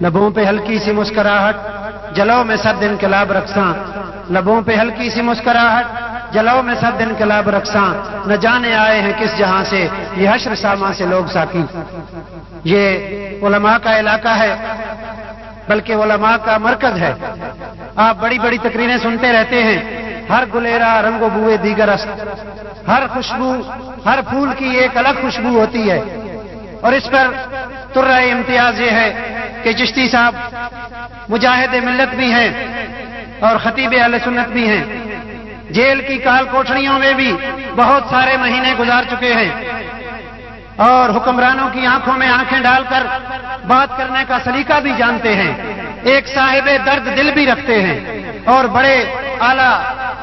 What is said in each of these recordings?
لبوں پہ ہلکی سی مسکراہٹ جلو میں سب دن رکھساں لبوں پہ ہلکی سی مسکراہٹ جلو میں سب دن کلاب رکھساں نہ جانے آئے ہیں کس جہاں سے، یہ حشر ساما سے لوگ ساکی۔ یہ علماء کا علاقہ ہے، بلکہ علماء کا مرکز ہے۔ آپ بڑی بڑی تقریریں سنتے رہتے ہیں، ہر گلیرا رنگ و بوئے دیگر ہر خوشبو، ہر پھول کی ایک الگ خوشبو ہوتی ہے۔ اور اس پر تر امتیاز یہ ہے کہ چشتی صاحب مجاہد ملت بھی ہیں اور خطیب علیہ سنت بھی ہیں۔ جیل کی کال کوٹڑیوں میں بھی بہت سارے مہینے گزار چکے ہیں۔ اور حکمرانوں کی آنکھوں میں آنکھیں ڈال کر بات کرنے کا سلیقہ بھی جانتے ہیں۔ ایک صاحب درد دل بھی رکھتے ہیں اور بڑے اعلی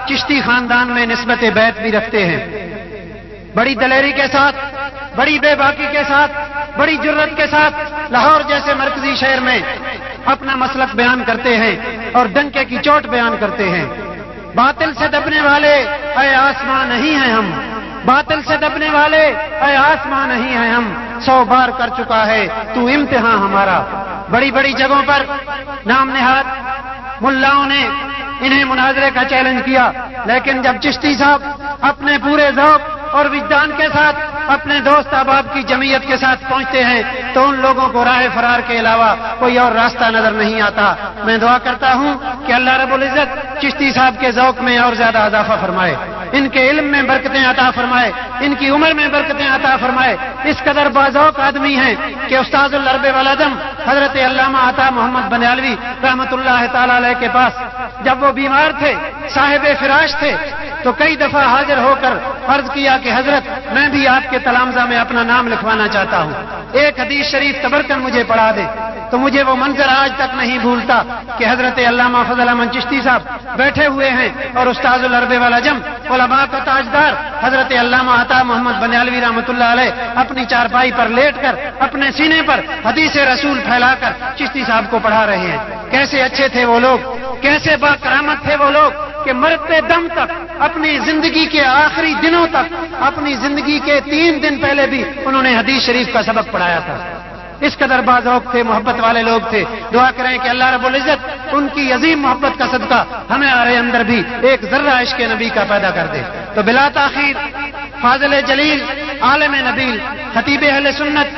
چشتی خاندان میں نسبت بیت بھی رکھتے ہیں۔ بڑی دلیری کے ساتھ بڑی بے باکی کے ساتھ، بڑی جرت کے ساتھ لاہور جیسے مرکزی شہر میں اپنا مسلک بیان کرتے ہیں اور ڈنکے کی چوٹ بیان کرتے ہیں۔ باطل سے دبنے والے اے آسمان نہیں ہیں ہم۔ باطل سے دبنے والے اے آسمان نہیں ہیں ہم۔ سو بار کر چکا ہے تو امتحان ہمارا۔ بڑی بڑی جگہوں پر نام نہاد ملاؤں نے انہیں مناظرے کا چیلنج کیا۔ لیکن جب چشتی صاحب اپنے پورے ذوق اور وجدان کے ساتھ اپنے دوست احباب کی جمعیت کے ساتھ پہنچتے ہیں، تو ان لوگوں کو راہ فرار کے علاوہ کوئی اور راستہ نظر نہیں آتا۔ میں دعا کرتا ہوں کہ اللہ رب العزت چشتی صاحب کے ذوق میں اور زیادہ اضافہ فرمائے۔ ان کے علم میں برکتیں عطا فرمائے۔ ان کی عمر میں برکتیں عطا فرمائے۔ اس قدر بازوق آدمی ہیں کہ استاد الرب والدم حضرت علامہ عطا محمد بنیالوی رحمت اللہ تعالی علیہ کے پاس، جب وہ بیمار تھے، صاحب فراش تھے تو کئی دفعہ حاضر ہو کر فرض کیا کہ حضرت، میں بھی آپ کے تلامزہ میں اپنا نام لکھوانا چاہتا ہوں۔ ایک حدیث شریف تبر کر مجھے پڑھا دے۔ تو مجھے وہ منظر آج تک نہیں بھولتا کہ حضرت علامہ فضل امن چشتی صاحب بیٹھے ہوئے ہیں اور استاد الرب والا جم، علماء کا تاجدار حضرت علامہ عطا محمد بنیالوی رحمۃ اللہ علیہ اپنی چارپائی پر لیٹ کر اپنے سینے پر حدیث رسول پھیلا کر چشتی صاحب کو پڑھا رہے ہیں۔ کیسے اچھے تھے وہ لوگ، کیسے با کرامت تھے وہ لوگ کہ مرتے دم تک اپنی زندگی کے آخری دنوں تک، اپنی زندگی کے تین دن پہلے بھی انہوں نے حدیث شریف کا سبق پڑھایا تھا۔ اس قدر بازوق تھے، محبت والے لوگ تھے۔ دعا کریں کہ اللہ رب العزت ان کی عظیم محبت کا صدقہ ہمیں آرے اندر بھی ایک ذرہ عشق نبی کا پیدا کر دے۔ تو بلا تاخیر، فاضل جلیل، عالم نبیل، خطیب اہل سنت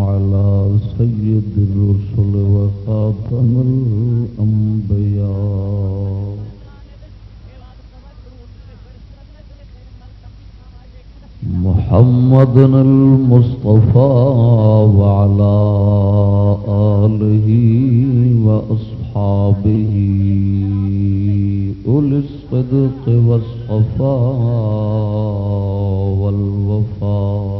على سيد الرسل وخاتم الأنبياء. محمد المصطفى وعلى آله وأصحابه. أولي الصدق والصفاء والوفاء.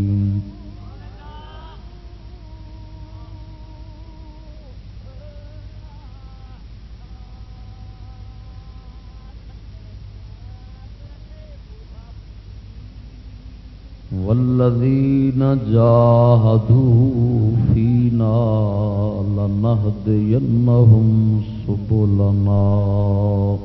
والذين جاهدوا فينا لنهدينهم سبلنا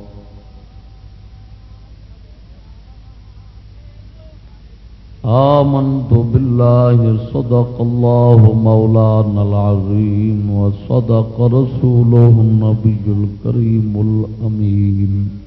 آمنت بالله صدق الله مولانا العظيم وصدق رسوله النبي الكريم الأمين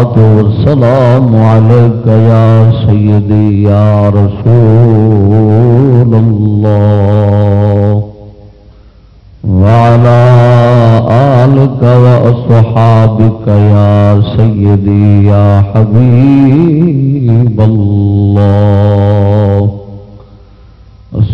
والسلام عليك يا سيدي، يا رسول الله. وعلى آلك وأصحابك يا سيدي، يا حبيب الله.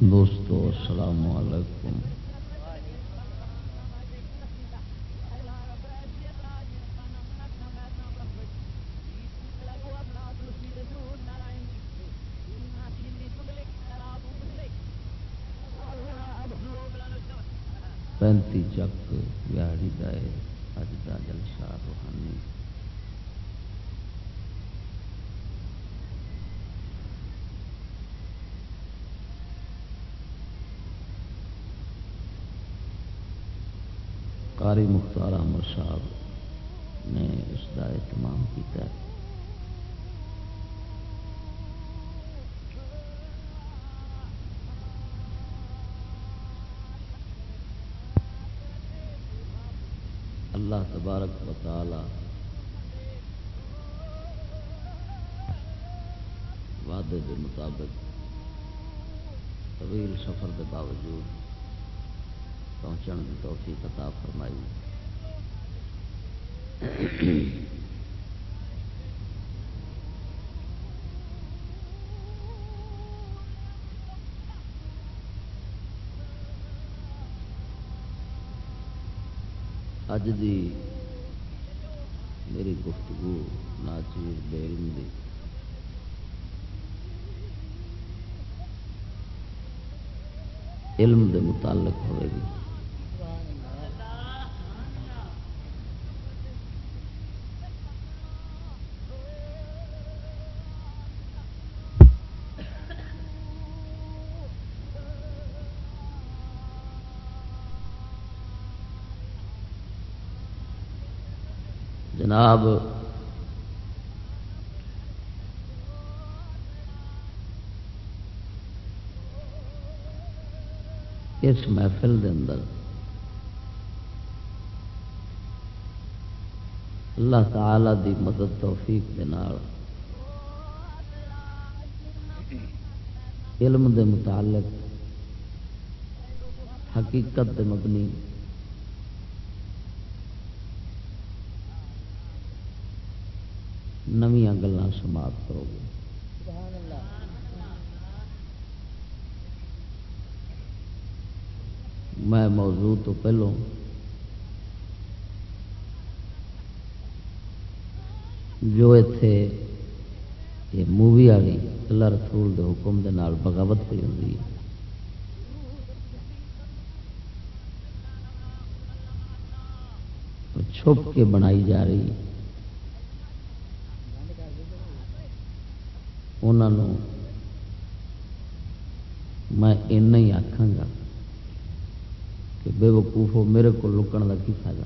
دوستو السلام علیکم۔ پینتی چک بہاڑی دائے اج کا جلسہ۔ قاری مختار احمد صاحب نے اس کا اہتمام کیا اللہ تبارک و تعالی وعدے کے مطابق طویل سفر کے باوجود پہنچن کی توفیق عطا فرمائی۔ اج دی میری گفتگو ناچیر بے علم دی۔ علم دے متعلق ہوئے گی۔ جناب اس محفل دے اندر اللہ تعالی دی مدد توفیق دے نال علم دے متعلق حقیقت دے مبنی نویاں گلان سماعت کرو گے۔ میں موضوع تو پہلو جو اتے یہ مووی والی اللہ رسول دے حکم دے نال بغاوت پہ ہوئی چھپ کے بنائی جا رہی۔ ہے انہوں میں این ہی آخا گا کہ بے وقوف ہو، میرے کو لکن کا کی فائدہ؟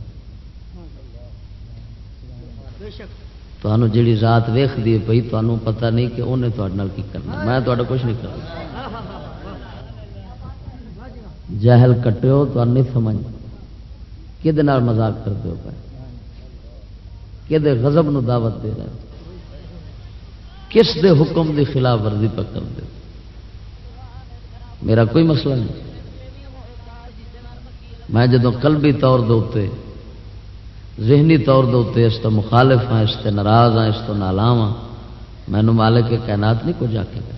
تمہوں رات ویخ دی پی تمہوں پتا نہیں کہ انہیں تھوڑے کی کرنا میں تا کچھ نہیں کرنا۔ جہل کٹو تو نہیں سمجھ۔ کہ مزاق کرتے ہو پہ کہ غضب نو دعوت دے رہے کس دے حکم دی خلاف ورزی پکڑ دے؟ میرا کوئی مسئلہ نہیں۔ میں جدو قلبی طور دے ذہنی طور دے اس تو مخالف ہاں اس سے ناراض ہاں اس تو نالاو ہاں مینو مالک کے کائنات نہیں کچھ آخے گا۔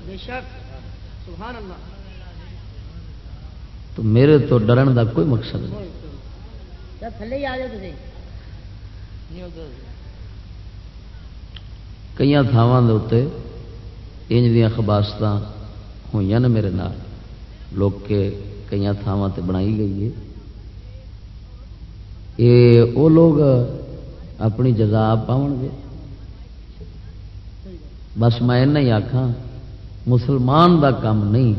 تو میرے تو ڈرن دا کوئی مقصد نہیں۔ کئی تھاواں انج دیا خباست ہوئی نے میرے نال۔ لوگ کے کئی تھاواں تے بنائی گئی ہے۔ یہ وہ لوگ اپنی جزا پاؤ گے۔ بس میں ہی آخا مسلمان دا کام نہیں،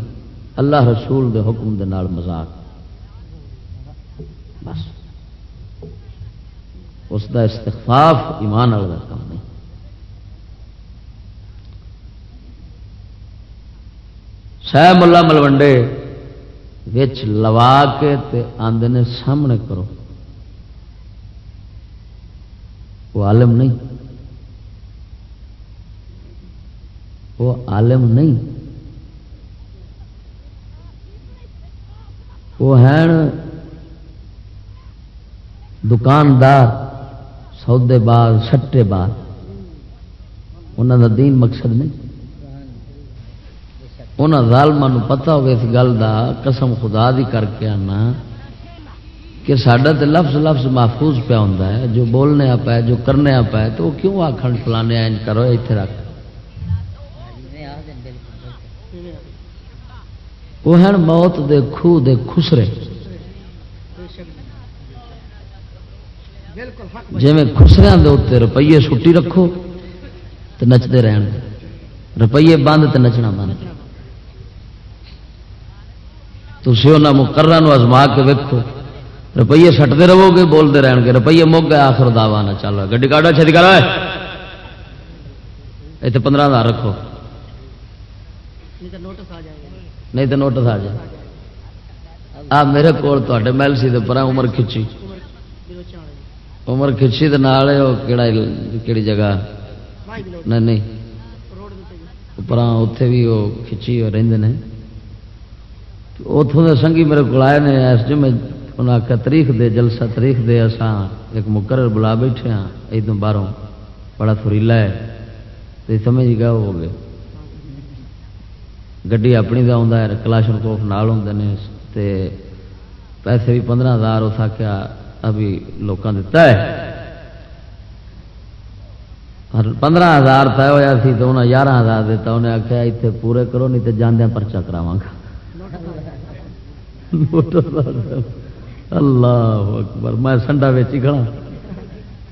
اللہ رسول دے حکم دے نال مزاق بس۔ اس دا استخفاف ایمان والا کام نہیں۔ سہ ملا ملوڈے لوا کے آدھے نے سامنے کرو وہ عالم نہیں وہ عالم نہیں وہ ہیں دکاندار سودے باز سٹے باز انہوں کا دین مقصد نہیں انہوں ظالمان پتا ہو اس گل کا قسم خدا دی کر کے آنا کہ سڈا تو لفظ لفظ محفوظ پیا ہوں جو بولنے آپ جو کرنے آپ تو وہ کیوں آخر فلانے این کرو اتنے رکھ۔ وہ ہیں موت دے خو دے خسرے۔ جی میں خسرے دے اتنے روپیے سٹی رکھو تو نچتے رہن۔ روپیے بند تو نچنا بند۔ تھی انہوں مقرر ازما کے ویکو روپیے سٹتے رہو گے، بولتے رہن گے۔ روپیے مک گئے، آخر دعوا نہ چل رہا۔ گی کاٹو چھتی کرو اتنے پندرہ ہزار رکھو۔ نہیں تو نوٹس آ جائے آ، میرے کو محل سی پر عمر کھچی۔ عمر کھچی کہڑی جگہ؟ نہیں نہیں۔ پر اتے بھی وہ کھچی رہتے ہیں اتوں کے سنگھی میرے کو آئے نے، اس جمعے انہیں آخیا تاریخ دے، جلسہ تاریخ دے، اساں ایک مقرر بلا بیٹھے ہاں ادو باہروں بڑا تھریلا ہے۔ تو سمجھ گیا ہو گئے۔ گڈی اپنی کا آتا ہے، کلاشن کوف نال ہوں نے۔ پیسے بھی پندرہ ہزار، اس آخیا ابھی لوگوں دتا ہے۔ پندرہ ہزار طے ہوا سی، تو انہیں یارہ ہزار دیتا انہیں آخیا اتنے پورے کرو، نہیں تو جاندیا پرچا کراواں گا۔ اللہ اکبر، میں سنڈا ویچی کھڑا۔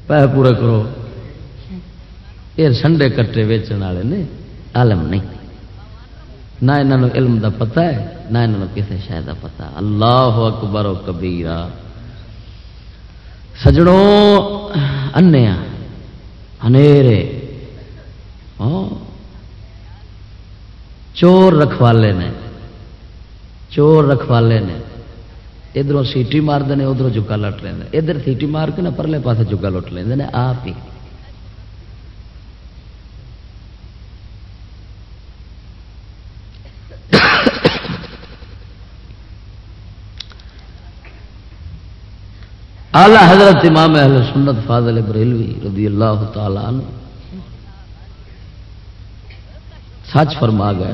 پیسے پورے کرو۔ یہ سنڈے کٹے ویچن والے نے، عالم نہیں۔ نہ یہاں علم دا پتہ ہے، نہ یہاں کسی شہ کا پتا اللہ اکبر و کبیرا سجڑوں انیا ہاں۔ چور رکھوالے نے۔ چور رکھوالے نے۔ ادھر سیٹی مارتے ہیں ادھر چکا لٹ لیں ادھر سیٹی مار کے نا پرلے پاس چکا لٹ لیں آپ ہی۔ آلہ حضرت امام اہل سنت فاضل بریلوی رضی اللہ تعالی سچ فرما گئے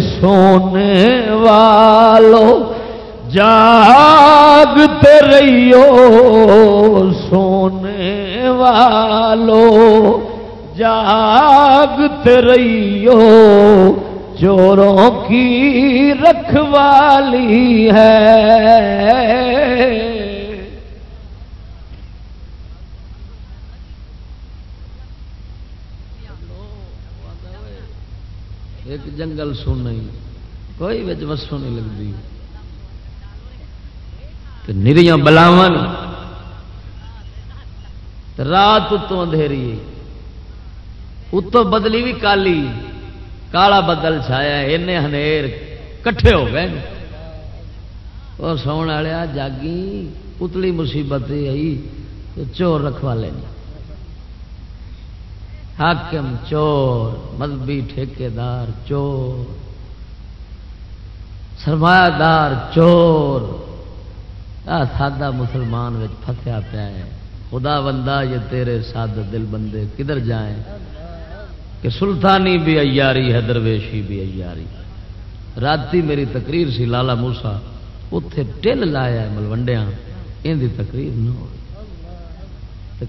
سونے والو جاگتے رہیو سونے والو۔ جاگتے رہیو چوروں کی رکھوالی ہے ایک جنگل سن کوئی بچ وسو نہیں لگتی۔ نریاں بلاو رات اتوں اندھیری۔ اتوں بدلی بھی کالی، کالا بدل چھایا ہنیر کٹھے ہو گئے۔ اور سو جاگی اتلی مصیبت آئی چور رکھوا لینی حاکم چور، مذہبی ٹھیکیدار چور۔ سرمایہ دار چور۔ آ، سادہ مسلمان پھسیا پیا ہے۔ خدا بندہ، یہ تیرے ساد دل بندے کدھر جائیں؟ کہ سلطانی بھی ایاری ہے درویشی بھی ایاری راتی میری تقریر سی، لالا موسا اتے ٹل لایا ملوڈیا ان تقریر نہ ہو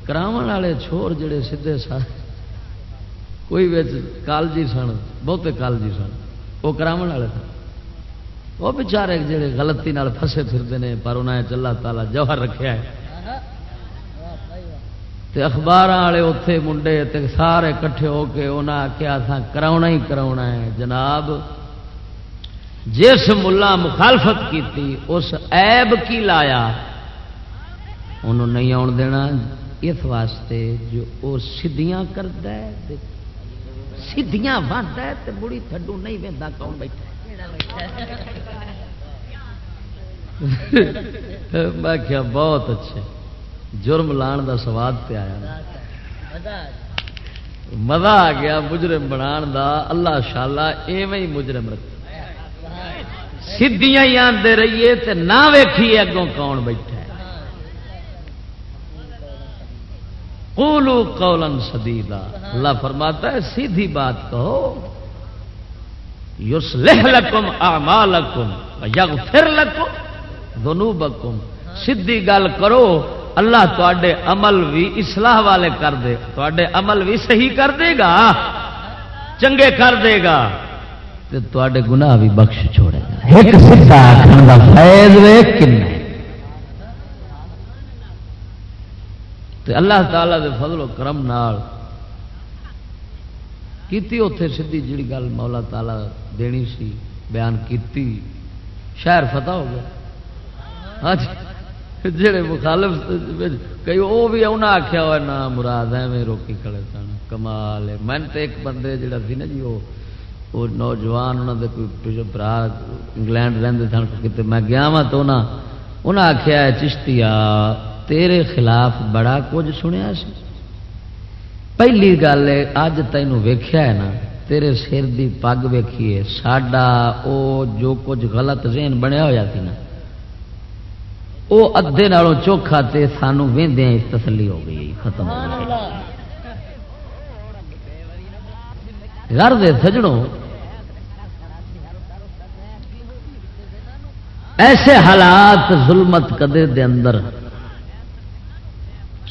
کراو والے چھوڑ جڑے سیدے سا کوئی کالجی سن، بہتے کالجی سن، وہ کراو والے سن۔ وہ بچارے جڑے غلطی فسے پھرتے ہیں پر انہیں چلا تالا جوہر رکھا ہے۔ تے اخبار والے اتے منڈے تے سارے کٹھے ہو کے انہیں آخیا تھا کرا ہی کرا ہے۔ جناب، جس ملا مخالفت کی اس عیب کی لایا، انہوں نہیں آن دینا۔ اس واسطے جو وہ سدیاں کرتا ہے سدیاں بنتا ہے تو بڑی تھڈو نہیں بہتا کون بیٹھا میں کیا بہت اچھے جرم لان دا سواد پہ آیا مزہ آ گیا مجرم بنا اللہ شالا ایویں مجرم رکھ سدیاں ہی آتے رہیے تے نہ ویکھیے اگوں کون بیٹھا قولو قولا سدیدا۔ اللہ فرماتا ہے، سیدھی بات کہو۔ یصلح لکم اعمالکم یغفر لکم ذنوبکم۔ سیدھی گل کرو، اللہ تے عمل بھی اصلاح والے کر دے تے عمل بھی صحیح کر دے گا، چنگے کر دے گا۔ تے گناہ بھی بخش چھوڑے گا۔ ایک فیض تے اللہ تعالی دے فضل و کرم نال کیتی اتے سیدھی جڑی گل مولا تعالی دینی سی، بیان کیتی۔ شہر فتح ہو گیا۔ ہاں جی۔ جڑے مخالف کئی وہ بھی انہیں آخیا ہوا نہ مراد ہے روکی کھڑے سن، کمال ہے۔ میں تو ایک بندے جڑا سی نا جی وہ نوجوان انہوں دے کوئی برا انگلینڈ رہتے سن کتنے میں گیا وا تو انہیں آخیا چشتی آ تیرے خلاف بڑا کچھ سنیا سی۔ پہلی گل ہے، اج تینوں ویخیا ہے نا، تیرے سر کی پگ ویکھیے ساڈا او جو کچھ غلط ذہن بنیا ہوا سی نا وہ ادے نالوں چوکھا تے سانو وہدیا تسلی ہو گئی، ختم ہو گئی۔ گھر دے سجڑوں ایسے حالات ظلمت کدے دے اندر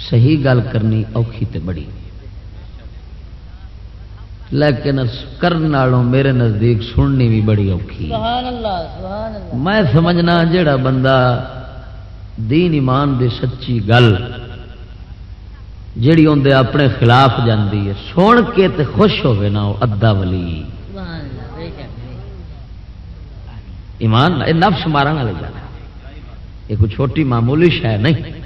صحیح گل کرنی اوکھی تے بڑی۔ لیکن کرنے میرے نزدیک سننی بھی بڑی اوکھی۔ میں سمجھنا جڑا بندہ دین ایمان دی سچی گل جیڑی اندر اپنے خلاف جاندی ہے سن کے تے خوش ہوے نا وہ ادا ولی۔ ایمان نفس مارن والے جانا۔ یہ کوئی چھوٹی معمولی شہ نہیں۔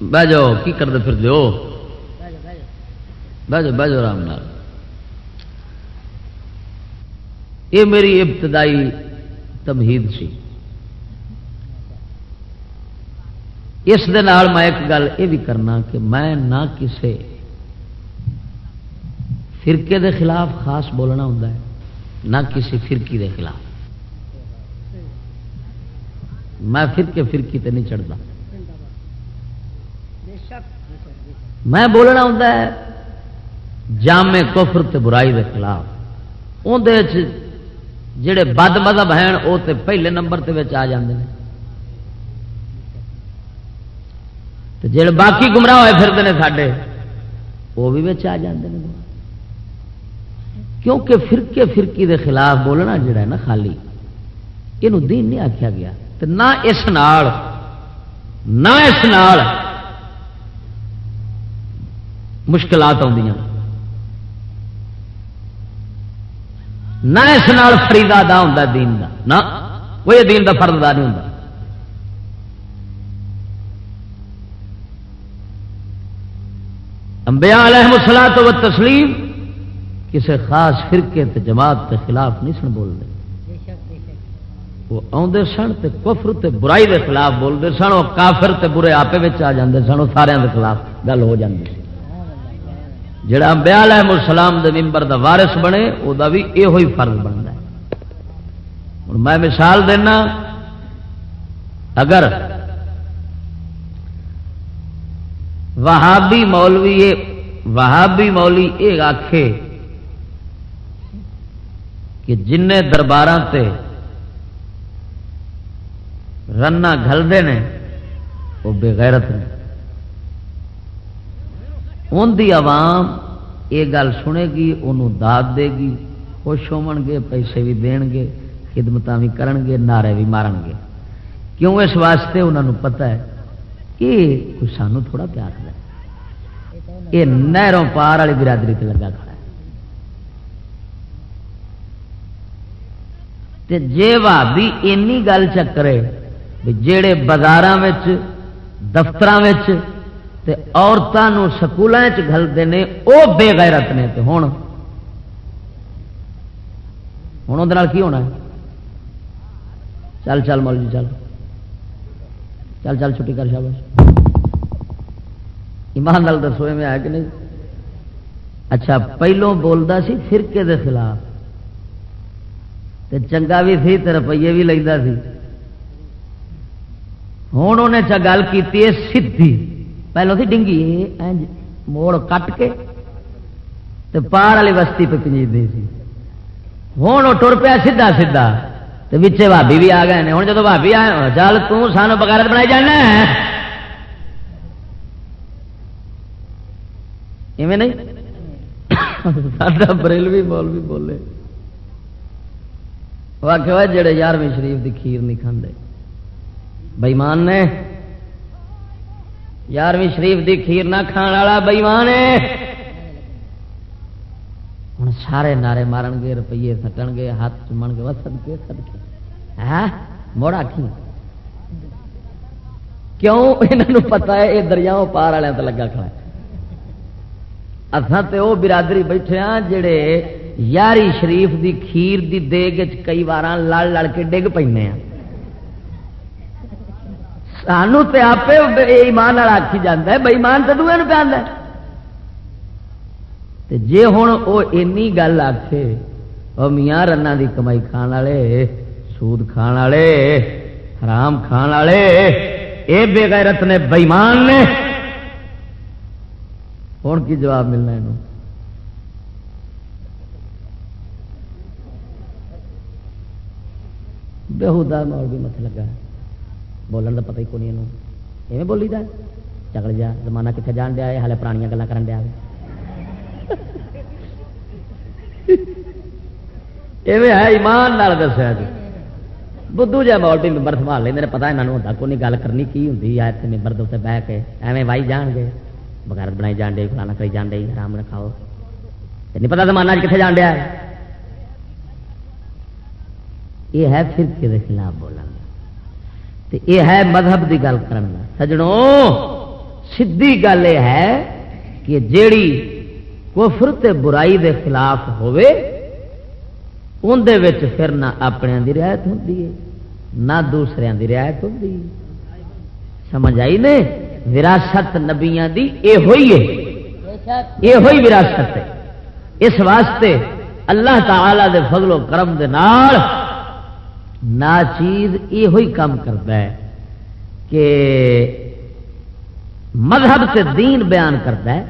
بہ جاؤ کی کرتے پھر دو بہ جاؤ بہ جاؤ۔ آرام یہ میری ابتدائی تمہید سی۔ اس میں ایک گل یہ بھی کرنا کہ میں نہ کسے فرقے دے خلاف خاص بولنا ہوں نہ کسی فرقی دے خلاف۔ میں فرقے فرقی تے نہیں چڑھتا۔ میں بولنا ہوں جامع کفر تے برائی دے خلاف۔ اندر جڑے بد مذہب ہیں وہ تے پہلے نمبر تے آ جاندے ہیں جڑے باقی گمراہ ہوئے پھرتے ہیں ساڈے وہ بھی آ جاندے ہیں کیونکہ فرقے فرقی دے خلاف بولنا جڑا ہے نا خالی یہ دین نہیں آخیا گیا۔ نہ اس نال، نہ اس نال مشکلات آدی نہ اس نال فریدا دا ہوں دین دا، نہ۔ وہ دین دا فرد دا نہیں ہوں امبیا علیہ مسلا تو تسلیم کسی خاص فرقے تے جماعت کے خلاف نہیں سن بولتے وہ آدھے سن تے کفر تے برائی دے خلاف بولتے سن، وہ کافر تے برے آپ آ جاندے سن، وہ سارے دے خلاف گل ہو جاتی جڑا امبیا علیہ السلام دے ممبر دا وارث بنے وہ بھی یہ فرض بنتا ہے۔ ہوں میں مثال دینا، اگر وہابی مولوی وہابی مولوی یہ آخے کہ جن دربار سے رنا گلتے ہیں وہ بےغیرت نے۔ ان دی عوام یہ گل سنے گی، انہوں داد دے گی، خوش ہو گے، پیسے بھی دین گے خدمت بھی کرن گے، نعرے بھی مارن گے۔ کیوں اس واسطے انہوں پتا ہے یہ سانو تھوڑا پیار ہے یہ نہروں پار والی برادری سے لگا کھڑا تے جے بھابی اینی گل چکرے جڑے بازار دفتر عورتوں سکولوں گلتے ہیں وہ بے غیرت نے ہوں ہوں وہ کی ہونا ہے؟ چل چل مول جی چل۔ چل چل، چھٹی کر شابش ایمان نال دسو میں آیا کہ نہیں؟ اچھا پہلو بولتا سی فرقے دے خلاف۔ تے چنگا بھی سی تے روپیے بھی لینا سی۔ ہوں انہیں چا گل کی سی پہلو سی ڈنگی موڑ کٹ کے تے پار والی بستی پہ پنجی سی ہوں وہ ٹر پیا سیدا سیدا بچے بھابی بھی آ گئے ہوں جب بھابی آئے چل تان بغیرت بنائی جانا ایویں نہیں ساڈا بریلوی بول بھی بولے واقع جڑے یارویں شریف دی کھیر نہیں کھانے بئیمان نے یارویں شریف دی کھیر نہ کھان والا بئیمان ہوں سارے نعرے مارن گے، روپیے سٹن گے، ہاتھ چمن گے وہ سد کے سد کے موڑا کی؟ کیوں؟ یہ پتا ہے یہ دریاؤں پار والوں سے لگا کھڑا ہے۔ تے او برادری بیٹھے ہاں جڑے یاری شریف دی کھیر دی دیگ کئی بار لڑ لڑ کے ڈگ پہ سانو تے آپ ایمان آخی جانا ہے بئیمان تو دوے پہ جے ہوں وہ اینی گل آخے وہ میاں رنا دی کمائی کھان والے سود کھان والے حرام کھان والے اے بے غیرت نے بئیمان نے ہوں کی جواب ملنا یہ بےحدا مول بھی مت لگا بولن کا پتا ہی کون ایویں بولی دا چکل جا زمانہ کتنے جان دیا ہالے پرانیاں گلیں کر دیا ہے ایمان دسیا جی بدھو جا مول بھی ممبر سنبھال لیں پتا یہاں ہوتا کون گل کرنی کی ہوں ممبر دے بہ کے ایویں وائی جان گے بغیرت بنائی جان ڈے فلانا کری جان ڈے آرام رکھاؤ نہیں پتا زمانہ کتنے جان دیا یہ ہے فرقے کے خلاف بولنا یہ ہے مذہب کی گل کرنا۔ سجڑوں سیدھی گل یہ ہے کہ جیڑی کفر تے برائی دے خلاف ہوئے اندر پھر نہ اپنے دی رعایت ہوتی ہے، نہ دوسرے دی رعایت ہوتی سمجھ آئی نہیں وراثت نبیا دی اے ہوئی ہے۔ یہ ہوئی وراثت ہے۔ اس واسطے اللہ تعالی دے فضل و کرم دے نال نا چیز یہ کام کرتا ہے کہ مذہب سے دین بیان کرتا ہے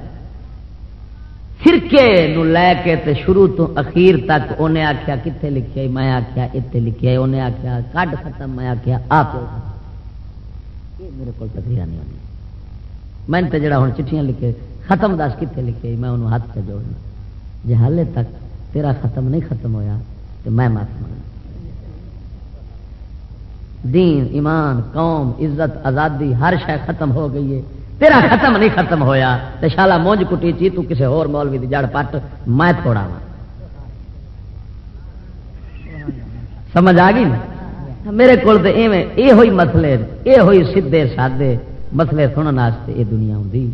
فرقے نو لے کے تے شروع تو اخیر تک انہیں آخیا کتنے لکھے میں آخیا اتنے لکھے انہیں آخیا کڈ ختم، میں آخیا آپ میرے کو تکریر نہیں ہونی میں تو جڑا ہوں چٹھیاں لکھے، ختم دس کتنے لکھے، میں انہوں ہاتھ سے جوڑنا۔ جی ہال تک تیرا ختم نہیں ختم ہویا تو میں معافی مانگ دین، ایمان، قوم، عزت، آزادی، ہر شے ختم ہو گئی ہے۔ تیرا ختم نہیں ختم ہویا۔ تو شالا مونج کٹی چی، تو کسے اور مولوی دی جڑ پٹ میں تھوڑا وا سمجھ آ گئی میرے کو یہ ہوئی مسلے یہ ہوئی سیدے سادے مسلے سننے یہ دنیا ہوں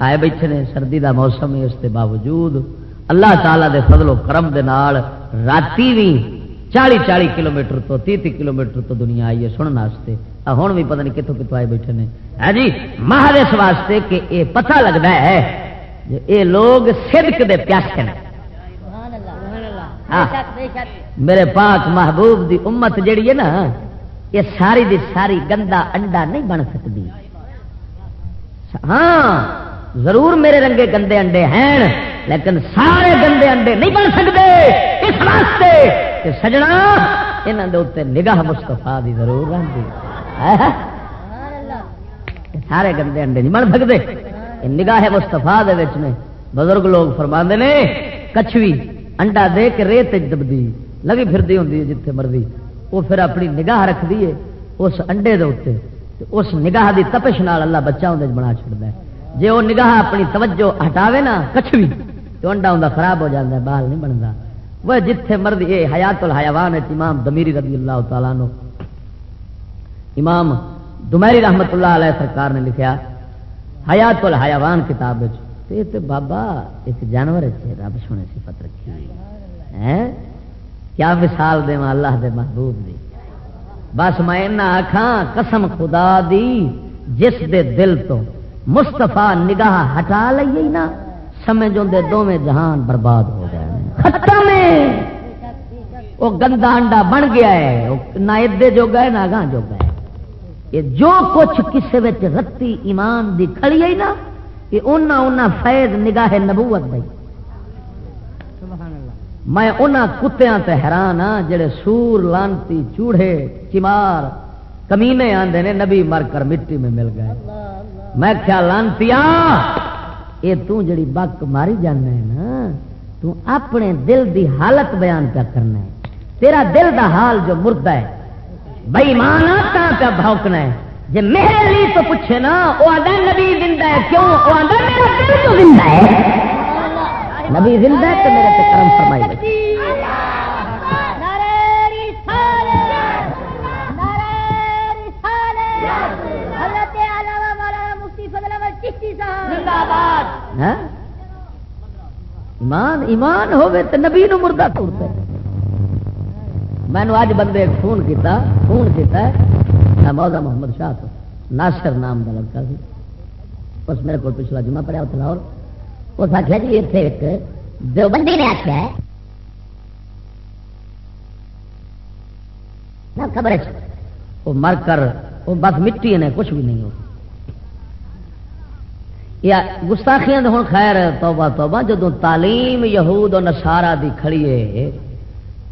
آئے بیٹھے نے، سردی دا موسم ہے، اس کے باوجود اللہ تعالی دے فضل و کرم دے نال راتی بھی چالی چالی کلو میٹر تو تی تی کلو میٹر تو دنیا آئی ہے سننے واسطے۔ ہوں بھی پتہ نہیں کتوں کتوں آئے بیٹھے نے۔ ہاں جی مہر اس واسطے کہ یہ پتہ لگتا ہے یہ لوگ صدق دے پیاسے ہیں۔ ہاں، میرے پاک محبوب دی امت جیڑی ہے نا، یہ ساری دی ساری گندا انڈا نہیں بن سکتی۔ ہاں ضرور میرے رنگے گندے انڈے ہیں، لیکن سارے گندے انڈے نہیں بن سکتے۔ اس واسطے کہ سجنا یہاں اتنے نگاہ مستفا دی ضرور رہتی سارے گندے انڈے نہیں بن سکتے۔ نگاہ مستفا بزرگ لوگ فرما نے کچھوی انڈا دے کے ریت دبدی لگی پھرتی ہوں جتنے مرضی۔ وہ پھر اپنی نگاہ رکھتی ہے اس انڈے دے اتنے اس نگاہ دی تپش نال اللہ بچہ اندر بنا چڑتا ہے۔ جی وہ نگاہ اپنی توجہ ہٹاوے نا کچھ بھی تو انڈا ہوں خراب ہو جاتا ہے بال نہیں بنتا وہ جتھے مرضی یہ حیات الحیوان ہے، امام دمیری رضی اللہ تعالیٰ نو امام دمیری رحمت اللہ علیہ سرکار نے لکھا حیات الحیوان کتاب تے بابا، ایک جانور رب سونے صفت رکھی کیا مثال دے اللہ دے محبوب دی؟ بس میں آخا قسم خدا دی، جس دے دل تو مستفا نگاہ ہٹا لیے نا، سمجھ دے دونوں جہان برباد ہو گئے ختم ہے۔ وہ گندا انڈا بن گیا ہے۔ نہ ادے جو گئے نہ گاہ جو گئے یہ جو کچھ کسی رتی ایمان دی کھڑی ہے نا کہ اونا اونا فیض نگاہ نبوت بھائی میں انہاں کتیاں تے حیران ہاں جڑے سور، لانتی، چوڑے، چمار، کمینے آندے نے، نبی مر کر مٹی میں مل گئے۔ میں کیا لانتی یہ تو جڑی بک ماری جانا ہے نا تو اپنے دل دی حالت بیان پہ کرنا ہے۔ تیرا دل دا حال جو مردہ ہے بھائی مانا پہ بھوکنا ہے۔ جی میرے لیے تو پوچھے نا وہ آدھا نبی زندہ ہے، کیوں؟ وہ آدھا میرا دل تو زندہ ہے۔ نبی زندہ ہے تو میرے پہ کرم فرمائی بچی ہاں؟ ایمان ایمان ہوئے تو نبی نو مردہ توڑتا میں نے اج بندے فون کیتا فون کیتا ہے موضا محمد شاہ تو ناصر نام کا لڑکا سی۔ اس میرے کو پچھلا جمعہ پڑیا اتنا اور اس آخیا جی اتنے ایک دو بندی نے آخیا ہے۔ خبر وہ مر کر، وہ بس مٹی نے، کچھ بھی نہیں ہو۔ یا گستاخیاں ہوں خیر، توبہ توبہ جدو تعلیم یہود و نسارا دی کھڑی ہے،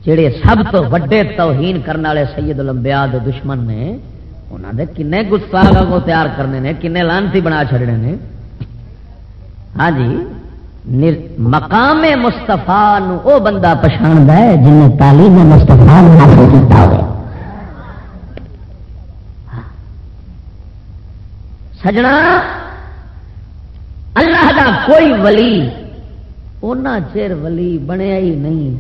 جڑے سب تو وڈے توہین کرنے والے سید لمبیا دشمن نے انہوں نے کن گستاخ کو تیار کرنے نے کن لانتی بنا چڑنے نے۔ ہاں جی مقام مستفا وہ بندہ پچھاڑ ہے جن تعلیم مستفا ہاں۔ سجنا اللہ کا کوئی ولی اونا چیر ولی بنیا ہی نہیں،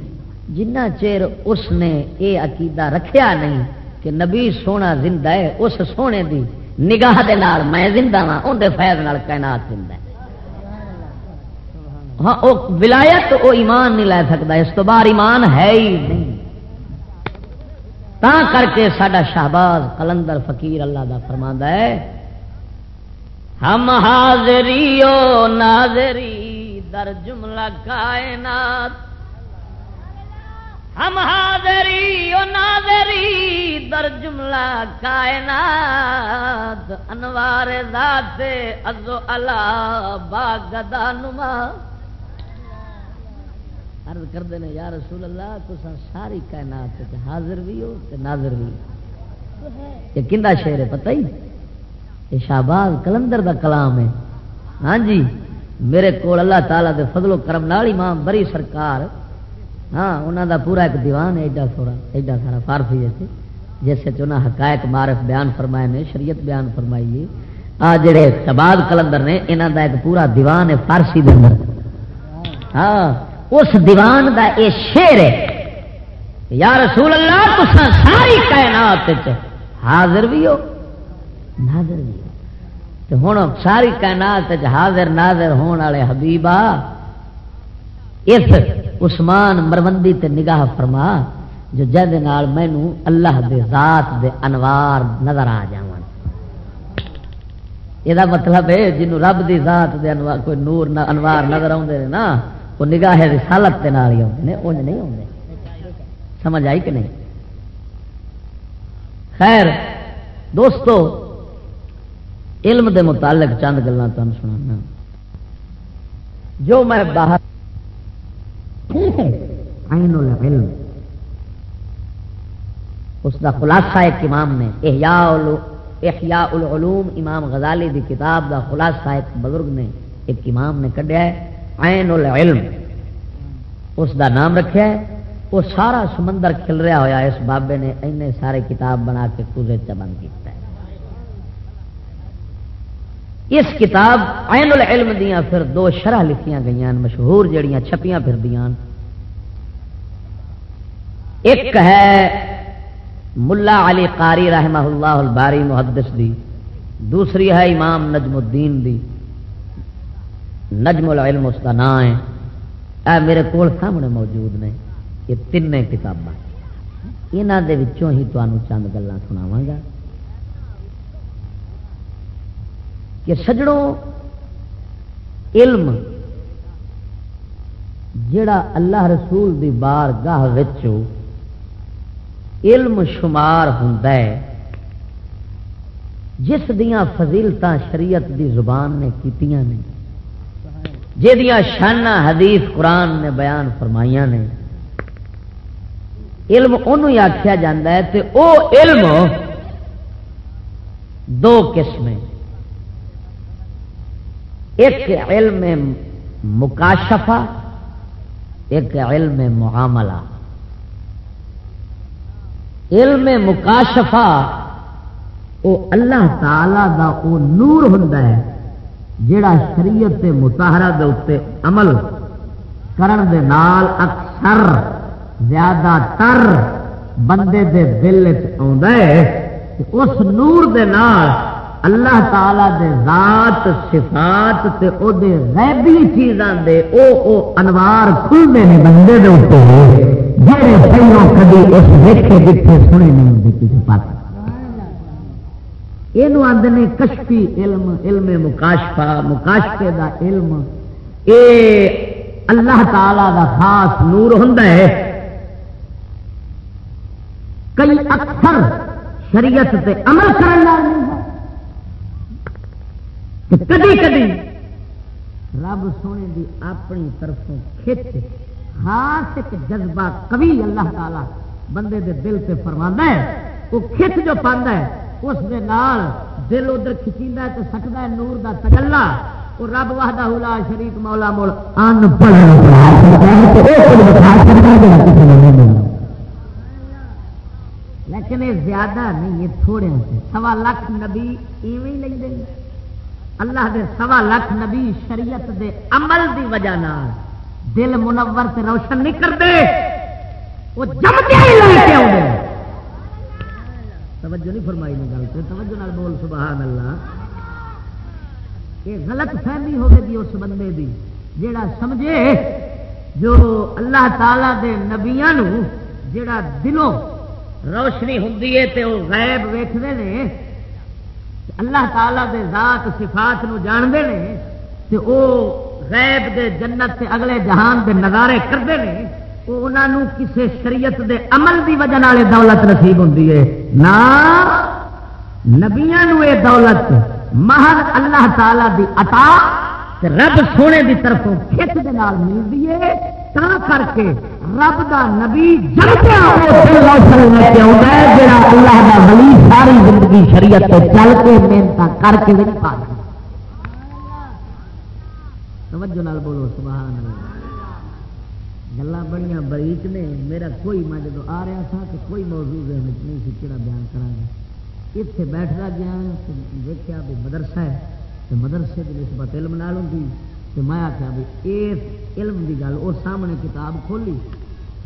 جنہ چیر اس نے یہ عقیدہ رکھیا نہیں کہ نبی سونا زندہ ہے، اس سونے دی نگاہ دے نال میں زندہ ہاں اندر فیض نال کائنات زندہ ہے۔ ہاں او ولایت، او ایمان نہیں لے سکتا، اس تو باہر ایمان ہے ہی نہیں۔ تا کر کے سڈا شہباز کلندر فقیر، اللہ دا فرما ہے ہم حاضری او ناظری، در جملہ کائنات۔ ہم حاضری و ناظری، در جملہ کائنات۔ انوار ذات ازو اللہ باغدا نما۔ عرض کرتے ہیں یا رسول اللہ تو ساری کائنات حاضر بھی ہو تے ناظر بھی یہ کندا شعر ہے، پتہ ہی؟ یہ شہباز کلندر دا کلام ہے۔ ہاں جی میرے کو اللہ تعالیٰ دے فضل و کرم نال امام بری سرکار۔ ہاں انہوں دا پورا ایک دیوان ہے، ایڈا سورا ایڈا سارا فارسی جیسے جیسے چنا حقائق معرف بیان فرمائے نے، شریعت بیان فرمائی آ جڑے شباد کلندر نے انہوں دا ایک پورا دیوان ہے فارسی دے اندر۔ ہاں اس دیوان دا اے شیر ہے یا رسول اللہ تسا ساری کائنات حاضر بھی ہو۔ ناظر بھی تو ہوں ساری کائنات حاضر ناظر ہونے والے حبیبا، اس عثمان مرمندی تے نگاہ فرما، جو جد مینو اللہ دے ذات دے انوار نظر آ جا یہ مطلب ہے جنوں رب دی ذات دے انوار، کوئی نور انوار نظر آتے ہیں نا، وہ نگاہ رسالت کے نال ہی آتے ہیں انج نہیں آتے سمجھ آئی کہ نہیں؟ خیر، دوستو علم دے متعلق چند گلان تم سنا جو میں باہر اس کا خلاصہ ایک امام نے، احیاء احیاء العلوم، امام غزالی دی کتاب دا خلاصہ ایک بزرگ نے، ایک امام نے کڈیا ہے، عین العلم۔ اس دا نام رکھا ہے۔ وہ سارا سمندر کھل رہا ہوا اس بابے نے این سارے کتاب بنا کے کوزے چبن کیا اس کتاب عین العلم دیا پھر دو شرح لکھیاں گئی مشہور جڑیاں چھپیاں پھر دیاں۔ ایک ہے ملا علی قاری رحمہ اللہ الباری محدث دی، دوسری ہے امام نجم الدین دی۔ نجم العلم اس کا نام ہے۔ اے میرے کول سامنے موجود نے، یہ تین کتاباں۔ یہاں دے وچوں ہی تمہوں چند گلان سناواں گا۔ کہ سجڑوں، علم، جڑا اللہ رسول دی بار گاہ علم شمار ہوں جس دیاں فضیلت شریعت دی زبان نے کیتیاں نے جہیا شانہ حدیث قرآن نے بیان فرمائیا نے، علم انہوں آخیا جا ہے تے او علم دو قسم ایک علم مکاشفہ، ایک علم معاملہ۔ علم مکاشفہ، وہ اللہ تعالی دا او نور ہوں جڑا شریعت متحرہ دے اتنے عمل کرن دے نال اکثر زیادہ تر بندے دے دل اس نور دے نال اللہ تعالی دے ذات صفات تے او دے غیبی چیزاں دے او او انوار کھلنے نے بندے دے اوپر۔ جڑے پہلوں کبھی اس دیکھے دیکھے سنے نہیں ہوتے کسی پاس۔ یہ آدھے کشفی علم علم مکاشفا مکاشفے دا علم۔ اے اللہ تعالی دا خاص نور ہوں کئی اکثر شریعت تے عمل کرنا کدی کدی. رب سونے دی اپنی طرفوں کھچ خاص ایک جذبہ کبھی اللہ تعالی بندے دے دل سے فرما ہے۔ وہ کھچ جو ہے اس دے نال دل ادھر کھچیتا تو سکتا ہے نور دا تجلا۔ وہ رب واہدہ حلا شریف مولا مول ان لیکن یہ زیادہ نہیں یہ تھوڑے سوا لاکھ نبی ایویں لے اللہ دے سوا لاکھ نبی شریعت دے عمل دی وجہ نال دل منور سے روشن نہیں کرتے وہ جمتے ہی لے کے آؤ توجہ نہیں فرمائی نے گل سے، توجہ نال بول سبحان اللہ۔ یہ غلط فہمی ہو گئی اس بندے دی، جیڑا سمجھے جو اللہ تعالی دے نبیاں جیڑا دلوں روشنی ہوں تے وہ غیب ویختے ہیں اللہ تعالی دے ذات صفات نو جانتے ہیں تے او غیب دے جنت تے اگلے جہان دے نظارے کرتے ہیں وہ انہوں کسی شریعت دے عمل دی وجہ نال دولت نصیب ہوں نہ نبیا یہ دولت مہر اللہ تعالی دی عطا رب سونے دی طرف کھچ ملتی ہے تا کر کے رب دا نبی اللہ دا ولی ساری زندگی شریعت چل کے محنت کر کے توجہ نال بولو سبحان اللہ۔ گلا بڑی بریک نے میرا کوئی میں جب آ رہا تھا تو کوئی موضوع نہیں سی کہڑا بیان کرا اتنے بیٹھتا گیا دیکھا بھی مدرسہ ہے۔ تو مدرسے کی نسبت علم نال ہوں تو میں آخیا بھی اس علم کی گل وہ سامنے کتاب کھولی،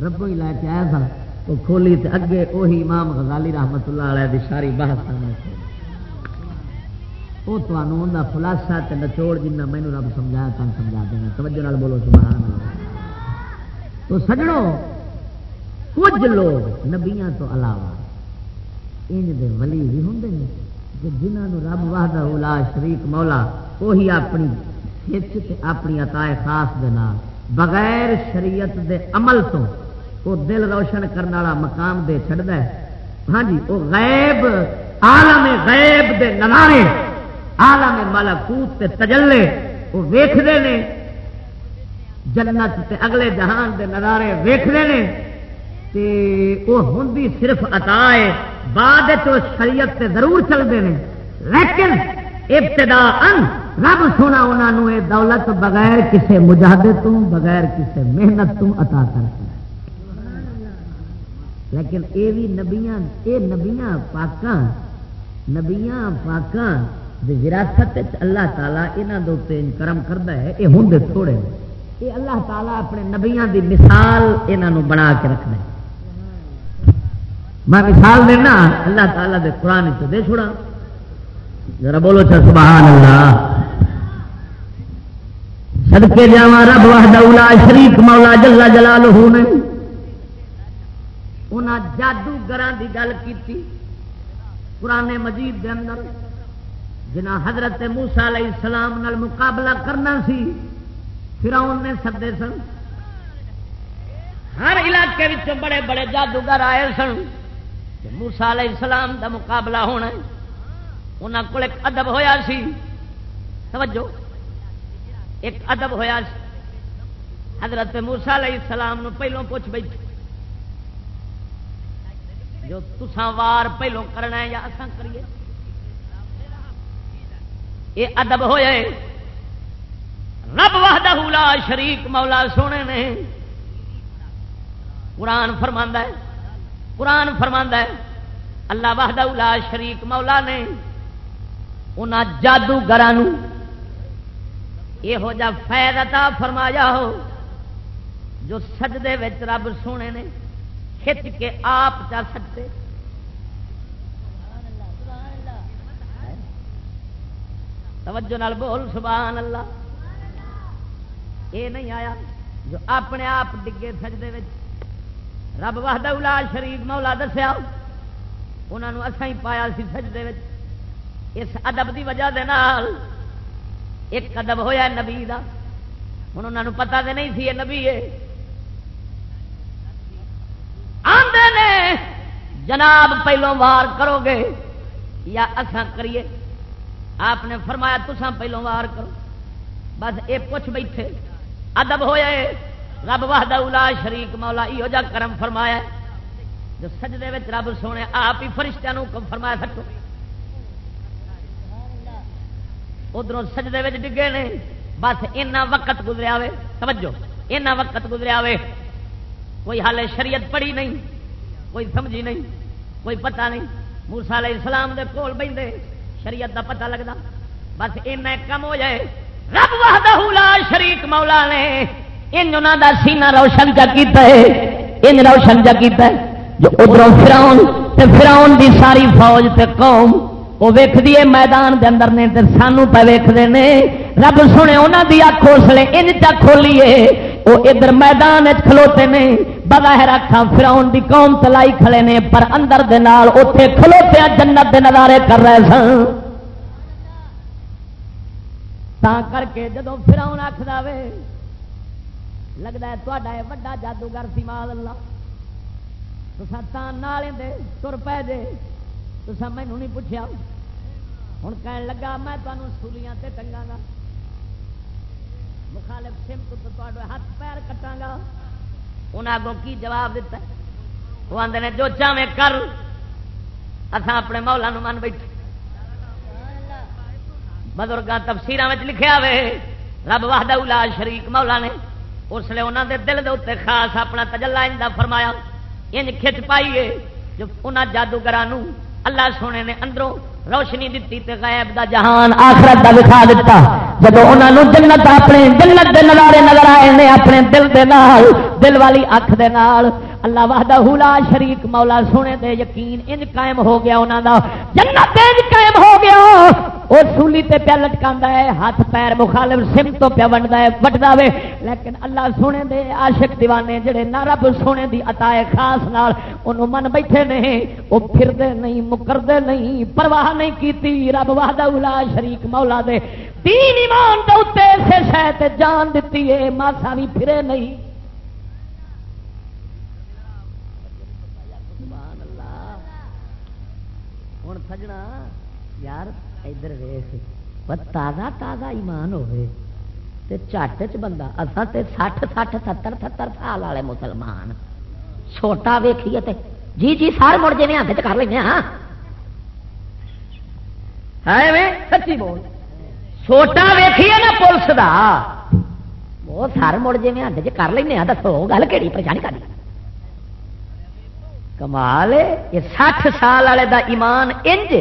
ربوں ہی لے کے آیا تھا وہ کھولی تو اگے وہی امام غزالی رحمت اللہ علیہ دی ساری بحث سامنے وہ تمہوں خلاصہ نچوڑ جنہ مینو رب سمجھایا تم سمجھا دینا۔ توجہ نال بولو، سبحان اللہ۔ تو سجڑوں کچھ لوگ نبیاں تو علاوہ ان دے ولی بھی ہوں جنہوں رب واہد لا شریک مولا وہی اپنی ہچ اپنی عطائے خاص دے نال، بغیر شریعت دے عمل تو وہ دل روشن کرنے والا مقام دے چڑھتا ہے۔ ہاں جی وہ غیب، عالم غیب دے نظارے، عالم ملکوت تے تجلے وہ ویختے ہیں جنت تے اگلے جہان دے نظارے ویختے ہیں تے وہ ہوں صرف عطا ہے۔ بعد شریعت تے ضرور چلتے ہیں۔ لیکن ابتدا ان رب سونا انہوں یہ دولت بغیر کسی مجاہدے تو بغیر کسی محنت تو عطا کر لیکن یہ بھی نبیاں یہ نبیاں پاکاں نبیاں پاکاں وراثت اللہ تعالیٰ یہاں دے کرم کرتا ہے یہ ہوں تھوڑے۔ یہ اللہ تعالیٰ اپنے نبیاں دی مثال یہاں بنا کے رکھنا ہے۔ میں مثال دینا اللہ تعالیٰ دے قرآن چ دے چھوڑا۔ ذرا بولو چل سبحان اللہ۔ سدکے جا رب واہدہ شریف مولا جلا جلال نے۔ انہیں جادوگر کی گل کی پرانے مجید دے اندر جنا حضرت موسا علیہ السلام نال مقابلہ کرنا سی پھر نے سدے سن۔ ہر علاقے بڑے بڑے جادوگر آئے سن۔ موسا علیہ السلام دا مقابلہ ہونا انہوں کو ایک ادب ہوا سی۔ توجہ۔ ایک ادب ہوا حضرت موسا علیہ السلام نو پہلوں پوچھ بیٹھے جو تسان وار پہلوں کرنا ہے یا اساں کریے۔ یہ ادب ہوئے رب وحدہ لا شریک مولا سونے نے۔ قرآن فرما ہے۔ قرآن فرما ہے، اللہ وحدہ لا شریک مولا نے انہوں جادوگر یہو جا فائدہ فرمایا ہو، جو سجدے رب سونے نے کھچ کے آپ چا سکتے توجہ نال بول، سبحان اللہ۔ یہ نہیں آیا، جو اپنے آپ ڈگے سجدے رب واہدہ شریف مولا دسیا انہوں اصا ہی پایا سی سجدے اس ادب کی وجہ دے نال ایک ادب ہویا نبی کا ہوں انہوں پتا تو نہیں سی یہ نبی ہے۔ آدھے نے جناب پہلو وار کرو گے یا اساں کریے؟ آپ نے فرمایا تسان پہلو وار کرو۔ بس یہ پوچھ بیٹھے۔ ادب ہوئے رب واہدہ الا شریک مولا یہ جا کرم فرمایا جو سجدے رب سونے آپ ہی فرشتوں کم فرمایا سکو ادھر سجدے ڈگے نے، بس اینا وقت گزریا توجہ، اینا وقت گزریا کوئی حال شریعت پڑھی نہیں، کوئی سمجھی نہیں، کوئی پتہ نہیں۔ موسا علیہ السلام دے کول بہتے شریعت دا پتہ لگتا بس اینا کم ہو جائے۔ رب وحدہ لا شریک مولا نے ان دا سینہ روشن جا کیتا ہے ان روشن جا کیتا ہے۔ جو ادھر فراؤن تے فراؤن دی ساری فوج تے قوم، وہ ویخ دیے میدان دے اندر نے تے سانو پہ ویختے ہیں رب سنے انہوں دی اکھ اسلے ان چا کھولیے وہ ادھر میدان کھلوتے نے بغیر اکھا فراؤن دی قوم تلائی کھڑے نے، پر اندر دے نال اوتھے کھلوتے جنت دے نظارے کر رہے سن۔ تا کر کے جدو فراؤن آخ دے لگتا ہے تا وا جادوگر سی مال اللہ تو نالے دے تر پے جے تو مینو نہیں پوچھا ہوں کہن لگا میں تمہیں سولیاں تے ٹنگا گا مخالف سم تو ہاتھ پیر کٹا گا انہیں اگوں کی جواب دیتا ہے وہ آدھے نے جو چاہے کر اصا اپنے مولا نو من بیٹھے بزرگ تفسیر لکھا وے رب واہدہ الا شریک مولا نے اس لیے انہوں دے دل دے اتنے خاص اپنا تجلا انجا فرمایا ان کھچ پائیے جو انہوں جادوگر اللہ سونے نے اندروں روشنی دیتی تے غیب دا جہان آخرت دا دکھا دیتا جب انہوں جنت اپنے جنت دے نظارے نظر آئے نے، اپنے دل دے نال دل والی اکھ دے نال۔ اللہ وحدہ لا شریک، مولا سونے دے یقین، انج قائم ہو گیا انہوں دا۔ جنت انج قائم ہو گیا۔ وہ سولی تے پیا لٹکا ہے، ہاتھ پیر مخالف سم تو پیا ونڈا ہے وٹدا وے۔ لیکن اللہ سونے دے عاشق دیوانے جڑے نہ رب سونے دی عطا خاص نال انہوں من بیٹھے نہیں وہ پھردے نہیں، مکردے نہیں، پرواہ نہیں کیتی۔ رب وحدہ الا شریک، مولا دے۔ تین ایمان دے اوتے سے شے جان دتی ہے ماسا بھی پھرے نہیں۔ سجنا یار ادھر ویس تازہ تازہ ایمان ہوئے تے چٹ چ بندہ اصل تے سٹھ سٹھ ستر ستر سال والے مسلمان چھوٹا ویکھیے تے جی جی سارے مڑ جی ہاتھ چ کر لینا ہاں سچی بول چھوٹا ویکھیے نا پولیس دا وہ سارے مڑ جی ہاتھ چ کر لینا دسو گل کہڑی پریشانی کرنی کمال یہ سٹھ سال والے دا ایمان انج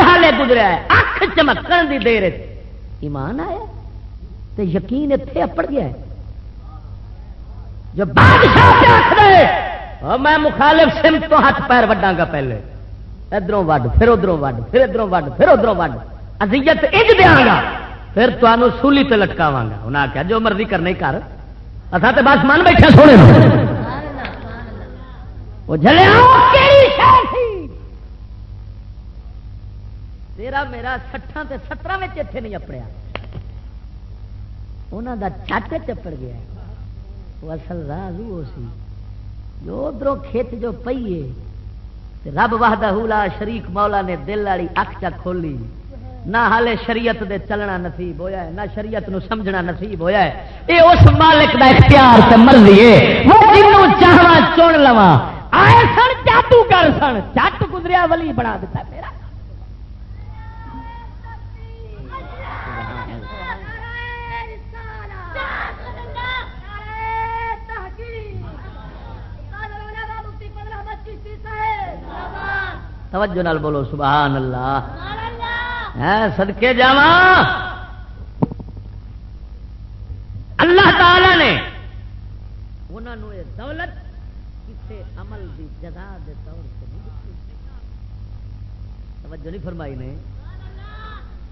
ہالے گزرا اکھ چمکن دی دیر ایمان آیا تو یقین اتے اپڑ گیا جو بادشاہ میں مخالف سم تو ہاتھ پیر وڈا گا پہلے۔ ادھروں وڈ، پھر ادھروں وڈ، پھر ادھروں وڈ، پھر ادھروں وڈ۔ ازیت انج دیا گا، پھر تمہوں سولی تے لٹکاوا گا۔ انہیں آخیا جو مرضی کرنے کر۔ اتنا تو بس من بیٹھا سونے وہ تیرا میرا سٹان سے سترہ میں اتنے نہیں اپڑیا۔ انہوں کا چٹ چپڑ گیا۔ وہ اصل راہ بھی وہ سی۔ جو ادھر کھیت جو پیے رب واہدہ حولا شریک مولا نے دل والی اک چا کھولی۔ نہ ہالے شریعت دے چلنا نصیب ہویا ہے، نہ شریعت نو سمجھنا نصیب ہویا ہے۔ اے اس مالک دا اختیار سے مرضی ہے وہ جنوں چاہوا چن لواں۔ آئے سن، جادو کر سن۔ چٹ گزریا ولی بنا دیتا میرا۔ توجہ نال بولو، سبحان اللہ۔ سدکے جا اللہ تعالی نے انہوں یہ دولت کسی عمل کی جگہ کے طور سے توجہ نہیں فرمائی نے؟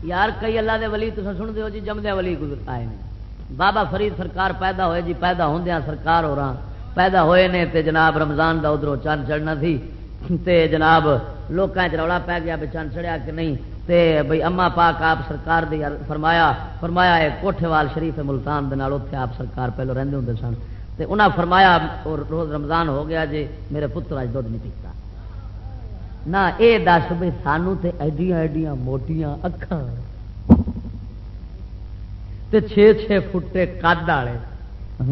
یار، کئی اللہ دے ولی تصا سن دو جی جمدیا ولی گزر آئے ہیں بابا فرید سرکار پیدا ہوئے جی پیدا ہوندیا سرکار ہو رہا پیدا ہوئے نے تے جناب رمضان دا ادھر چند چڑھنا تھی تے جناب لوگوں رولا پی گیا بھی چند چڑھیا کہ نہیں؟ تے بھئی اما پاک آپ سرکار دی فرمایا فرمایا ہے کوٹھے وال شریف ملتان دے نال اوتھے آپ سرکار پہلو رہندے ہوندے سن۔ تے انہاں فرمایا اور روز رمضان ہو گیا جی میرے پتر اج دودھ نہیں پیتا۔ نہ اے دس بھئی سانو تے ایڈیاں ایڈیاں موٹیاں اکھاں۔ تے چھ چھ فٹے قد والے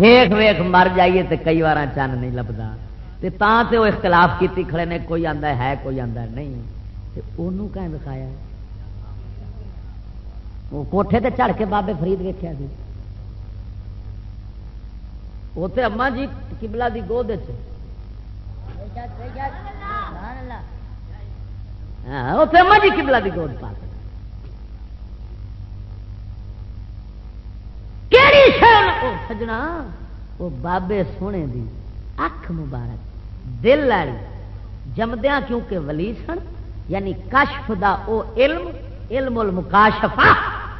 ویکھ ویکھ مر جائیے تے کئی وار چن نہیں لبدا۔ تے تاں تے وہ اختلاف کیتی کھڑے نے، کوئی آندا ہے، کوئی آندا نہیں۔ تے اونوں کہیں دکھایا ہے؟ وہ کوٹھے تے چڑھ کے بابے فرید ویکیا سی اتنے اما جی کبلا جی کی گود اتنے ہاں، اما جی کبلا کی گود پا۔ سجنا وہ بابے سونے دی اکھ مبارک، دل والی۔ جمدیا کیونکہ ولی سن یعنی کشف دا او علم علم المکاشفہ۔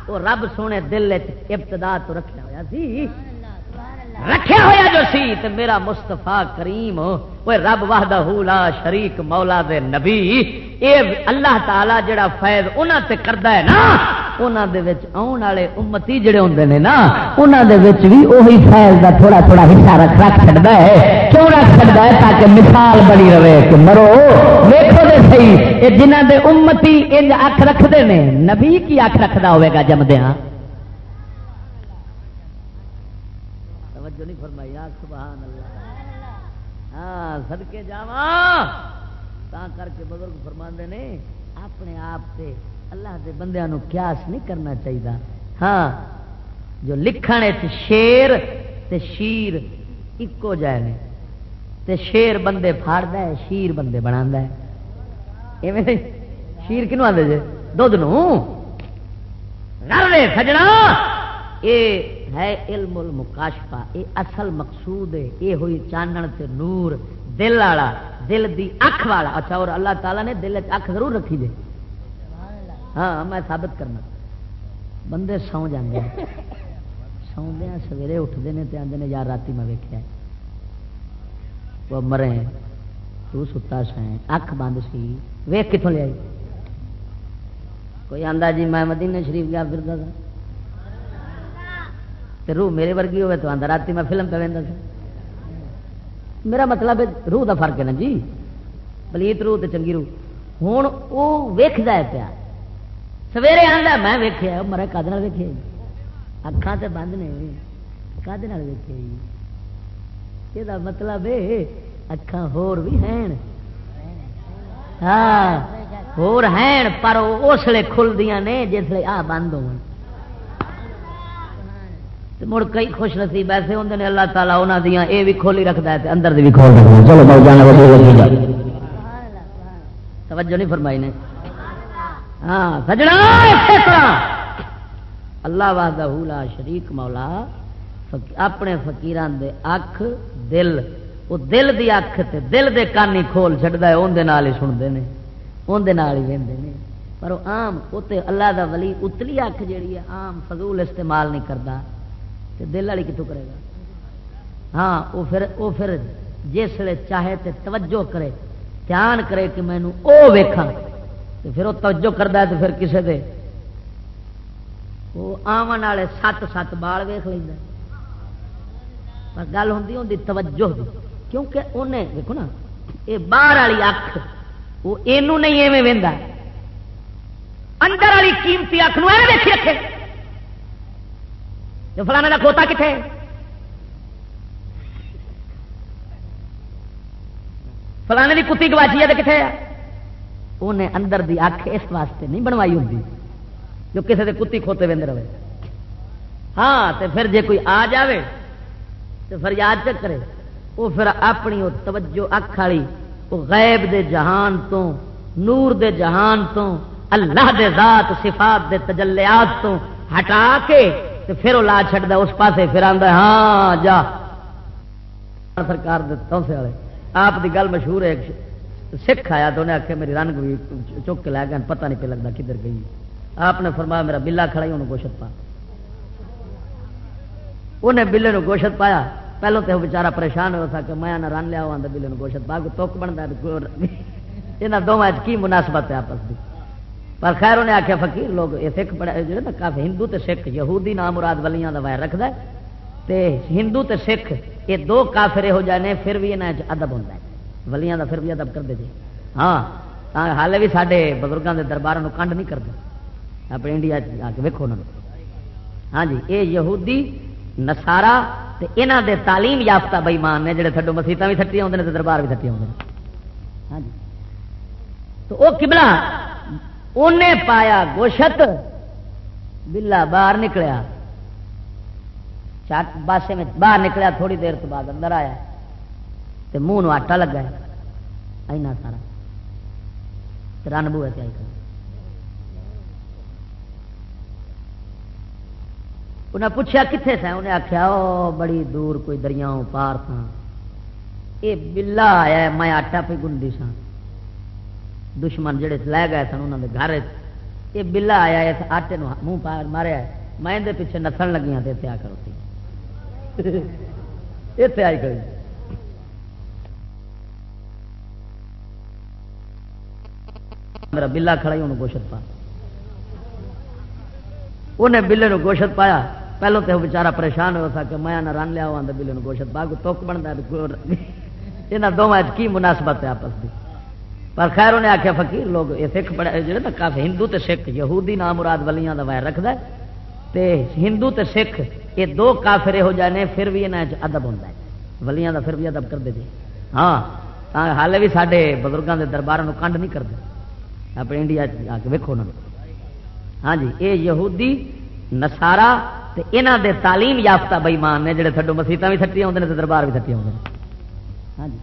وہ رب سونے دل ابتدا تو رکھا ہوا سی۔ رکھا ہوا جو سی تو میرا مستفا کریم وہ رب واہدہ لا شریک مولا دے نبی، اے اللہ تعالی جڑا فیض انہاں تے کردا ہے نا، انہاں دے وچ آن والے امتی جڑے ہوندے نے نا، انہاں دے وچ بھی وہی فیض دا تھوڑا تھوڑا حصہ رکھ رکھ چھڈدا ہے۔ کیوں رکھ چھڈدا ہے؟ تاکہ مثال بنی رہے کہ مرو، ویکھو دے صحیح، اے جنہاں دے امتی انج اکھ رکھدے نے، نبی کی اکھ رکھدا ہوے گا جمدیاں۔ توجہ نہیں فرمائی۔ سبحان اللہ ہاں سدکے جا کر کے بزرگ فرما نے اپنے آپ سے اللہ کے بندیا قیاس نہیں کرنا چاہیے ہاں جو لکھن شیر تے شیر ایکو جائے نے۔ تے شیر بندے پھاڑتا ہے شیر بندے بنا شیر کنو آدھے جی دھد سجنا۔ یہ ہے علم المکاشفہ یہ اصل مقصود ہے یہ ہوئی چانن تے نور، دل والا، دل دی اکھ والا۔ اچھا اور اللہ تعالیٰ نے دل اکھ ضرور رکھی دے۔ ہاں میں ثابت کرنا۔ بندے سو جانے سوندیا سویرے اٹھتے ہیں تو آدھے یار رات میں ویکیا وہ مرے تو ستا سائیں اکھ بند سی۔ ویخ کتوں لیا کوئی آدھا جی میں مدینہ شریف گیا پھر روح میرے ورگی ہوئے تو آدھا رات میں فلم پہ وہدا سا میرا مطلب روح کا فرق ہے نا جی۔ پلیت روح تو چنگی روح۔ ہوں وہ ویکد پیا۔ سویرے آدھا میں ویکیا مرے کد ویکیا اکھان تو بند نے کد ویکیا یہ مطلب ہے؟ اکھان ہور بھی ہیں۔ ہاں ہور ہیں، پر اس لیے کھلدیاں نے جس لیے آ بند ہو مڑ کئی خوش نصیب ایسے ہوں نے اللہ تعالیٰ انہوں دیا یہ بھی کھولی رکھتا ہے اندر بھی کھول رکھتا چلو توجہ نہیں فرمائی نے۔ ہاں سجنا اللہ وحدہ لا شریک مولا اپنے فقیران دے اکھ دل۔ وہ دل دی اکھ تے دل دے کانی کھول چڑھتا ہے اندر ہی سنتے ہیں اندر ہی وہدے ہیں پر وہ آم اتنے اللہ دا ولی اتلی اکھ جیڑی ہے آم فضول استعمال نہیں کرتا تو دل والی کتوں کرے گا۔ ہاں وہ پھر وہ پھر جس چاہے تے توجہ کرے، دھیان کرے کہ مینو او ویکھا تو پھر وہ توجہ کرتا ہے تو پھر کسے دے۔ وہ آمن والے سات سات بال ویخ لینا پر گل ہوں ہوں توجہ دی۔ کیونکہ انہیں دیکھو نا یہ باہر والی اکھ، وہ یہ نہیں ایویں وہدا اندر والی قیمتی اکھ نو دیکھی رکھے۔ جو فلانے کا کھوتا کتنے فلانے کی کتی گواچی ہے تو کتنے انہیں اندر دی اکھ اس واسطے نہیں بنوائی ہوتی جو کسی کے کتی کھوتے وے رہے۔ ہاں تو پھر جے کوئی آ جاوے تو فریاد چک کرے۔ وہ پھر اپنی وہ توجہ اکھ والی وہ غیب دے جہان تو نور دے جہان تو اللہ دے ذات، صفات دے تجلیات تو ہٹا کے تو پھر وہ لا چڑھتا اس پاسے پھر آتا ہاں جا۔ سرکار توسے والے۔ آپ کی گل مشہور ہے سکھ آیا تو انہیں آخیا میری رنگ بھی چک کے لے گیا پتہ نہیں پہ لگتا کدھر گئی۔ آپ نے فرمایا، میرا بلا کھڑا ہی، انہوں گوشت پا۔ انہیں بلے نو گوشت پایا۔ پہلو تو وہ بچارا پریشان ہو سکا میں نہ رن لیا آتا بلے گوشت پا۔ کے تک بنتا یہاں دونوں کی مناسبت ہے آپس کی پر خیر انہیں آخیا فقیر لوگ یہ سکھ پڑھے جڑے نا کافی ہندو تے سکھ، یہودی نام مراد ولیاں کا وائر رکھد تے ہندو تے سکھ، یہ دو کافر ہو جانے پھر بھی یہاں ادب ہوتا ہے۔ ولیاں کا پھر بھی ادب کرتے جی۔ ہاں ہال بھی سارے بزرگوں کے دربار کنڈ نہیں کرتے اپنے انڈیا آ کے ویکو انہوں ہاں جی یہ یہودی نسارا یہاں دے تعلیم یافتہ بئیمان نے جڑے تھڈو مسیطا بھی تھٹی آتے ہیں دربار بھی تھٹی آتے ہیں ہاں جی۔ تو وہ کبلا انہیں پایا گوشت، بلا باہر نکلیا۔ چٹ باسے میں باہر نکلیا، تھوڑی دیر تو بعد اندر آیا۔ تو منہ آٹا لگا اینا سارا۔ رن بو ہے انہیں پوچھا کتنے سا انہیں آخیا وہ بڑی دور کوئی دریاؤں پار تھا یہ بلا آیا میں آٹا پہ گنڈی سا دشمن جڑے لے گئے سن انہوں نے گھر یہ بلا آیا، اس آٹے منہ پار ماریا۔ میں اندر پیچھے نسن لگی ہوں اتنے آ کر اتنے آئی کری میرا بلا کھڑا ہی انہوں گوشت پا۔ انہیں بلے نو گوشت پایا۔ پہلو تو وہ بچارا پریشان ہو سکے میں نہ رن لیا آتا بلے گوشت پا۔ کو تک بنتا یہاں دونوں کی مناسبت ہے آپس کی پر خیر انہیں آخیا فقیر لوگ یہ سکھ پڑے جڑے نا کافی ہندو تے سکھ، یہودی نام مراد ولیاں کا وائر رکھد تے ہندو تے سکھ، یہ دو کافر ہو جانے پھر بھی یہاں ادب ہوتا ہے۔ ولیاں کا پھر بھی ادب کرتے جی۔ ہاں ہال بھی سارے بزرگوں کے دربار کنڈ نہیں کرتے اپنے انڈیا آ کے ویکو انہوں ہاں جی یہ یہودی نسارا یہاں دے تعلیم یافتہ بئیمان نے جڑے تھڈو مسیطا بھی تھٹی آتے ہیں دربار بھی تھٹی آتے ہیں ہاں جی۔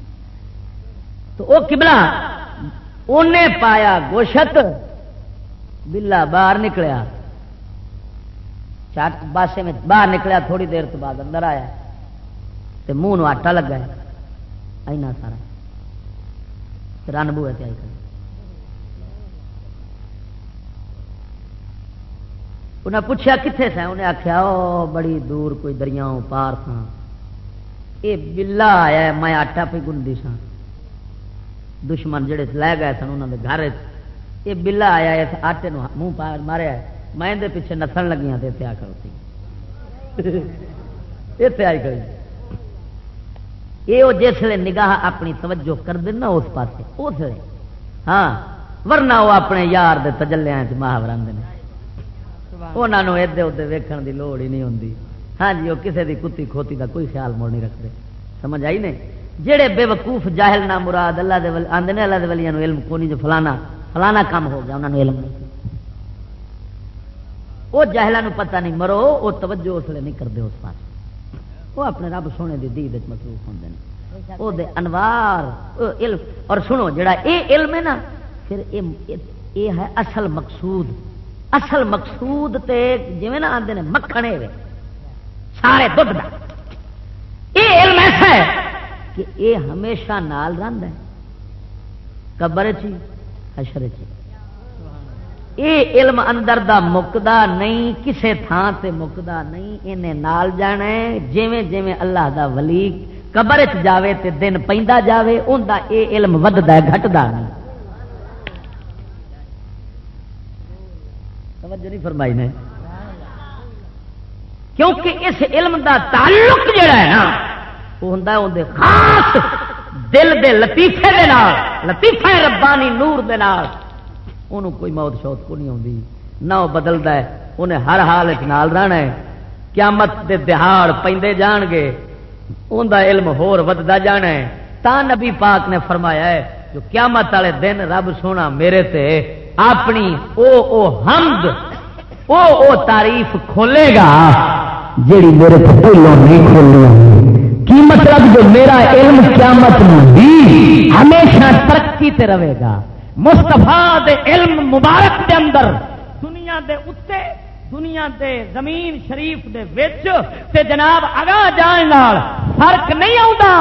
تو وہ کبلا انہیں پایا گوشت، بلا باہر نکلیا۔ چٹ باسے میں باہر نکلیا، تھوڑی دیر تو بعد اندر آیا۔ تو منہ آٹا لگا اینا سارا۔ رن بوے تیاری کر انہیں پوچھا کتنے سا انہیں آخیا وہ بڑی دور کوئی دریاؤں پار سا یہ بلا آیا میں آٹا پہ گنتی سا دشمن جڑے لے گئے سن انہوں نے گھر یہ بلا آیا، اس آٹے منہ پا ماریا۔ میں پیچھے نسن لگی تو اتنے آ کر اتنے آئی کر یہ جسے نگاہ اپنی توجہ کر دینا اس پاس اس ہاں ورنہ وہ اپنے یار دے تجلیا مہاور آدھے انہوں ادھر ادھر ویکن کی لوڑ ہی نہیں ہوتی ہاں جی وہ کسی کی کتی کھوتی کا کوئی خیال مڑ نہیں رکھتے سمجھ آئی نہیں؟ جہے بے وقوف جاہل نہ مراد اللہ دے آدھے اللہ دے ولیاں علم کو نہیں جو فلانا فلانا کام ہو گیا انہوں نے علم نہیں۔ وہ جاہلوں پتہ نہیں، مرو، وہ توجہ اس لیے نہیں کرتے اس پاس۔ وہ اپنے رب سونے کی دید مصروف ہوتے ہیں وہ انوار علم اور سنو، جڑا اے علم ہے نا، پھر یہ ہے اصل مقصود۔ اصل مقصود تے جی نا آتے ہیں مکھنے سارے دھد کا یہ علم ایسا ہے کہ یہ ہمیشہ نال رہتا ہے۔ قبر چی جی، حشر چی جی۔ یہ علم اندر دا مکدا نہیں، کسے تھان سے مکدا نہیں، انہیں نال جانا ہے۔ جیویں جیویں اللہ دا ولی قبر چ جاوے تے دن پیندا جاوے، ان دا اے علم وددا ہے، گھٹدا نہیں۔ توجہ نہیں فرمائی نے۔ کیونکہ اس علم دا تعلق جڑا ہے نا وہ ہوں اندر خاص دل دے لطیفے دے نال، لطیفہ ربانی نور دے نال۔ انہوں کوئی موت شوت کو نہیں آتی نہ وہ بدلتا ہے، انہیں ہر حال نال رہنا ہے۔ قیامت دے دہاڑ پہ جان گے۔ ان دا علم ہور ودتا جانا ہے۔ تا نبی پاک نے فرمایا ہے، جو قیامت والے دن رب سونا میرے تے، اپنی او او حمد، او او تعریف کھولے گا، جیڑی میرے پہلو نہیں کھولی کی مطلب جو میرا علم قیامت میں ہمیشہ ترقی تے رہے گا۔ مستفا دے علم مبارک دے اندر، دنیا دے اتے، دنیا دے زمین شریف دے وچ تے جناب اگا جان نال فرق نہیں آتا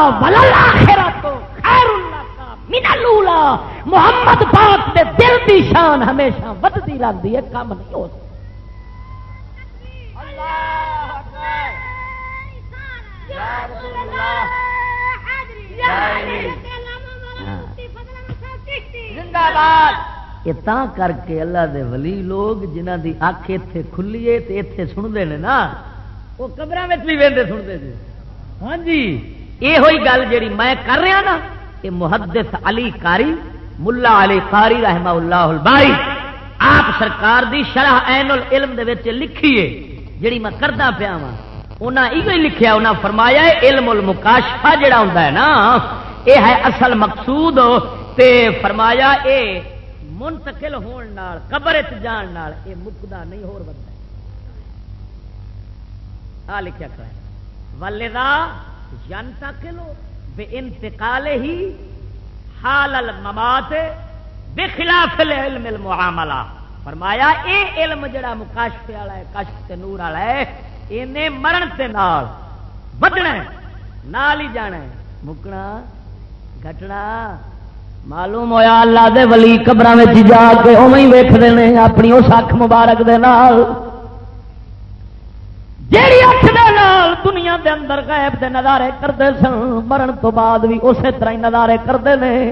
محمد پاک دے دل دی شان ہمیشہ ودتی رہتی ہے کم نہیں ہو سکتا۔ اللہ! یہ کر کے اللہ دے ولی لوگ جنہ دی اک اتے کھلی ہے اتے سنتے ہیں نا، وہ قبر بھی وہدے سنتے تھے ہاں جی یہ ہوئی گل جیڑی میں کر رہا نا، یہ محدث علی کاری ملا علی قاری رحمہ اللہ الباری، آپ سرکار دی شرح این العلم دے وچ لکھیے جیڑی میں کردا پیا وا انہاں یہ لکھیا، انہاں فرمایا علم المکاشفہ جڑا ہوندا ہے نا یہ ہے اصل مقصود تے فرمایا اے منتقل ہون نال، قبر جان نال اے مکدا نہیں، ہور بنتا آ لکھا کھڑا ولدا ینتقل بے انتقال ہی حال الممات بخلاف العلم المعاملہ۔ فرمایا اے علم جڑا مکاشف والا ہے کشف تے نور والا ہے اینے مرن تے نال بدنا نال ہی جانا ہے۔ مکنا، گھٹنا۔ معلوم ہویا اللہ دے ولی قبر جا کے اوی ویختے ہیں اپنی اس اکھ مبارک دے نال۔ جیڑی اکھ دے نال دنیا دے اندر غیب دے نظارے کرتے سن، مرن تو بعد بھی اسی طرح نظارے کرتے ہیں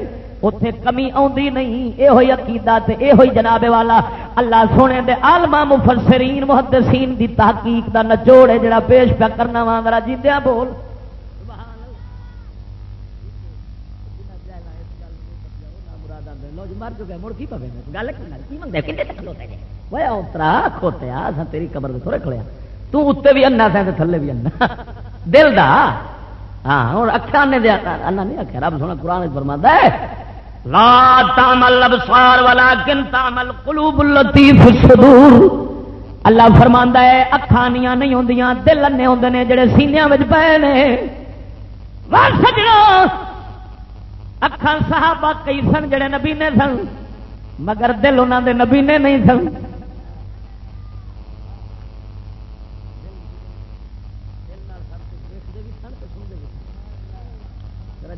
اتے کمی آتی نہیں یہ عقیدہ یہ ہوئی جناب والا۔ اللہ سونے دے آلما مفسرین، محدثین دی تحقیق دا نچوڑ ہے جڑا پیش پیا کرنا وا۔ میرا جیدیا بول۔ مر چکے مڑ کی پوے گل اترا کھوتیا تیری قبر میں تھوڑے کھڑیا تے بھی انا سا تھلے بھی انا دل دا ہاں ہوں اکھا نے انا نہیں آخیا رب سونا قرآن فرما ہے لا تعمل ابصار ولكن تعمل قلوب التي في الصدور. اللہ فرماندا ہے، اکھانیاں نہیں ہوندیاں، دل انے ہوندے نے جڑے سینیاں وچ پے نے۔ وا سجنا! اکھان صحابہ کئی سن جڑے نبی نے سن، مگر دل انہوں دے نبی نے نہیں سن۔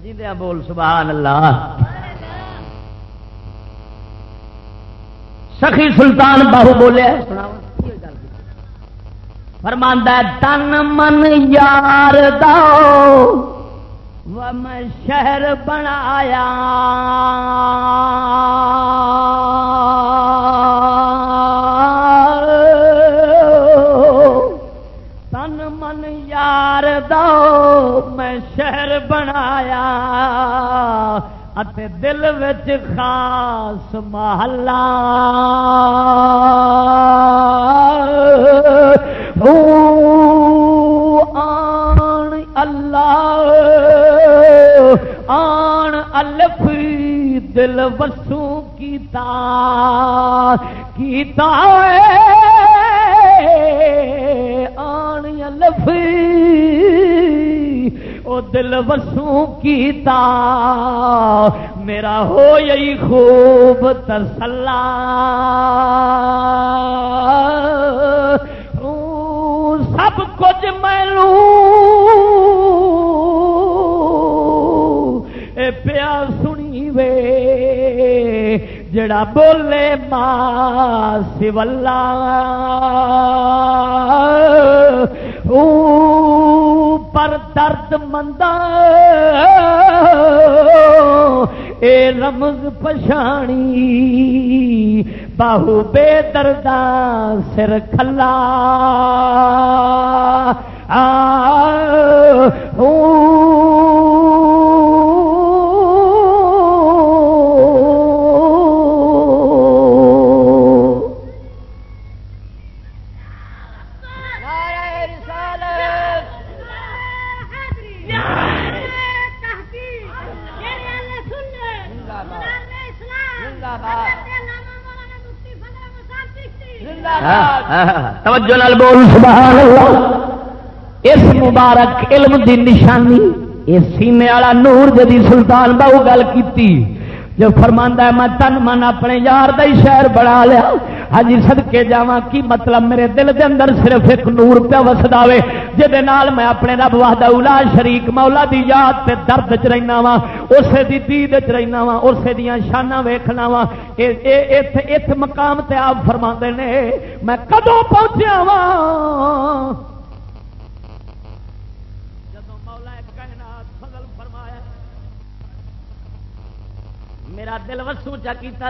جی بول، سبحان اللہ۔ سخی سلطان باہو بولے فرماندہ تن من یار دو میں شہر بنایا۔ تن من یار دو میں شہر بنایا۔ دل وچ خاص محلہ۔ آن اللہ آن الف دل وسو کیتا کیتا آن او دل وسو کیتا، میرا ہو یہی خوب ترسلا سب کچھ مینو پیا سنی وے، جڑا بولے ماں سولا پر درد مند اے رمز پچھانی باہو بے دردا سر کھلا۔ آ توجہ نال بول۔ سبحان اللہ۔ اس مبارک علم دی نشانی اس سینے والا نور جدی سلطان بہو گل کی جو فرماندا ہے میں تن من اپنے یار دا ہی شہر بنا لیا۔ ہاں جی، سدکے جا کی مطلب میرے دل دے اندر صرف ایک نور پیا وسدا وے جہد میں اپنے رب وحدہ اولا شریک مولا دی یاد تے درد چ رہنا وا اسے دی دید چ رہنا وا اسے دیا شانہ ویکھنا وا ات مقام تے آپ فرما نے، میں کدو پہنچیا وا میرا دل وسو چا کیتا۔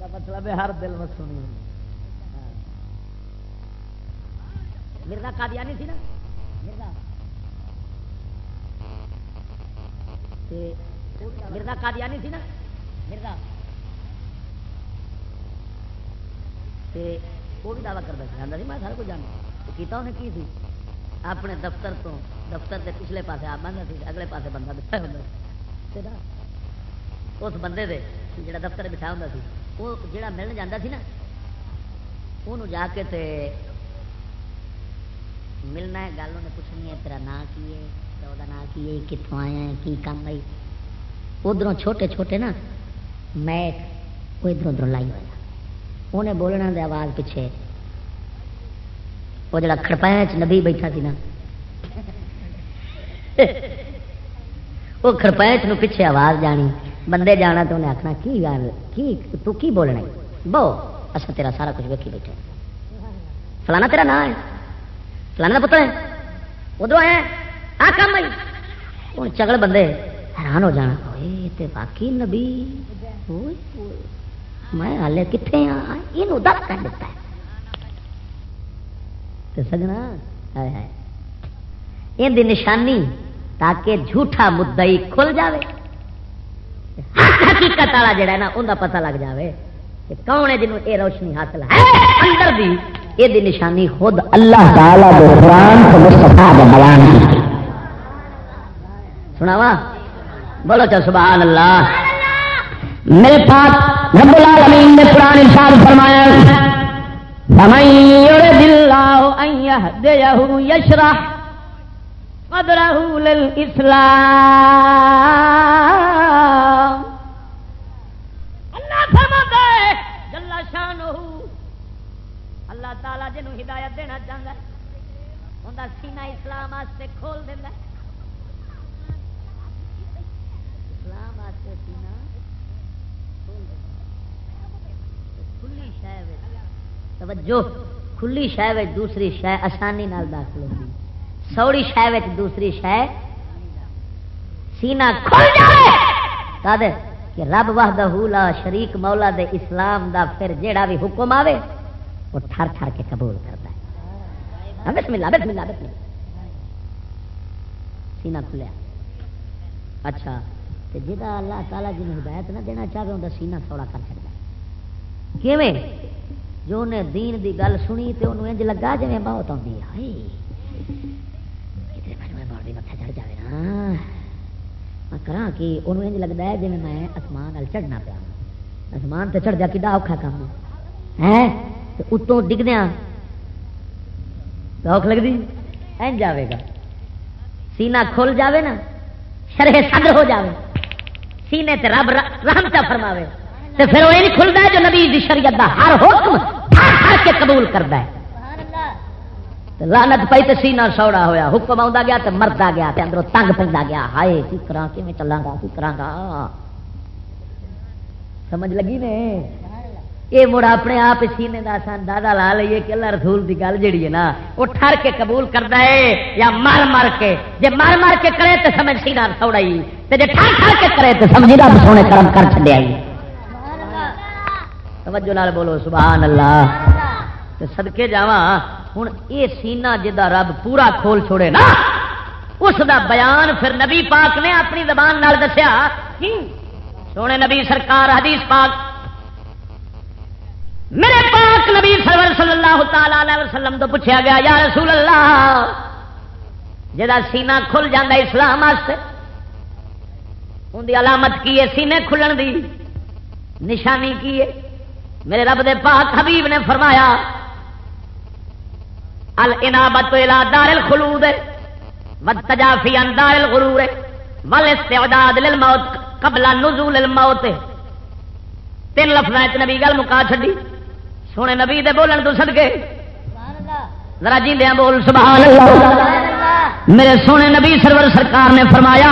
مطلب ہے ہر دل وسو نہیں ہاں۔ مرزا قادیانی سی نا؟ مرزا۔ مرزا قادیانی سی نا؟ مرزا۔ وہ بھی دعوی کرتا سکتا میں سارا کچھ جانا تو کیتا انہیں کی تھی؟ اپنے دفتر تو، دفتر کے پچھلے پاسے آپ بنتا سی اگلے پاسے بندہ بٹھا ہوں اس بندے دے، جڑا دفتر بٹھا ہوں سی وہ جڑا ملن جانا سی نا وہ جا کے تے ملنا ہے گل انہیں پوچھنی ہے تیرا نام کی ہے وہ نام کی ہے کتوں آیا ہے کی کام آئی ادھر چھوٹے چھوٹے نا میٹ وہ ادھر ادھر لائی ہوا انہیں بولنا دے آواز پیچھے وہ جڑا کڑپایا نبی بیٹھا سی نا وہ کڑپایا پیچھے آواز جانی بندے جانا تو انہیں آخنا کی گل؟ کی، تو کی بولنا بہو اچھا تیرا سارا کچھ ویکھی بیٹھے فلانا تیرا نام ہے؟ فلانا کا پتر ہے؟ ادو آیا آ کام آئی ہوں چگڑ بندے حیران ہو جانا۔ تے باقی نبی۔ میں ہالے کتنے ہاں یہ دس کر دیتا ہے۔ سجنا یہ نشانی تاکہ جھوٹا مدعی کھل جاوے۔ حقیقت والا جڑا نا ان کا پتا لگ جائے کون ہے جنوں یہ روشنی حاصل ہے۔ اندر دی یہ نشانی خود اللہ سناوا بولو چل سبحان اللہ۔ میرے پاس رب العالمین نے قرآن ارشاد فرمایا فمن دل ان يهديه يشرح قدره للاسلام اللہ تعالیٰ جنوں ہدایت دینا چاہتا ہے انہیں سینا اسلام واسطے کھول دینا اسلام واسطے سینا کھول دینا توجہ، کھلی شہ دوسری شہ آسانی نال داخل ہوتی۔ سوڑی شہ دوسری شہ سینہ کھل جائے کہ رب وحدہ لا شریک مولا دے اسلام دا پھر جیڑا بھی حکم آوے وہ ٹھر ٹھر کے قبول کرتا ہے۔ ہاں، بسم اللہ بسم اللہ بسم اللہ۔ سینہ کھلیا۔ اچھا تو جا اللہ تعالیٰ جن ہدایت نہ دینا چاہے ان سینہ سوڑا کر سکتا کیویں؟ جو انہیں دین دی گل سنی تو انہوں انج لگا جی بہت آتی ہے۔ متھا چڑھ جائے نا۔ میں کرا کہ انہوں انج لگتا ہے جی میں آسمان چڑھنا پیا آسمان تو چڑھ جا کھا اوکھا کام ہے؟ ہاں؟ اتوں ڈگدیا اوکھ لگتی این جاوے گا۔ سینہ کھل جاوے نا، شرح صدر ہو جاوے۔ سینے تے رب رحمتا فرماوے۔ تو پھر وہ نہیں کھلتا ہے جو نبی دی شریعت دا ہر حکم ہر ہر کے قبول کرتا ہے۔ لانت پائی تو سینا سوڑا ہویا۔ حکم آ گیا تو مردا گیا تے اندروں تنگ پہ گیا۔ ہائے کی کرا کی چلا گا؟ کی کرا گا۔ سمجھ لگی نے؟ یہ مڑا اپنے آپ سینے کا سن دادا لا لیے کہ اللہ رسول کی گل جہی ہے نا، وہ ٹر کے قبول کرتا ہے یا مر مر کے۔ جی مر مر کے کرے تو سمجھ سینا سوڑا ہی جی ٹر ٹر کے کرے تو سمجھ رب سونے کرم کر چلے آئی۔ توجہ نال بولو، سبحان اللہ۔ سدکے جا ہوں یہ سینا جا رب پورا کھول چھوڑے نا، اس دا بیان پھر نبی پاک نے اپنی زبان نال دسیا۔ سونے نبی سرکار، حدیث پاک میرے پاک نبی سرور صلی اللہ تعالی وسلم تو پوچھا گیا، یا رسول اللہ جا سینا کھل جاتا اسلام ان کی علامت کی ہے؟ سینے کھلن دی۔ نشانی کی ہے؟ میرے رب دے پاک حبیب نے فرمایا الانابت الى دار الخلود، والتجافی عن دار الغرور، والاستعداد للموت قبل نزول الموت۔ تین لفظ نبی گل مکا چڈی سونے نبی دے بولن تو سد کے ذرا جیندیا بول سبحان اللہ۔ میرے سونے نبی سرور سرکار نے فرمایا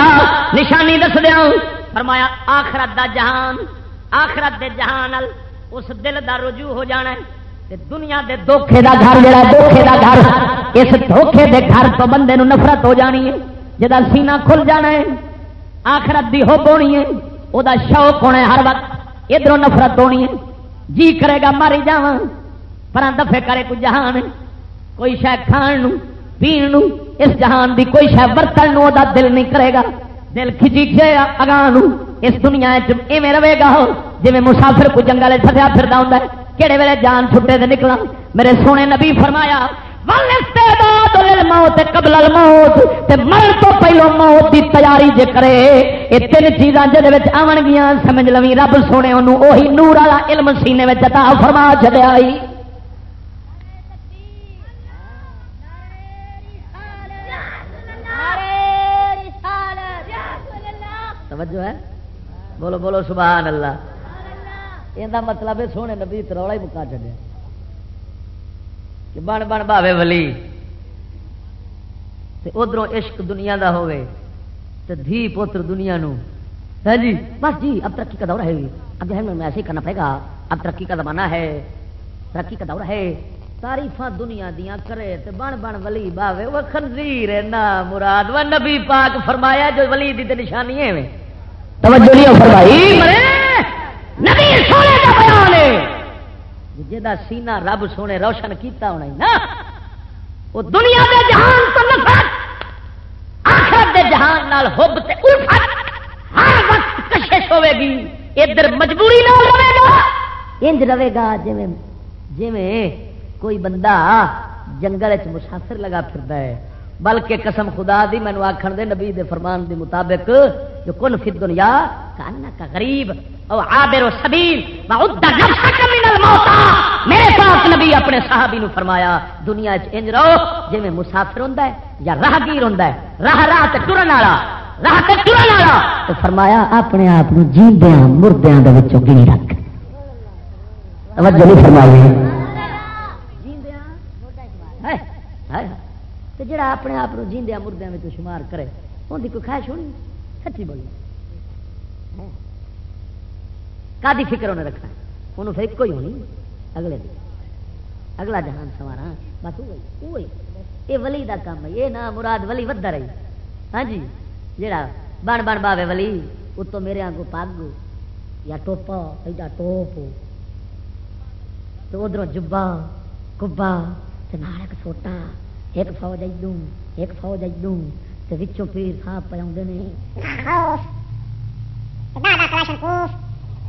نشانی دس دیا فرمایا آخرت دا جہان آخرت دے جہان اس دل دا رجوع ہو جانا ہے۔ دنیا دے دھوکھے دا گھر جڑا دھوکھے دا گھر اس دھوکھے دے گھر تو بندے نو نفرت ہو جانی ہے۔ جدا سینہ کھل جانا ہے آخرت دی ہوب ہونی ہے۔ وہ شوق ہونا ہے ہر وقت۔ ادھر نفرت ہونی ہے۔ جی کرے گا ماری جا پر دفے کرے کوئی جہان، کوئی شہ کھان پین اس جہان دی کوئی شہ برتن دل نہیں کرے گا۔ دل کھچی گیا اگاں اس دنیا ایویں رہے گا جی مسافر کو جنگل فسیا پھر ہوں کہڑے ویلے جان چھٹے دے نکلا میرے سونے نبی فرمایا قبل الموت مرن تو پہلو موت کی تیاری جے کرے یہ تین چیزاں جہد آن گیا سمجھ لوی رب سونے وہی نور والا علم سینے میں عطا فرما چلیا توجہ ہے؟ بولو بولو سبحان اللہ۔ یہ مطلب ہے سونے نبی تروڑا ہی مکا چڑیا کہ بن بن باوے ولی۔ ادھر عشق دنیا دا ہوئے تو دھی پوتر دنیا نو۔ ہے جی بس جی اب ترقی کا دور ہے۔ اب جو میں ایسے ہی کرنا پڑے گا۔ اب ترقی کا زمانہ ہے۔ ترقی کا دور ہے۔ تاریف دنیا دیا کرے تو بن بن ولی باوے وہ خنزیر ہے نا، مراد۔ وہ نبی پاک فرمایا جو ولی دی تے نشانی ہے۔ توجہ نہیں فرمائی۔ نبی سونے کا بیان ہے۔ جا سینا رب سونے روشن کیتا ہونا نا، وہ دنیا دے جہان تو نفرت آخر دے جہان نال حب تے الفت ہر وقت کشش ہوے گی، ادھر مجبوری نہ رہے گا، انج رہے گا جی جی کوئی بندہ جنگل چ مسافر لگا پھر ہے، بلکہ قسم خدا دی مینو آخر دے نبی دے فرمان دی مطابق، جو کن فی دنیا کا غریب او عابر و سبیل من الموتا میرے پاک نبی اپنے صحابی نو فرمایا دنیا چ انج رہو جی میں مسافر ہے یا راہگیر ہے راہ راہ تے ٹرن والا راہ تے ٹرن والا۔ تو فرمایا اپنے آپ نو جیندیاں مردیاں دے وچوں گنی رکھ۔ توجہ نہیں فرمائی۔ جیندیاں جڑا اپنے آپ کو جیندیا مردوں میں شمار کرے ان کی کوئی خواہش ہونی؟ سچی بولی کا فکر انہیں رکھنا انہوں پھر ایک ہی ہونی اگلے دن۔ اگلا جہان سوارا۔ بس وہی یہ ولی دا کام ہے، یہ نہ مراد ولی ودا رہی۔ ہاں جی جڑا بن بن باوے ولی اتوں میرے آگوں پگ یا ٹوپا ایڈا ٹوپ۔ تو ادھر جبا، کبا نال ایک سوٹا، ایک فوج ادوں ایک فوج ادوں وچوں پیر صاحب پہ آدھے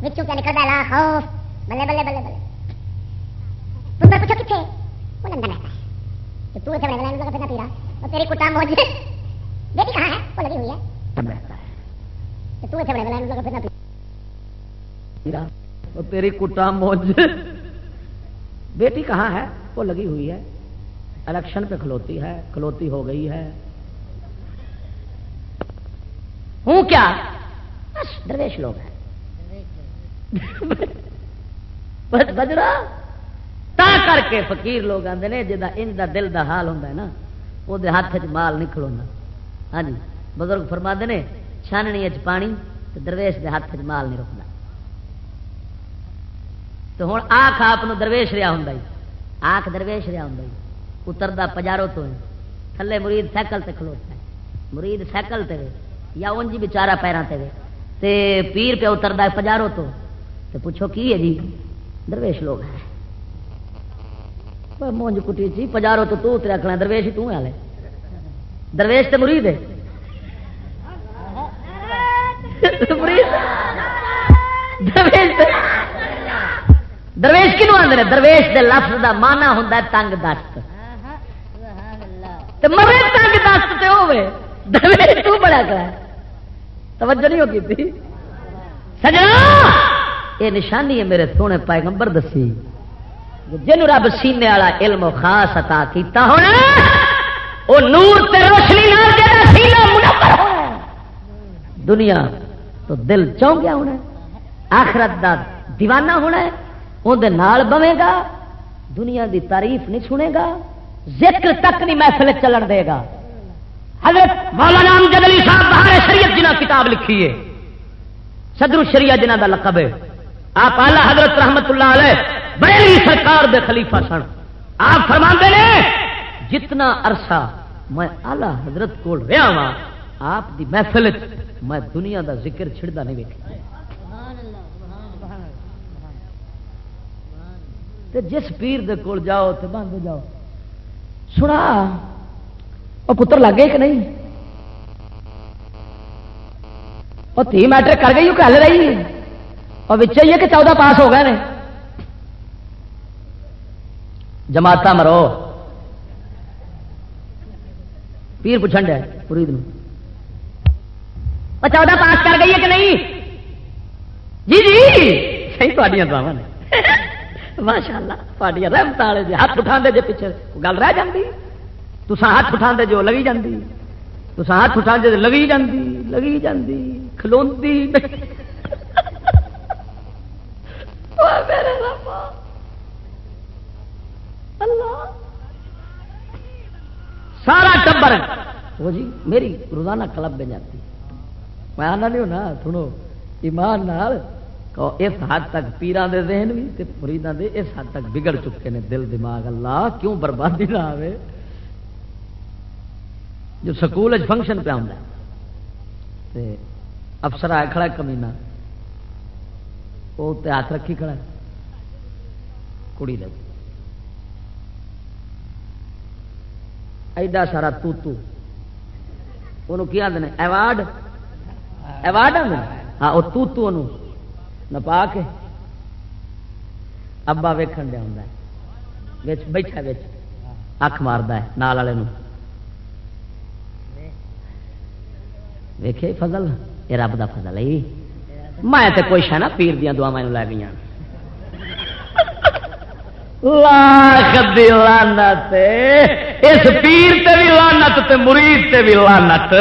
نے بلے بلے بلے بلے۔ تم پوچھو کتنے وہ لندن رہتا ہے۔ تو اتنے بڑے بڑے پھرنا پیرا اور تیری کٹا موج بیٹی کہاں ہے؟ وہ لگی ہوئی ہے۔ تو اتنے بڑے بڑے پھرنا پیرا اور تیری کٹا موج۔ بیٹی کہاں ہے؟ وہ لگی ہوئی ہے۔ الیکشن پہ کھلوتی ہے۔ کھلوتی ہو گئی ہے۔ ہوں کیا؟ بس درویش لوگ ہیں۔ بس بجرا؟ تا کر کے فقیر لوگ آتے ہیں جا ان دا دل دا حال ہوتا ہے نا وہ ہاتھ چ مال نہیں کھلونا ہاں جی بزرگ فرما نے، چھاننی چ پانی تو درویش دے ہاتھ چ مال نہیں رکنا تو ہوں آخ آپ درویش رہا ہوں آخ درویش رہا ہوں اترتا پجارو تو تھلے مرید سائیکل تے کھلوتا ہے۔ مرید سائیکل تے یا انجی بچارا پیروں تے تے پیر پہ اترتا ہے پجارو تو۔ تے پوچھو کی ہے جی؟ درویش لوگ ہیں۔ مونج کٹی چی پجارو تو تو اتریا کھڑا درویش ہی تو ہے درویش تے مرید ہے۔ درویش کنو آدھے درویش دے لفظ دا مانا ہوں تنگ دست۔ مرے تنگ دست ہوے درویش تو بڑا کرا توجہ نہیں ہوگی سجنا! یہ نشانی ہے میرے سونے پیغمبر دسی۔ جن رب سینے والا علم و خاص عطا کیتا ہونا وہ نور تے روشنی سینہ منور ہونا دنیا تو دل چاہ گیا ہونا آخرت دا دیوانہ ہونا ہے اندر بوے گا، دنیا دی تعریف نہیں سنے گا، ذکر تک نہیں محفل چلن دے گا۔ حضرت مولانا امجد علی صاحب بہار شریعت جنہ کتاب لکھی ہے، صدر شریعہ جنہ دا لقب ہے۔ آپ آلہ حضرت رحمت اللہ علیہ بڑی سرکار دے خلیفہ سن۔ آپ فرما نے، جتنا عرصہ میں آلہ حضرت کو رہا وا آپ دی محفل میں دنیا دا ذکر چھڑتا نہیں ویک تے جس پیر دے کول جاؤ، تے بند جاؤ۔ سنا وہ پتر لگ گئے کہ نہیں؟ وہ تھی میٹرک کر گئی وہ کل رہی ہے۔ اور بچے کہ چودہ پاس ہو گئے نے۔ جماعت مرو۔ پیر پوچھن ڈیا مرید چودہ پاس کر گئی ہے کہ نہیں؟ جی جی۔ صحیح تھوڑی دعوا نے۔ ماشاء اللہ رحمت والے جی ہاتھ اٹھا دے جی پیچھے گل رہ جاتی تو ہاتھ اٹھا دے جو لگی جاتی تو ہاتھ اٹھا دے لگی جاتی لگی جاتی کھلوتی اللہ۔ سارا ٹبر۔ وہ جی میری روزانہ کلب میں جاتی۔ میں آنا نہیں ہونا سنو۔ ایمان نال اس حد تک پیران دے ذہن بھی مریداں دے اس حد تک بگڑ چکے ہیں دل، دماغ، اللہ، کیوں بربادی نہ آئے جو سکول فنکشن پہ آتا ہے۔ افسر آیا کھڑا کمینا وہ ہاتھ رکھی کھڑا کڑی لگ ایڈا سارا تو تو۔ انہوں کیا آدھے ایوارڈ؟ ایوارڈ آدھے ہاں وہ تو تو انہوں۔ نپا کے ابا ویکن دیا ہوں بیٹھا بچ اکھ مارد نال والے ویخے فضل۔ یہ رب کا فضل ہے۔ میں تو کوئی شہ نا پیر دیا دعا میں لے گئی لاکھ لانت اس پیر تے بھی لانت تے مرید تے بھی لانت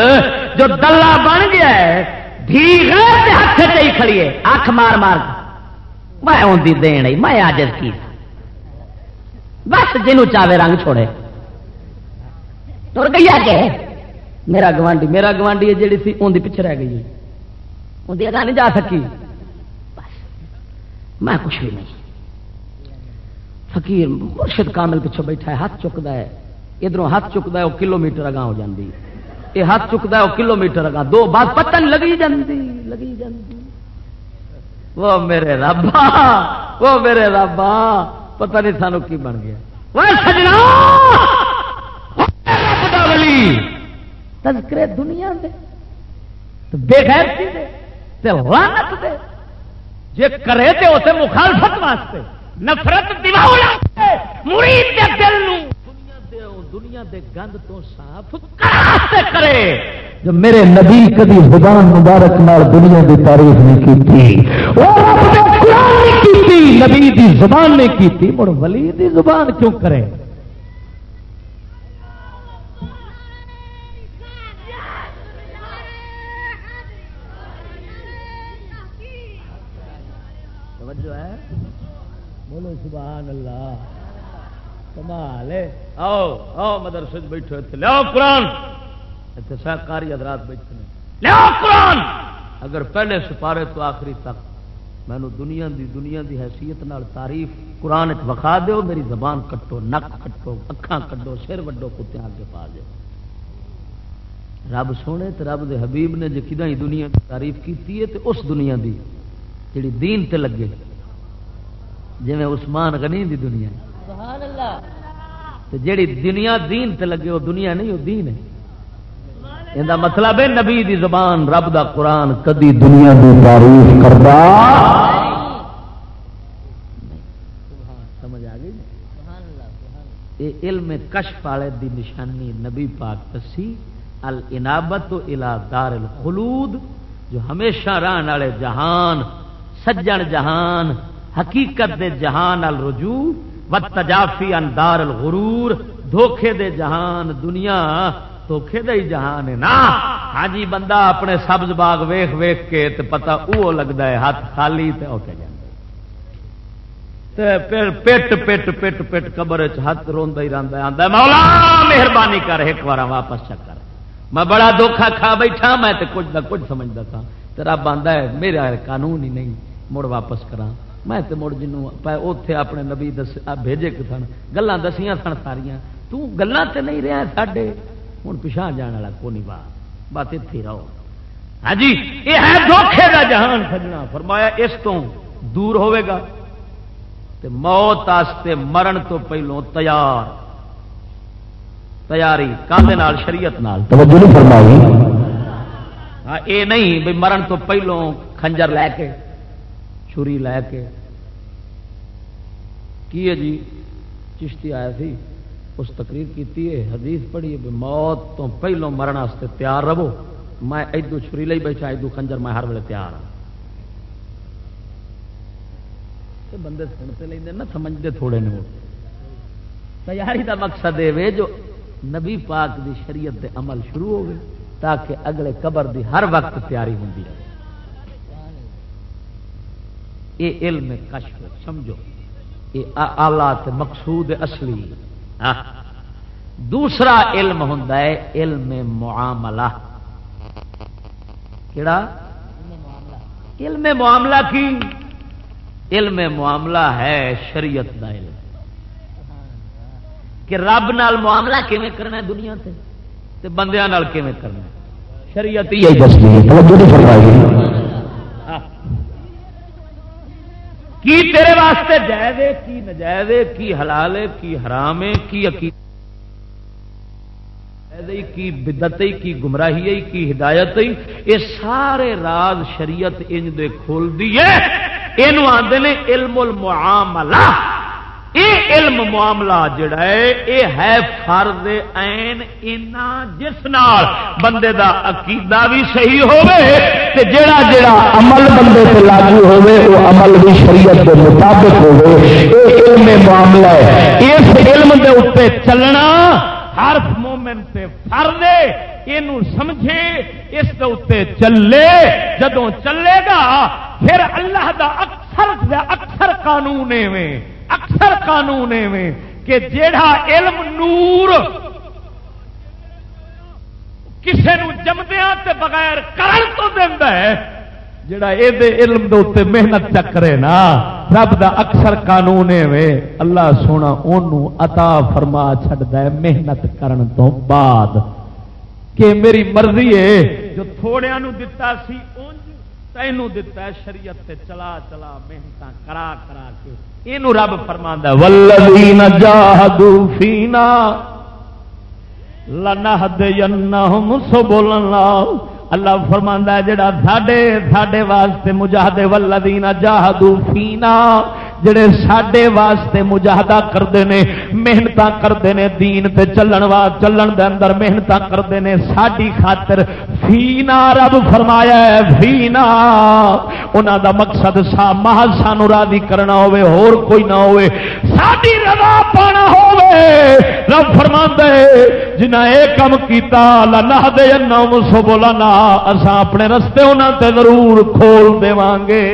جو دلہ بن گیا ہے ہاتھ چی کھڑیے اکھ مار مار۔ میں آدھی دین میں آج کی۔ بس جنوں چاہے رنگ چھوڑے۔ تر گئی آگے۔ میرا گوانڈی میرا گوانڈی ہے جیڑی تھی اندی پیچھے رہ گئی اندی اگا نہیں جا سکی۔ بس۔ میں کچھ بھی نہیں۔ فقیر مرشد کامل پچھو بیٹھا ہے، ہاتھ چکتا ہے۔ ادھر ہاتھ چکتا ہے، وہ کلو میٹر اگاں ہو جاتی یہ ہاتھ چکتا ہے، وہ کلو میٹر اگاں۔ دو بات پتن لگی جاندی لگی جاندی۔ وہ میرے ربا وہ میرے ربا پتہ نہیں سانو کی بن گیا۔ تذکرے دنیا دے۔ بے غیرتی دے۔ تے لعنت دے جے کرے تے اسے مخالفت واسطے۔ نفرت دیواؤ واسطے۔ مرید دے دل نو۔ دنیا دے گند تو صاف کراستے کرے۔ جو میرے نبی کدی زبان مبارک نال دنیا دی تعریف نہیں کیتی۔ وہ رب دے قرآن نہیں کیتی، نبی دی زبان نہیں کیتی۔ مڑ ولی دی زبان کیوں کرے؟ بولو سبحان اللہ کمال آؤ آؤ، مدرسے بیٹھو اتنے لو قرآن۔ اتنے سہکاری حضرات بیٹھے ہیں لو قرآن! اگر پہلے سپارے تو آخری تک۔ مینو دنیا دی دنیا دی حیثیت نال تعریف قرآن چ وکھا دیو۔ میری زبان کٹو، نک کٹو، اکھاں کٹو سر وڈو کتے آگے پا دیو۔ رب سونے تو رب دے حبیب نے جی کدا ہی دنیا کی تعریف کی تو اس دنیا دی جڑی دین تے لگے۔ جی عثمان غنی دی دنیا سبحان اللہ۔ جڑی دنیا دین تے لگے وہ دنیا نہیں وہ دین ہے۔ یہ مطلب ہے نبی دی زبان رب دا قرآن کدی دنیا دی تعریف سمجھ آ گئی؟ اللہ یہ علم کشف والے دی نشانی نبی پاک دسی الانابت الى دار الخلود جو ہمیشہ رہن والے جہان سجن جہان حقیقت دے جہان الرجوع و تجافی ان دار الغرور دھوکھے دے جہان دنیا دھوکھے دے ہی جہان ہے نا۔ ہاں جی بندہ اپنے سبز باغ ویخ ویخ کے تے پتہ وہ لگتا ہے، ہاتھ خالی تے اوکے جانا تے پھر پٹ پٹ پٹ پٹ قبر ہاتھ روندا ہی رہندا آندا مولا مہربانی کر، ایک بار واپس چکر میں بڑا دھوکھا کھا بیٹھا، میں تے کچھ نہ کچھ سمجھدا تھا۔ تے رب ہے، میرا قانون ہی نہیں، مڑ واپس کراں۔ میں تے مڑ جنوں اوتھے اپنے نبی دس بھیجے کہ سن گلاں دسیاں سن ساریاں۔ تو گلاں تے نہیں رہیا ساڈے ہن پیچھے جان والا کو نہیں بات بات اتھی رہو۔ ہاں جی یہ ہے دھوکھے دا جہان سجنا۔ فرمایا اس تو دور ہوئے گا تے موت آستے مرن تو پہلوں تیار۔ تیاری کالے نال شریعت نال۔ توجہ نہیں فرمائی۔ ہاں اے نہیں بھی مرن تو پہلوں خنجر لے کے۔ چھری لے کے۔ کی ہے جی؟ چشتی آیا سی، اس تقریر کی حدیث پڑھی بھی موت تو پہلوں مرن واسطے تیار رہو۔ میں ادو چھری لئی بیٹھا ادو خنجر، میں ہر ویلے تیار ہوں بندے سنتے لیں نا سمجھتے تھوڑے نے تیاری دا مقصد یہ جو نبی پاک دی شریعت دے عمل شروع ہو گئے، تاکہ اگلے قبر دی ہر وقت تیاری ہوتی ہے یہ علم کشف سمجھو یہ آلات مقصود اصلی۔ دوسرا علم ہوں علم معاملہ۔ کیڑا؟ علم معاملہ کی؟ علم معاملہ ہے شریعت دا علم۔ کہ رب نال معاملہ کیویں کرنا ہے دنیا تے؟ تے بندیاں نال کیویں کرنا ہے؟ شریعت ہی ہے۔ کی تیرے واسطے جائز ہے کی نجائز ہے کی حلال ہے کی حرام ہے کی عقید کی بدت کی گمراہی کی ہدایت یہ سارے راز شریعت انج دے کھول دیے۔ یہ آدھے نے علم المعاملہ۔ یہ علم معاملہ جڑا ہے، یہ ہے فرض عین اینا جس نال بندے دا عقیدہ بھی صحیح ہوے تے جڑا جڑا عمل بندے تے لاگو ہوئے وہ عمل بھی شریعت کے مطابق ہوئے یہ علم معاملہ ہے۔ اس علم دے اوپر چلنا ہر مومن سے فرض یہ سمجھے، اس دے اوپر چلے۔ جدوں چلے گا، پھر اللہ دا اکثر اکثر قانون میں اکثر قانون میں کہ جیڑا علم نور کسے کسی جمدیا بغیر کرن تو دینا ہے جڑا یہ علم دے اتنے محنت چکرے نا، رب دا اکثر قانون وے اللہ سونا انہوں عطا فرما چھڑدا ہے محنت کرن تو بعد۔ کہ میری مرضی ہے، جو تھوڑیاں نو دتا سی، اونج تینوں دتا ہے شریعت تے چلا چلا محنت کرا کرا کے۔ یہ رب فرما ہے والذین فینا لنہدینہم سبلنا۔ اللہ فرماندا ہے، جڑا ساڈے ساڈے واسطے مجاہدے والذین جاہدو فینا جڑے ساڈے واسطے مجاہدہ کرتے ہیں محنت کرتے ہیں دین تے چلن وا، چلن دے اندر محنت کرتے ہیں ساری خاطر فینا رب فرمایا ہے، فینا۔ انہاں دا مقصد سا محض سانو راضی کرنا ہوئے اور کوئی نہ ہوئے ساری رضا پانا ہوئے رب فرماندا ہے جنہ اے کم کیتا، لا نہ دے انہم سبلنا اساں اپنے رستے انہاں تے ضرور کھول دیواں گے۔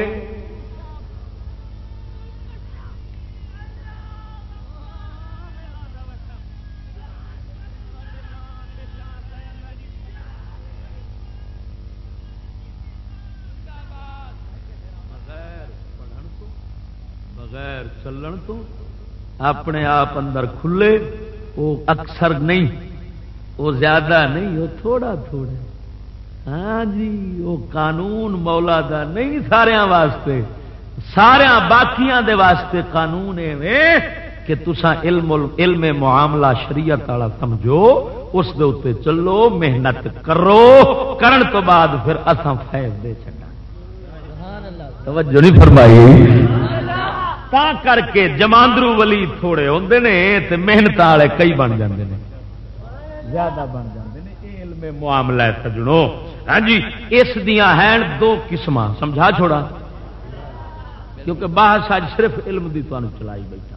اپنے آپ اندر کھلے وہ اکثر نہیں وہ زیادہ نہیں وہ تھوڑا تھوڑا۔ ہاں جی وہ قانون مولا دا نہیں سارا واسطے سارا باقیاں دے واسطے قانون ایویں کہ تسا علم علم معاملہ شریعت والا سمجھو اس دے اتنے چلو محنت کرو کرن تو بعد پھر اساں فیض دے چڑھا توجہ نہیں فرمائی۔ تا کر کے جماندرو ولی تھوڑے ہوندے نے، تے محنت والے کئی بن جاندے نے۔ زیادہ بن جاندے نے۔ اے علم معاملہ سجنو۔ ہاں جی اس دیاں ہیں دو قسم سمجھا چھوڑا؟ کیونکہ بحث اج صرف علم دی تانوں چلائی بیٹھا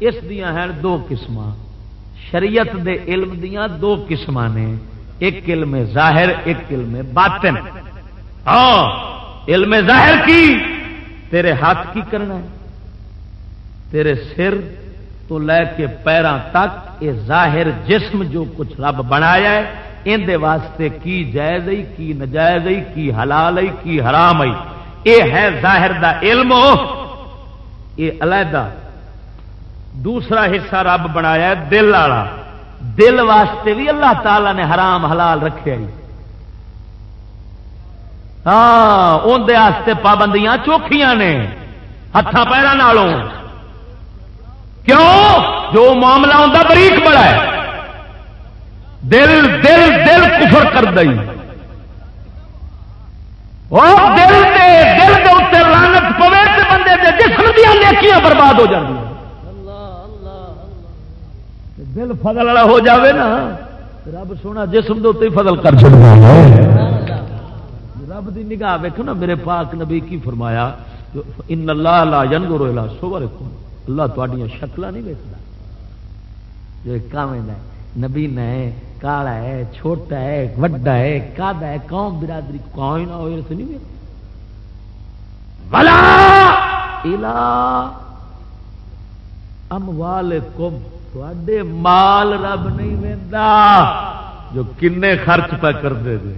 اس دیاں ہیں دو قسم شریعت دے علم دیاں دو قسم نے۔ ایک علم ظاہر، ایک علم باطن۔ ہاں علم ظاہر کی؟ تیرے ہاتھ کی کرنا ہے۔ تیرے سر تو لے کے پیروں تک یہ ظاہر جسم جو کچھ رب بنایا ہے اندر واسطے کی جائز کی نجائز کی حلال کی حرام یہ ہے ظاہر دا علم یہ علیحدہ دوسرا حصہ رب بنایا ہے، دل والا۔ دل واسطے بھی اللہ تعالی نے حرام حلال رکھے ہاں اندر پابندیاں چوکھیاں نے ہاتھ پیروں کیوں؟ جو معاملہ ہوتا بریک بڑا ہے۔ دل دل دل کفر کر دئی دل دے دل کے اتنے لانت پوے بندے دے جسم دیا نیکیاں برباد ہو جاتی دل فضل والا ہو جاوے نا۔ رب سونا جسم دے اتنے فضل کر چڑھا رب دی نگاہ ویکو نا، میرے پاک نبی کی فرمایا ان اللہ لا ینظر الى صورکم۔ اللہ تھوڑی شکل نہیں ویکتا جو کام نبی نے کالا ہے، چھوٹا ہے، وڈا ہے کادا ہے، قوم برادری کوئی نہ ہوئے ہو نہیں بلا الا اموال کم تھوڑے مال رب نہیں ویدا جو کنے خرچ پہ کرتے تھے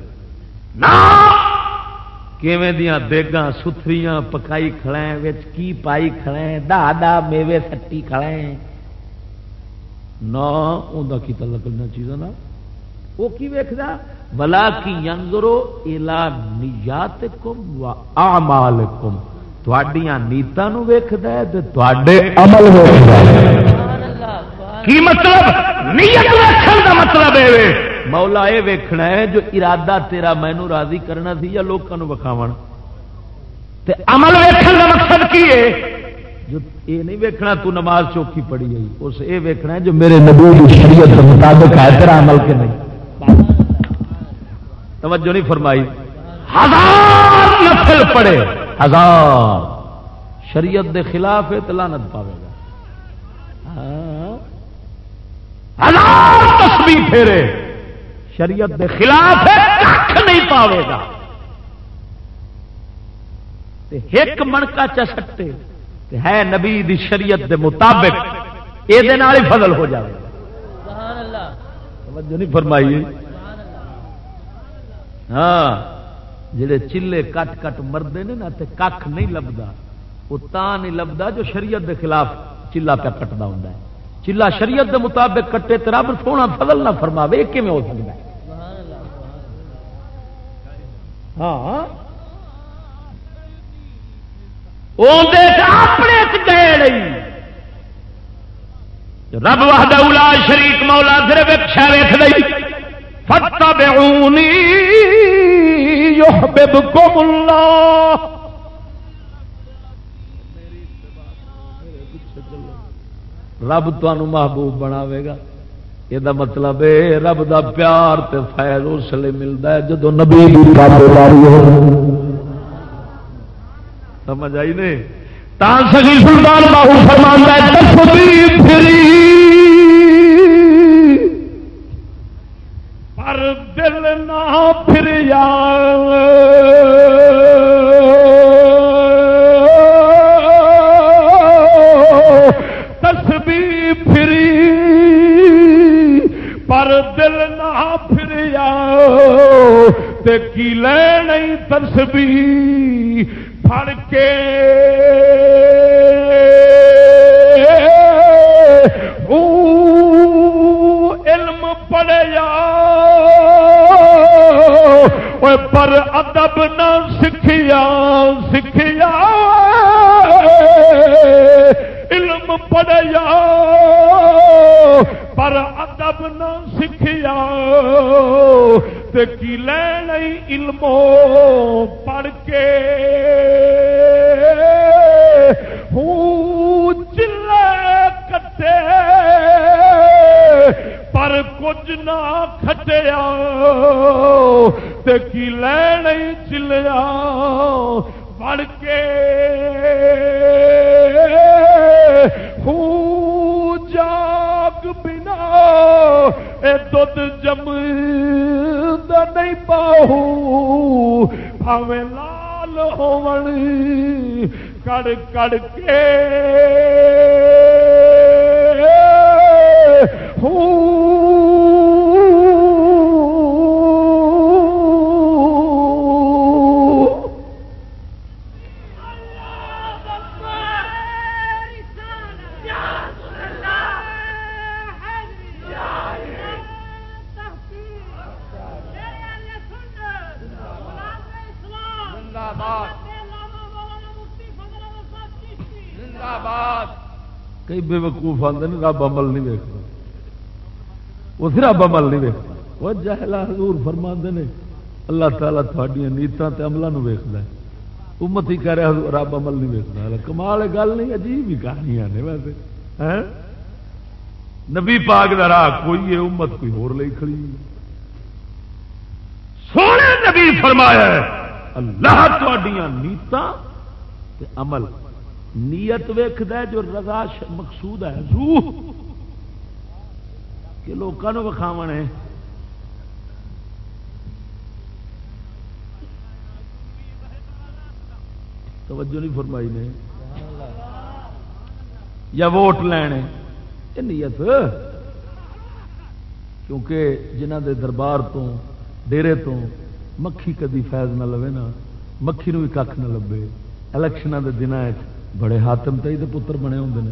کیویں دیاں دیگاں ستھریاں پکائی کھڑے وچ کی پائی کھڑے دا دا میوے سٹی کھڑے نہ اوندا کی تعلق نہ چیزاں نہ وہ کی ویکھدا ولا کی ينظرو الی نیاتکم و اعمالکم تواڈیاں نیتاں نو ویکھدا ہے تے تواڈے عمل ویکھدا ہے کی مطلب نیت رکھن دا مطلب ہے مولا یہ ویکھنا ہے جو ارادہ تیرا مینو راضی کرنا سی یا لوگوں وکھاو تے عمل ویکھن کا مقصد کی ہے؟ جو یہ نہیں ویکھنا تو نماز چوکی پڑی گئی اس یہ ویکھنا ہے جو میرے نبی شریعت کے مطابق ہے، تیرا عمل کے نہیں؟ توجہ نہیں فرمائی۔ ہزار نفل پڑے ہزار۔ شریعت دے خلاف ہے تو لانت پاوے گا۔ ہاں۔ ہزار تسبیح پھیرے۔ شریعت دے خلاف کھ نہیں پاوے گا۔ ایک منکا چسٹے ہے نبی دی شریعت دے مطابق یہ فضل ہو جائے توجہ نہیں فرمائی۔ ہاں جڑے چلے کٹ کٹ مردے نے نا، تے کھ نہیں لبدا۔ وہ تا نہیں لبدا جو شریعت دے خلاف چلا پہ کٹتا ہوں چلا شریعت دے مطابق کٹے تو رب سونا فضل نہ فرماوے یہ کیون ہو سکتا ہے؟ ہاں۔ اپنے گئے نہیں رب وحد اولا شریک مولا صرف ایک شہ ویخ دئی فتبعونی یحببکم اللہ رب تمہوں محبوب بناوے گا۔ یہ مطلب ہے رب دا پیار تے فیض اس لیے ملتا ہے جدو نبی سمجھ آئی نے تا سکی سلطان باہو فرمانا پھری پر دل نہ پھر یار کی لین تسبی پڑ کے۔ علم پڑیا پر ادب نہ سکھیا سکھیا۔ علم پڑیا پر ادب نہ سکھیا۔ کی لین علمو پڑھ کے۔ چلے کٹے، پر کچھ نہ کھٹیا۔ کی لین چلیا پڑھ کے۔ جاگ بنا، اے دودھ جم۔ نہیں پاؤ پاوے لال ہون کڑ کڑ کے ہوں کئی بے وقوف آتے ہیں رب عمل نہیں ویکتا وہ رب عمل نہیں ویکتا وہ جہلا حضور فرما نے، اللہ تعالیٰ تھوڑی نیتوں کے عملوں ویکد امت ہی کہہ رہا رب عمل نہیں ویکتا کمال گل نہیں، عجیب ہی کہانیاں نے ویسے۔ ہاں؟ نبی پاک دا راہ کوئی ہے، امت کوئی ہور لئی کھڑی سونے نبی فرمایا اللہ تھوڑیاں نیتاں عمل۔ نیت ویخد جو رضا مقصود ہے۔ روح کہ لوگوں وکھاو ہے۔ توجہ نہیں فرمائی نے۔ یا ووٹ لینے یہ نیت۔ کیونکہ جنہ دے دربار تو ڈیرے تو مکھی کدی فیض نہ لوے نا، مکھی نو بھی کھ نہ لبے۔ الیکشن کے دن بڑے ہاتم تئی کے پتر بنے ہوں نے۔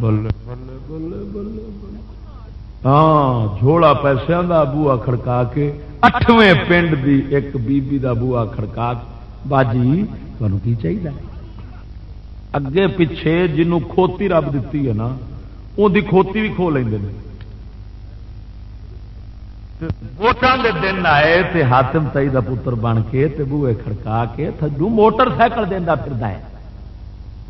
بلے بلے بلے بلے ہاں جھوڑا پیسوں کا بوا کھڑکا کے اٹھویں پنڈ دی ایک بی بی دا بوا کھڑکا باجی تمہیں کی چاہیے اگے پچھے جنوں کھوتی رب دیتی ہے نا ان دی کھوتی بھی کھو لیں ووٹان دے دن آئے تے حاتم تئی دا پتر بن کے تے بوئے کھڑکا کے تھجو موٹر سائیکل دینا پھر ہے۔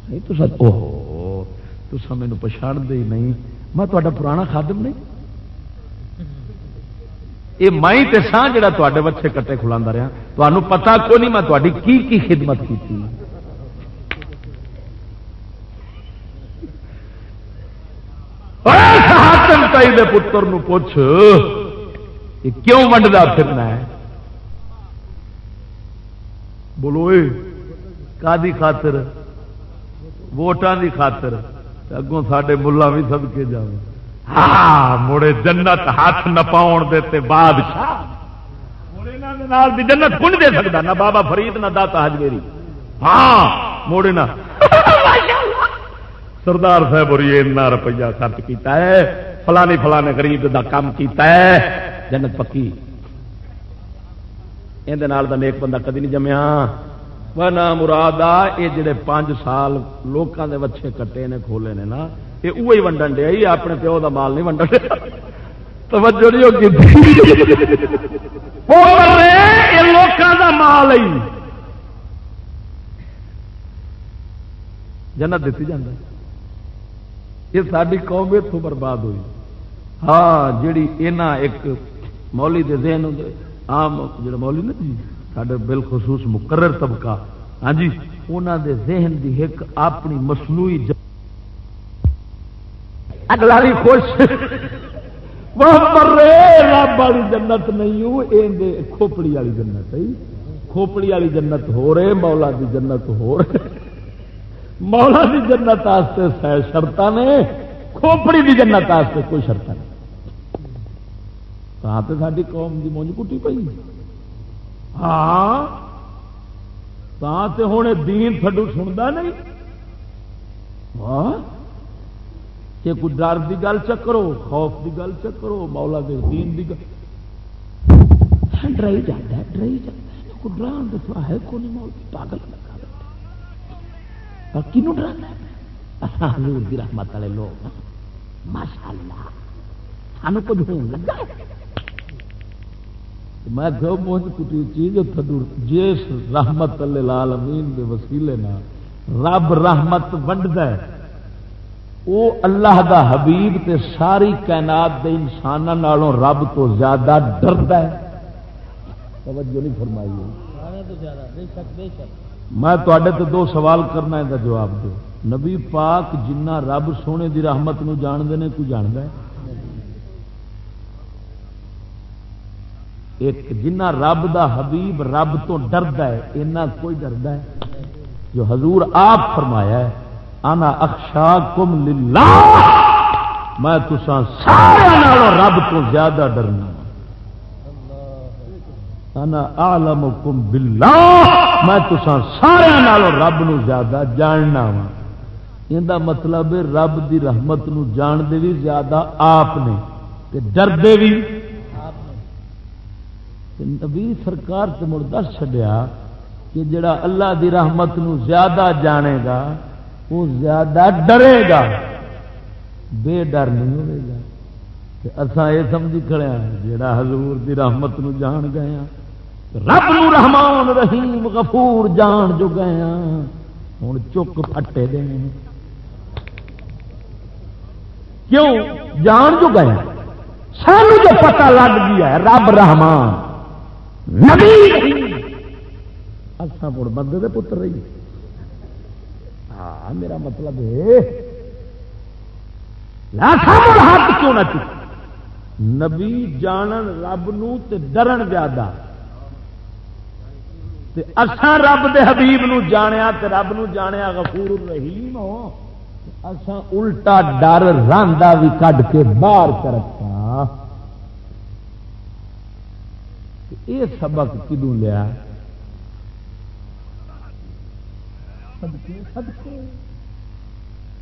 نہیں، تو سر اوہ، تو مینو پچھاڑ دے نہیں۔ میں تا پرانا خادم نہیں۔ یہ مائی تے سا جڑا تے بچے کٹے کھلا رہا تمہیں پتا کو نہیں میں تاری کی کی خدمت کی ہاتم دے پتر نو پوچھ، یہ کیوں ونڈتا پھرنا ہے؟ بولو کا خاطر؟ ووٹان دی خاطر اگوں سڈے ملا بھی سب کے جا ہاں مڑے جنت ہاتھ نہ پاؤ دیتے بادشاہ۔ جنت کن دے سکتا نہ بابا فرید، نہ داتا ہجویری ہاں موڑے نہ۔ سردار صاحب، اور یہ اتنا روپیہ خرچ کیتا ہے۔ فلانی فلانے غریب دا کام کیتا ہے۔ جنت پکی۔ یہ نیک بندہ کدی نہیں جمیا۔ وہ نہ مراد آ یہ جڑے پانچ سال لوگوں کے وچھے کٹے نے کھولے نے نا یہ وہی ونڈن دیا ہی اپنے پیو دا مال نہیں ونڈن دیا توجہ نہیں ہوگی لوگوں دا مال ہی جنت دیتی جانا یہ ساری قوم اتوں برباد ہوئی ہاں جیڑی اینا ایک مولی دے ذہن عام جڑا مولی نا جی سارے بالخصوص مقرر طبقہ۔ ہاں جی انہوں دے ذہن دی ایک اپنی مصنوعی اگلا بھی خوش۔ رب والی جنت نہیں کھوپڑی والی جنت کھوپڑی والی جنت ہو رہے، مولا دی جنت ہو رہے۔ مولا دی جنت آستے شرط نے، کھوپڑی دی جنت آستے کوئی شرط نہیں۔ تو ساری قوم کی مونج کٹی پی ہاں؟ ہوں دین تھڈو سنتا نہیں۔ ہاں؟ کہ کوئی ڈر کی گل چکرو خوف کی گل چکرو مولا دے دین کی گل۔ ڈرائی جاتا ہے، ڈرائی جاتا ہے۔ کوئی ڈران دفاع ہے کون مول پاگل لگا کنو ڈرانا حضور دی رحمت والے لوگ۔ ماشاء اللہ سانو کچھ ہوں میں دو مونج کٹی چیز جس رحمت لال امین دے وسیلے نا رب رحمت ونڈد وہ اللہ دا حبیب تے ساری کائنات دے انسانوں نالوں رب تو زیادہ ڈردا ہے۔ توجہ نہیں فرمائی۔ میں تے دو سوال کرنا ہے جواب دو۔ نبی پاک جنہ رب سونے دی رحمت نو جانتے ہیں کوئی جانتا ہے؟ ایک جنہ رب دا حبیب رب تو ڈردا ہے، اینا کوئی ڈردا ہے۔ جو حضور آپ فرمایا ہے آنا اکشا کم للہ۔ میں تسا سارے رب تو زیادہ ڈرنا۔ انا عالم کم بلا میں تسا سارے رب نو زیادہ جاننا وا یہ مطلب رب دی رحمت نو جان دے بھی زیادہ آپ نے ڈردے بھی نبی سرکار سے مڑ دس چڈیا کہ جڑا اللہ دی رحمت نو زیادہ جانے گا وہ زیادہ ڈرے گا۔ بے ڈر نہیں ہوئے گا۔ اصا یہ سمجھی کھڑے ہیں، جڑا حضور دی رحمت نو جان گئے رب نو رحمان رحیم غفور جان جو گئے ہوں چک پٹے دے کیوں؟ جان جو گئے سانو جو پتہ لگ گیا ہے، رب رحمان۔ نبی! اچھا مڑ بندے دے پتر رہی۔ ہاں میرا مطلب ہے ہاتھ کیوں نہ چک نبی جانن رب نو تے ڈرن زیادہ۔ تے اساں رب دے حبیب نو جانیا تے رب نو جانیا غفور الرحیم ہو۔ اساں الٹا ڈر راندا بھی کڈ کے باہر کر رکھا یہ سبق کدوں لیا؟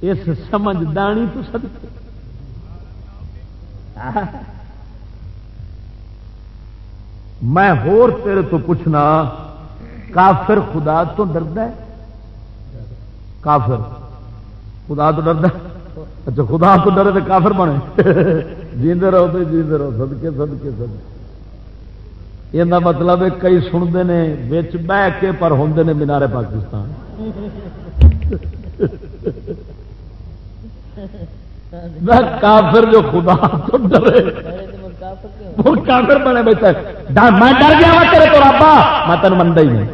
اس سمجھدانی تو سدکے میں ہور تیرے تو پوچھنا، کافر خدا تو ڈرد ہے؟ کافر خدا تو ڈرد اچھا خدا تو ڈرے تو کافر بنے۔ جیندے رہو تو جیندے رہو سدکے سدکے سدکے یہ مطلب کئی سنتے ہیں بچ بہ کے پر ہوں نے مینارے پاکستان۔ کافر جو خدا تو ڈرے۔ کافر بنے بیٹھا میں ڈر گیا تیرے تو رابا میں تین منتا ہی نہیں۔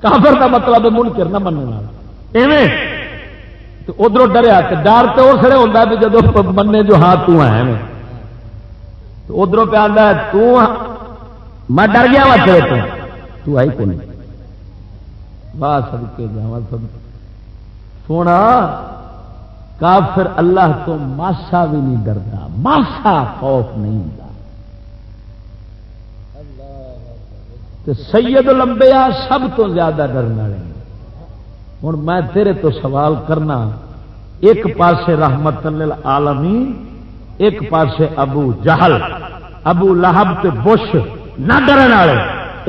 کافر کا مطلب منکر، نہ مننے ادھر ڈریا ڈر تو اس لیے ہوتا بھی جب منے جو ہاں تو ہے تو ادھر پہ آتا میں ڈر گیا وا تیرے تو۔ آئی کو نہیں واہ، سب کے جا سب۔ سونا، کافر اللہ تو ماسا بھی نہیں ڈرتا۔ ماسا خوف نہیں ہوتا۔ سید لمبیا سب تو زیادہ ڈرنے والے ہوں میں تیرے تو سوال کرنا، ایک پاسے رحمت عالمی ایک پاسے ابو جہل، ابو لہب تے بش نہ ڈرن والے۔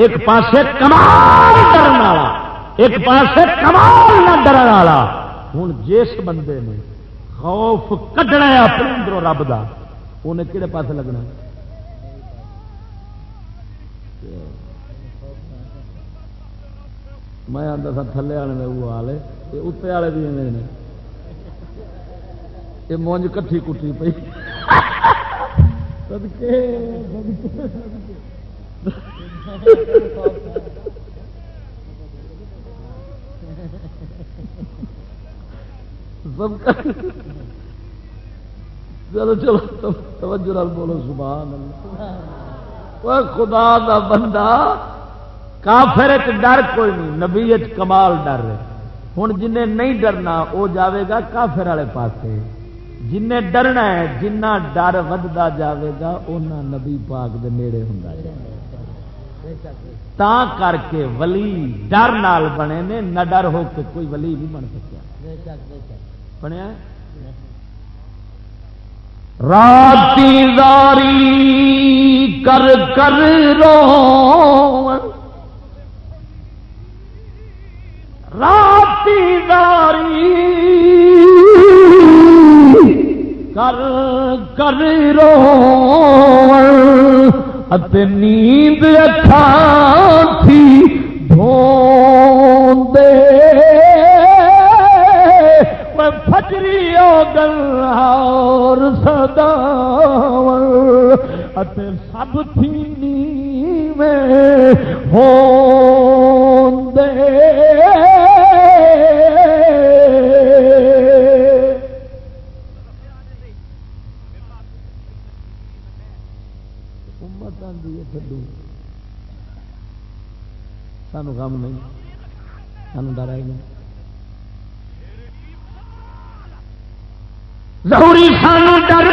ایک پاسے کمال ڈرن والا۔ ایک پاسے کمال نہ ڈرن والا۔ ہوں جس بندے نے خوف کڈنا اپنے اندروں رب دا، انہیں کہڑے پاسے لگنا؟ میں آتا تھا تھلے والے میں وہ والے اتنے والے بھی یہ مونج کٹھی کٹھی پی چلو چلو توجہ بولو، سبحان اللہ۔ خدا دا بندہ۔ کافر ڈر کوئی نہیں، نبی کمال ڈر ہوں جن نہیں ڈرنا وہ جاوے گا کافر والے پاسے۔ جن ڈرنا ہے، جنہ ڈر ودتا جاوے گا اُنہ نبی پاک دے نیڑے ہوں تا کر کے ولی ڈر نال بنے نے، نہ ڈر ہو کے کوئی ولی نہیں بن سکیا۔ بنیا راتی داری کر کر رو راتی داری کر کر رو نیند اچھا تھی دھوندے۔ میں فجری گل اور سدا سب تھی میں ہو۔ سانو غم نہیں سانو ڈر ہی نہیں ضروری سانو ڈر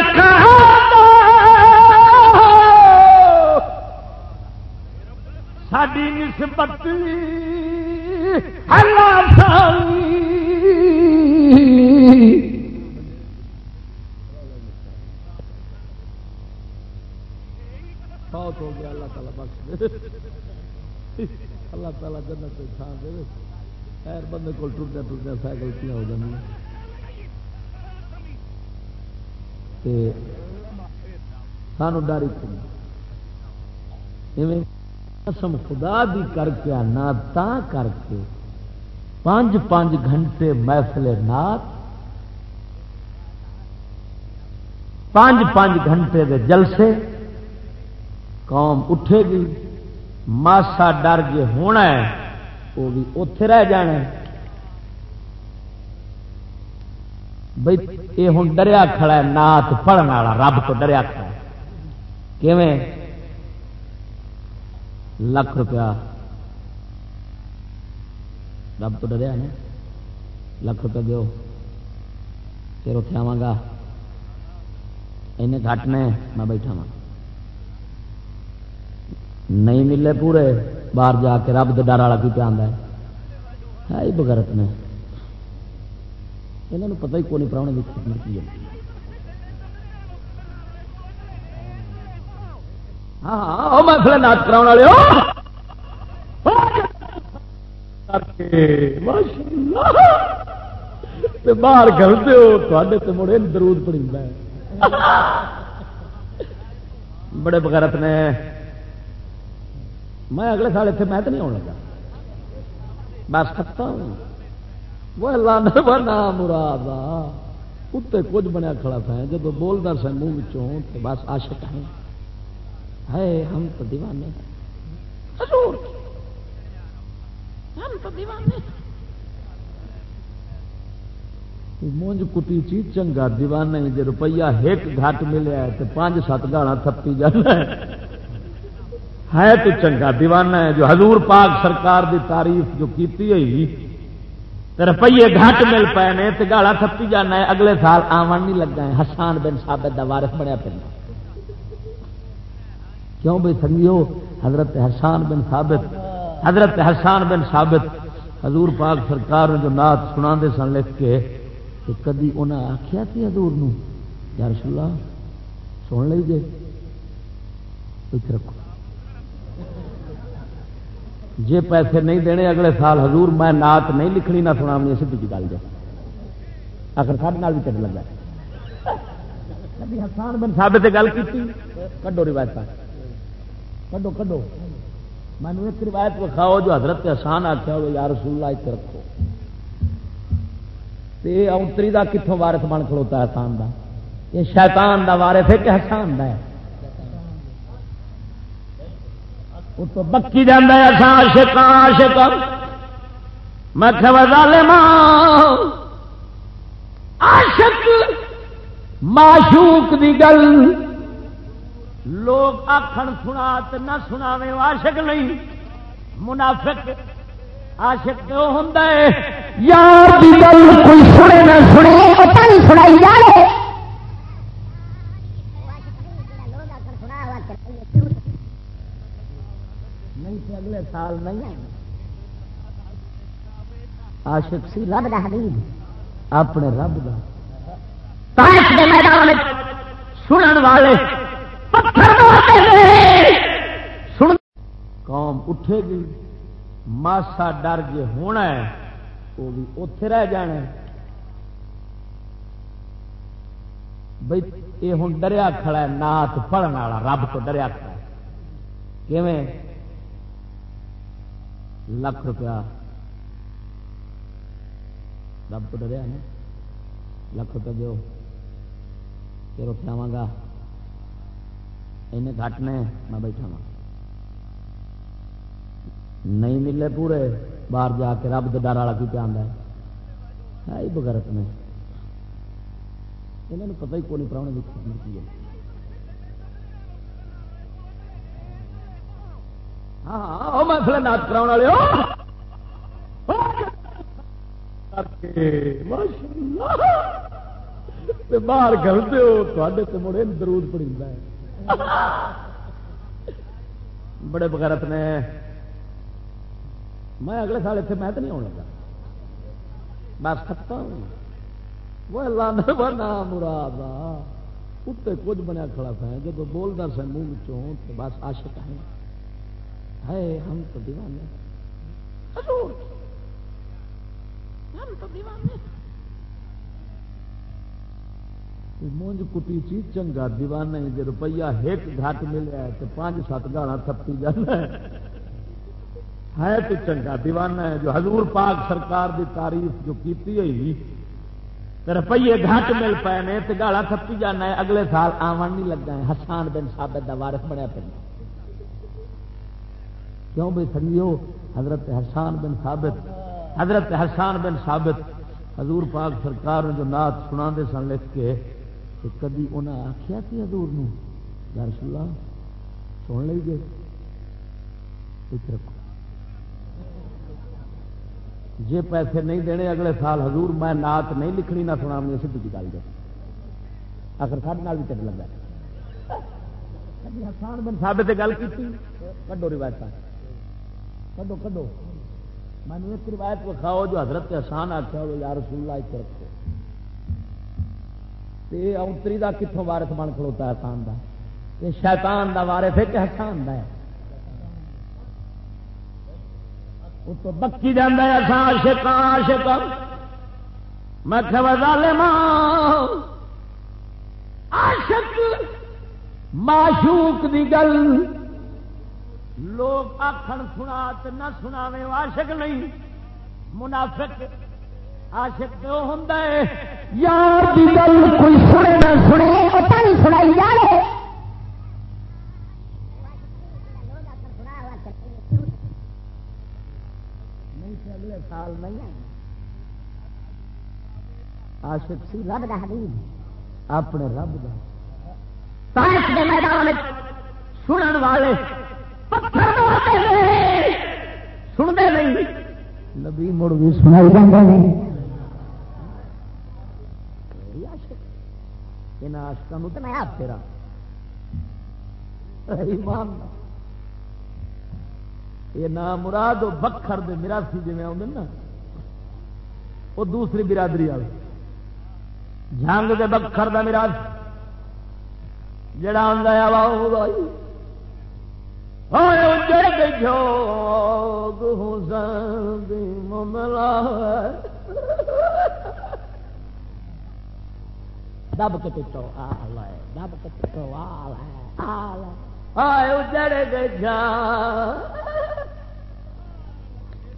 ساری نسبت اللہ بہت ہو گیا اللہ تعالیٰ بخش اللہ تعالیٰ جنت تھان دے خیر بندے کو ٹوٹیا ٹوٹیا سائیکل کیا ہو جاتی سانو ڈاری قسم خدا دی کر کے آنا، تا کر کے پانچ پانچ گھنٹے محفل نات، پانچ پانچ گھنٹے دے جلسے، قوم اٹھے گی۔ ماسا ڈر جے ہونا ہے وہ بھی اتے رہ جانا بھائی یہ ہوں ڈریا کھڑا ہے نات پڑھنے والا رب تو ڈریا کھڑا ہے کیویں روپیہ رب تو ڈریا نا لکھ روپیہ دو پھر اتنے آوا گا گھٹ نے میں بیٹھا وا نہیں ملے پورے، باہر جا کے رب کے ڈر والا کی پہ ہے؟ ہی بغیرت نے۔ یہاں پتہ ہی کون نہیں پراؤنے کی خدمت کی ہاں ہاں پھر ناچ کرا والے باہر کرتے ہو تے مڑے درود پڑی بڑے بغیرت نے۔ میں اگلے سال اتنے میں تو نہیں آنے لگا۔ بس ختم ہاں۔ وہ لانا نام مراد اتنے کچھ بنیا کھڑا تھا۔ جب بولتا سا منہ تو بس عاشق ہیں۔ ہے، ہم تو دیوانے حضور۔ ہم تو دیوانے مونج کٹی چی چنگا دیوانے جی روپیہ ایک گھٹ ملیا تو پانچ سات گالا تھپی جانا ہے ہے تو چنگا دیوانہ ہے جو حضور پاک سرکار دی تعریف جو کیتی ہوئی روپیے گھٹ مل پے نے تو گالا تھپی جانا ہے۔ اگلے سال آمن نہیں لگا ہے۔ حسان بن ثابت دا وارث بنیا پہ کیوں بھائی سنگیو؟ حضرت حسان بن ثابت۔ حضرت حسان بن ثابت۔ حضور پاک سرکار جو نات سنا سن لکھ کے کہ کدی انہیں آخیا تھی حضور نو؟ یا رسول اللہ، سن لیجیے رکھو۔ جے پیسے نہیں دینے اگلے سال حضور میں نات نہیں لکھنی، نہ سنا سیدھی گل جائے آخر سارے بھی چڑھ لگا۔ حسان بن ثابت گل کی کڈو روایت کڈو کڈو۔ مینو ایک روایت وکھاؤ جو حضرت آسان آخیا ہو یا رسول اللہ اتنے رکھو۔ اونتری کا کتوں وارس بن کھلوتا ہے آسان کا یہ شیطان دا وارث ہے کہ حسان دا ہے۔ وہ تو بکی جانا ہے عاشق ہاں، عاشق ہاں۔ میں ہاں۔ عاشق معشوق دی گل۔ لوگ آخر سنا تو نہ سنا عاشق نہیں۔ منافق عاشق تو ہوں یار کوئی سنے نہ سنے سنائی جائے اگلے سال نہیں عاشق سی، رب دا حبیب۔ اپنے رب دا۔ تاریخ دے میدان سنن والے سن قوم اٹھے گی۔ ماسا ڈر جے ہونا ہے۔ وہ بھی اتے رہ جانا بھائی یہ ہوں ڈریا کھڑا ہے نات پڑھنے والا، رب تو ڈریا کھڑا ہے۔ کیویں؟ لاکھ روپیہ رب تو ڈریا نا لاکھ روپیہ دو پھر اتنے آوا گا گھٹ نے میں بیٹھا وا نہیں ملے پورے باہر جا کے رب کے ڈر والا کی پہ ہے بغیرت نے انہوں پتہ ہی کون پراؤنے کی ہے ہاں میں نات کرا والے باہر گلتے ہو تے مڑے درود پڑی بڑے بغیرت نے میں اگلے سال اتنے میں تو نہیں آنے لگا بس ختم وہ لانا نام مراد اتنے کچھ بنیا کھڑا تھا جب بولتا سا منہ بس عاشق ہے ہے ہم تو دیوانے ہم تو دیوانے مونج کٹی چی چنگا دیوانہ جی روپیہ ایک گھٹ ملیا تو پانچ سات گانا تھپی جانا ہے تو چنگا دیوانہ ہے جو حضور پاک سرکار دی تعریف جو کیتی ہے روپیے گھٹ مل پے نے تو گالا تھپی جانا ہے اگلے سال آمن نہیں لگا ہے۔ حسان بن ثابت دا وارث بنیا پہ کیوں بھائی سنگیو؟ حضرت حسان بن ثابت، حضرت حسان بن ثابت، حضور پاک سرکار جو نات سنا سن لکھ کے، کہ کدی انہیں آخیا تھی حضور نو؟ یا رسول اللہ، سن لیجیے رکھو۔ جے پیسے نہیں دینے اگلے سال حضور میں نات نہیں لکھنی نہ سنا سیدھی گل آخر سارے بھی چل لگا۔ حسان بن ثابت گل کی کڈو روایت کڈو کڈو۔ میں نے ایک روایت وکھاؤ جو حضرت آسان آخیا ہو یا رسول اللہ اتنے رکھو اونتری کا کتوں وارس بن کھلوتا ہے آسان کا یہ شیطان کا وارس ہے کہ حسان کا ہے تو بکی جانا ہے عاشق عاشق میں عاشق معشوق دی گل لوگ آخر سنا تو نہ سنا عاشق نہیں۔ منافق عاشق تو ہوں یار کوئی سنے نہ سنے سنائی جائے اگلے سال نہیں عاشق سی رب دا حبیب اپنے رب دا۔ میدان سنن والے سنتے نہیں۔ نبی مڑ بھی سنائی جانا نہیں۔ آشکوں تو میں آپ تیرا۔ یہ نام مراد بکھر دے مراسی جی آدھے نا۔ وہ دوسری برادری والے جنگ دے بکھر دا میراث۔ جڑا آدھا دب کے پٹو آل ہے، دب کے پٹو آل ہے آل ہے۔ اجڑ گئے جا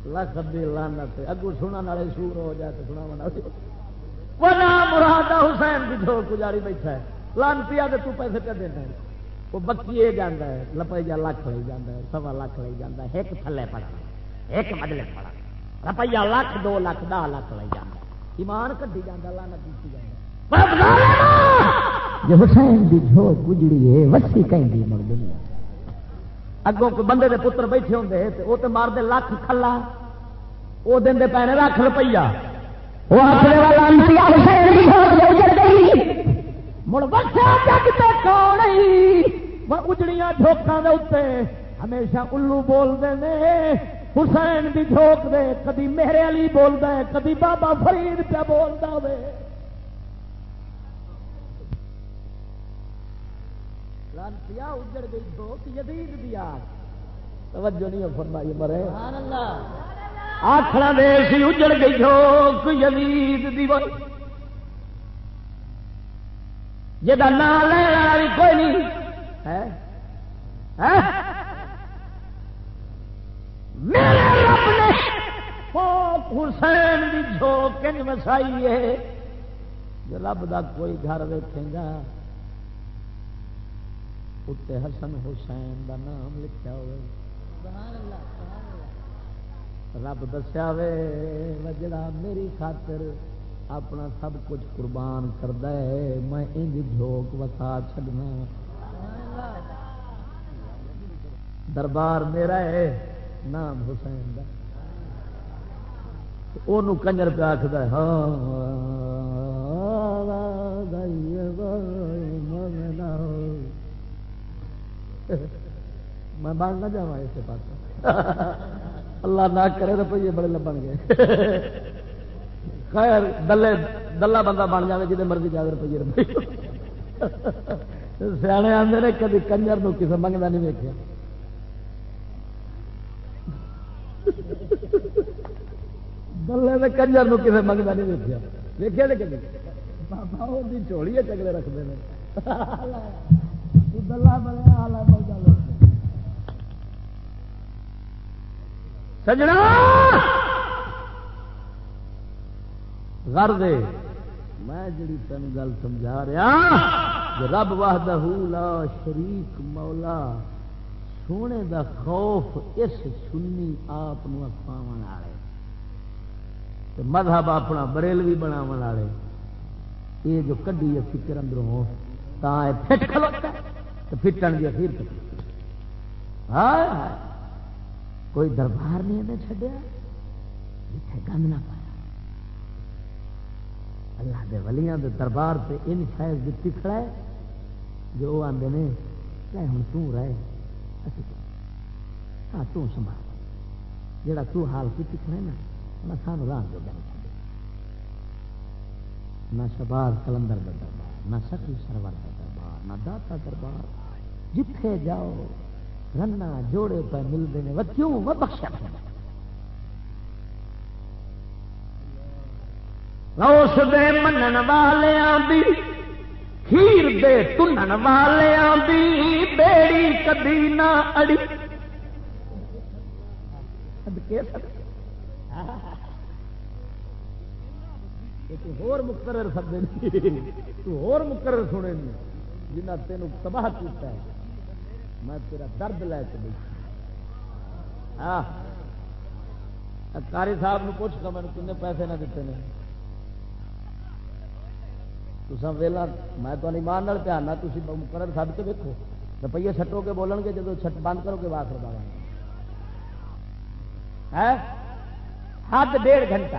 لکھ دی لانت اگو سنا والے سور ہو جائے تو سنا منا وہ نام مراد حسین کی جھوک گزاری بیٹھا ہے۔ لانتی آ تو پیسے پہ دینا ہے وہ بکی یہ جانا ہے روپیہ لکھ لے جانا ہے، سوا لکھ لے جانا ہے، ایک تھلے پڑا، ایک مجلے پڑا روپیہ لکھ دو لکھ دہ لکھ لے جانا ایمان کٹی جانا لانت دیتی جانا جو حسین دی جھوک گجڑی ہے وسی کہیں دی مر دنیا۔ اگوں کوئی بندے دے پتر بیٹھے ہوں وہ تو مار دے لکھ کھلا وہ دن دے پینے لاکھ روپیہ وہ آخر والا انتیا حسین دی جھو گجڑ گئی۔ مڑ بچا کون اجڑیاں جھوکاں دے اتنے ہمیشہ الو بولتے ہیں حسین دی جھوک دے کدی میرے علی بولتا ہے کدی بابا فرید پہ بولتا ہوئے لانتیا اجڑ گئی جھوک یزید دی آگ توجہ نہیں فرمائی مرے آخر دے سی اجڑ گئی جھوک یزید دی جا نام لینا بھی کوئی نہیں میرے رب نے حسین کی جھوک مسائی ہے۔ جو رب دا کوئی گھر ویکے گا اتنے حسن حسین دا نام لکھا ہوئے۔ رب دسیا وے جڑا میری خاطر اپنا سب کچھ قربان کرتا ہے، میں انج جھوک وسا چڈنا دربار میرا ہے، نام حسین دا۔ وہ کنجر پہ آخد ہاں میں بن نہ جا اس پاس اللہ نہ کرے روپیے بڑے لبن گئے خیر، دلے، دلہ بندہ بن جائے جی مرضی جائے روپیے روپیے سیانے آتے نے کدی کنجر کسی منگتا نہیں ویکیا دلے میں کنجر کسی منگتا نہیں ویکیا ویکیا نہیں بابا وہ چولی ہے چگلے رکھتے ہیں دلہ بڑا دے میں جڑی تین گل سمجھا رہا رب واہدہ لا شریک مولا، سونے دا خوف اس سنی آپ والے مذہب اپنا بریلوی بنا والے یہ جو کڈی ہے فکر اندروں فٹ کھلوتا تو فٹن کی پھر ہاں کوئی دربار نہیں انہیں چڈیا جتنے گند نہ پایا اللہ دے ولیاں دے دربار سے ان شاید دتی کھڑا ہے جو وہ آدھے نے ہوں تہ ہاں تنبھال جا تال کی کھڑے نا، نہ سانو راہ دے گا نہ شباز کلندر کا دربار، نہ سکی سرور کا دربار، نہ داتا دربار۔ جتھے جاؤ رنا جوڑے پہ ملتے ہیں وہ کیوں وہ بخشا اس دے منن والیاں دی کھیر دے تنن والیاں دی بیڑی کدی نہ اڑی ہور مقرر سمجھے تو ہور مقرر سنے جنہ تینوں تباہ کیتا ہے میں تیرا درد لے کے بیٹھا کاری صاحب پوچھ کر میں کنے پیسے نہ دیتے ہیں تو ویلا، میں تو نہیں مان تھی مقرر سب کے دیکھو روپیے چھٹو کے بولن گے جب چھٹ بند کرو گے واس لگا حد ڈیڑھ گھنٹہ۔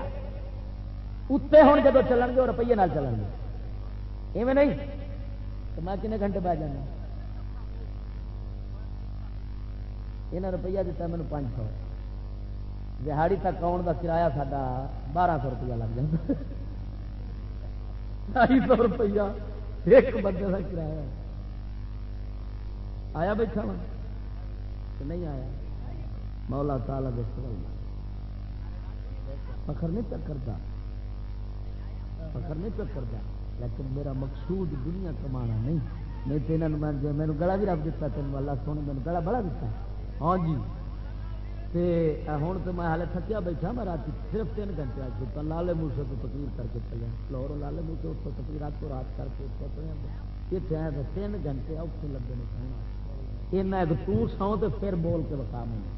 اتنے ہوں جب چلن گے، وہ روپیے نال چلن گے۔ ایویں نہیں؟ تو میں کنے گھنٹے بہ جانا؟ یہاں روپیہ دیتا مجھے پانچ سو۔ دہاڑی تک آن کا کرایہ ساڈا بارہ سو روپیہ لگ جائے ڈھائی سو روپیہ ایک بندے کا کرایہ آیا بیٹھا وا نہیں آیا؟ مولا تالا دس فخر نہیں پک کرتا۔ فخر نہیں پک کرتا۔ لیکن میرا مقصود دنیا کمانا نہیں۔ نہیں تو یہاں میں میرے گلا بھی رکھ دیتا تین والا سونے میرے گلا بڑا دیتا۔ ہاں جی۔ ہوں تو میں ہالے تھکیا بیٹھا، میں رات صرف تین گھنٹے آ چکا لالے موسے تو تقریر کر کے چلے۔ لاہور لالے موسے اتوں تقریر رات کو رات کر کے اپنے اتنے آیا تو تین گھنٹے اوکھے لگے نے کھانا ایک تو سو تو پھر بول کے بتا مجھے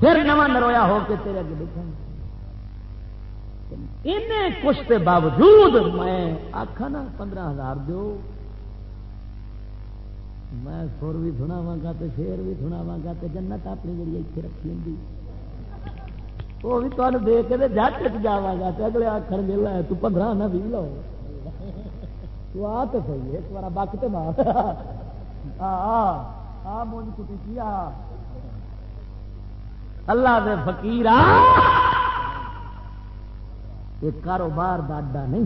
پھر نواں نرویا ہو کے تیرے اگے بیٹھا۔ کچھ کے باوجود میں آخا نا، پندرہ ہزار دو میں سر بھی سناوا گا تو شیر بھی سناوا گا تو جنت اپنی جی اتنے رکھی ہوں وہ بھی تمہیں دیکھ کے جٹ چ جا گا تو اگلے آخر مل ہے تو پندرہ نہ بھی لو۔ تو آ تو صحیح ایک بار بک تو مار۔ آ مونج کٹی کی آ۔ اللہ دے فقیر یہ کاروبار دا اڈا نہیں،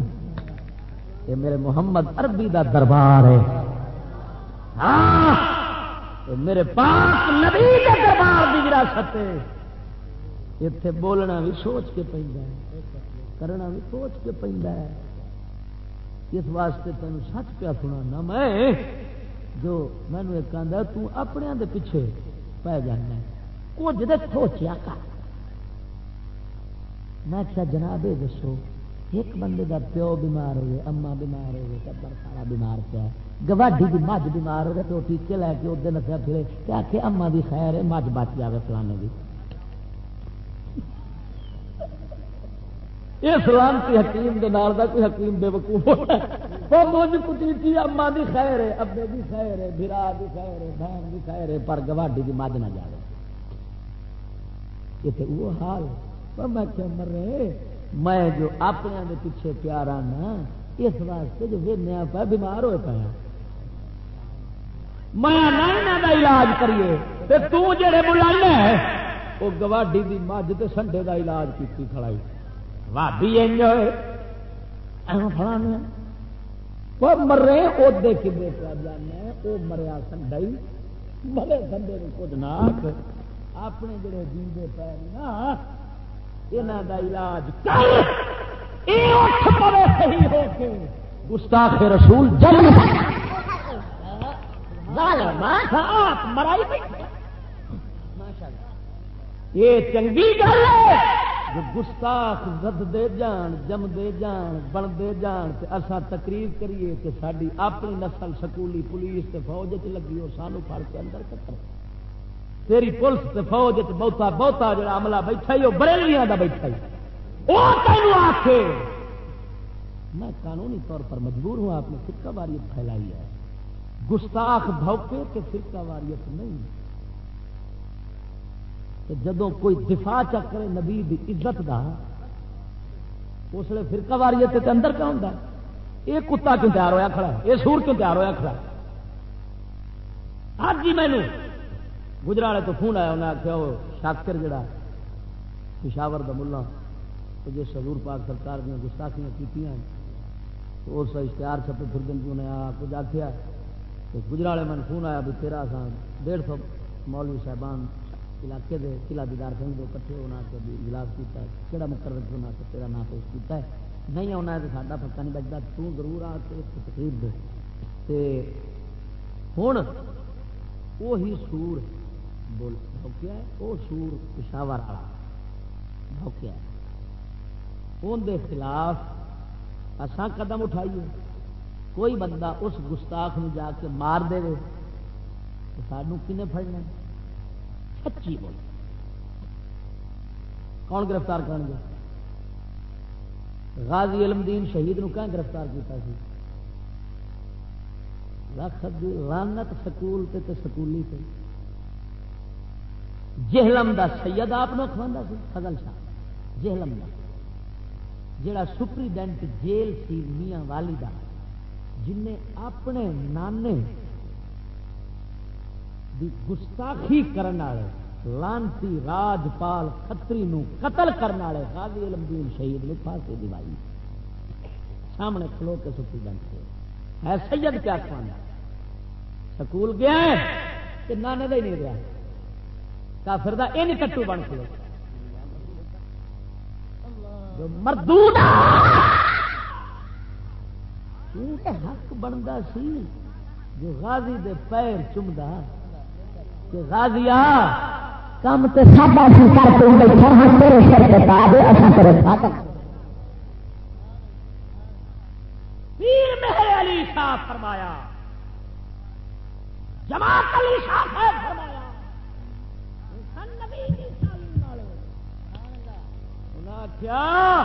یہ میرے محمد عربی دا دربار ہے۔ ہاں میرے پاک نبی کے دربار کی وراثت اتنے بولنا بھی سوچ کے پہ کرنا بھی سوچ کے پہ اس واسطے تین سچ پیا سنا میں، جو مینو ایک آدھا تپنے دے پیچھے پی جانا کچھ دے سوچیا کر۔ میں کیا جناب دسو، ایک بندے کا پیو بیمار ہوئے، اما بیمار ہوئے، ٹبر سارا بیمار پیا۔ گواڈی کی مجھ بیمار ہوئے تو ٹیچے لے کے ادھر نسیا پھرے کہ آ کے اما کی خیر ہے، مجھ بچ جائے فلانے کی یہ سلامتی حکیم کے نال کا کوئی حکیم بے وقوف مجھ اما کی خیر ہے، ابے کی خیر ہے برا کی خیر ہے، بہن کی خیر ہے، پر گواڈی کی مجھ نہ جائے یہ وہ حال میں کیا مر رہے میں جو اپنے پیچھے پیارا نا، اس واسطے جو وینے پا بیمار ہوئے پایا میں نہ علاج کریے۔ تے تو جڑے بلانا ہے وہ گواڈی دی مجھ تے سنڈے دا علاج کی کھڑائی۔ بھابی فلانے۔ وہ مرے ادے کبے پہ جانے وہ مریا سنڈا ہی مرے سنڈے کچھ نہ اپنے جڑے جیندے پے نا یہاں کا علاج کر۔ اٹھ پڑے صحیح ہو کے۔ گستاخ رسول جنم۔ یہ چنگی گل ہے۔ جو گستاخ زد دے جان، جم دے جان، بن دے جان، تے اسا تقریر کریے کہ ساری اپنی نسل سکولی پولیس تے فوج چ لگی ہو سانو پھڑ کے اندر کتر۔ تیری پولیس تے فوج بہتا بہتا جڑا عملہ بیٹھا ہی وہ بریلیاں دا بیٹھا ہی وہ تینوں آکھے۔ میں قانونی طور پر مجبور ہوں، آپ نے فرقہ واریت پھیلائی ہے۔ گستاخ بھوکے کہ فرقہ واریت نہیں۔ تو جدو کوئی دفاع چک کرے نبی دی عزت دا، اس لیے فرقہ واریت کے اندر کیا ہوتا یہ کتا کیوں تیار ہوا کھڑا یہ سور کیوں تیار ہوا کھڑا آج جی مینو گجرا والے تو فون آیا انہیں آخیا وہ شاکر جڑا پشاور کا ملا، تو جس حضور پاک سرکار دیا گستاخیاں کی اس اشتہار چھپے پھر دن کی انہیں کچھ آخیا تو گجرا والے من فون آیا بھی تیرا سا ڈیڑھ سو مولوی صاحبان علاقے دے قلعہ دیدار سنگھ دو کٹھے ہونا کے بھی اجلاس کیا کہڑا مقرر ہونا کہ تیرا نام پیش کیا ہے؟ نہیں آنا ہے تو ساڈا پکا نہیں بچتا تو ضرور آ کے تقریب دے۔ ہوں وہی سور بول، بھوکیا ہے؟ وہ سور پشاور والا، بھوکیا ہے۔ اندر خلاف اسان قدم اٹھائیے۔ کوئی بندہ اس گستاخ میں جا کے مار دے تو سانو کنے پڑنا سچی بول۔ کون گرفتار کریں گے؟ غازی علم دین شہید نو کہاں گرفتار کیتا سی؟ لانت سکول تے تے سکولی تے۔ جہلم دا سید آپ نے کھوانا سی، فضل شاہ۔ جہلم دا۔ جڑا سپریڈینٹ جیل سی میاں والی دا۔ جن اپنے نانے دی گستاخی کرنے والے، لانتی راجپال کتری قتل کرنے والے، غازی علم دین شہید نے پھانسی دوائی۔ سامنے کھلو کے ستی بن ہے سید کیا کھانا سکول گیا ہے کہ نانے کا ہی نہیں گیا کافر دا یہ نہیں کٹو بن کے۔ مردود حق بنتا سی جو غازی دے پیر چمدا کہ غازیا کم تے کر کے بیٹھا ہاں تیرے سر تے پا دے اساں تیرے پیر مہر علی شاہ فرمایا، جماعت علی شاہ صاحب فرمایا کیا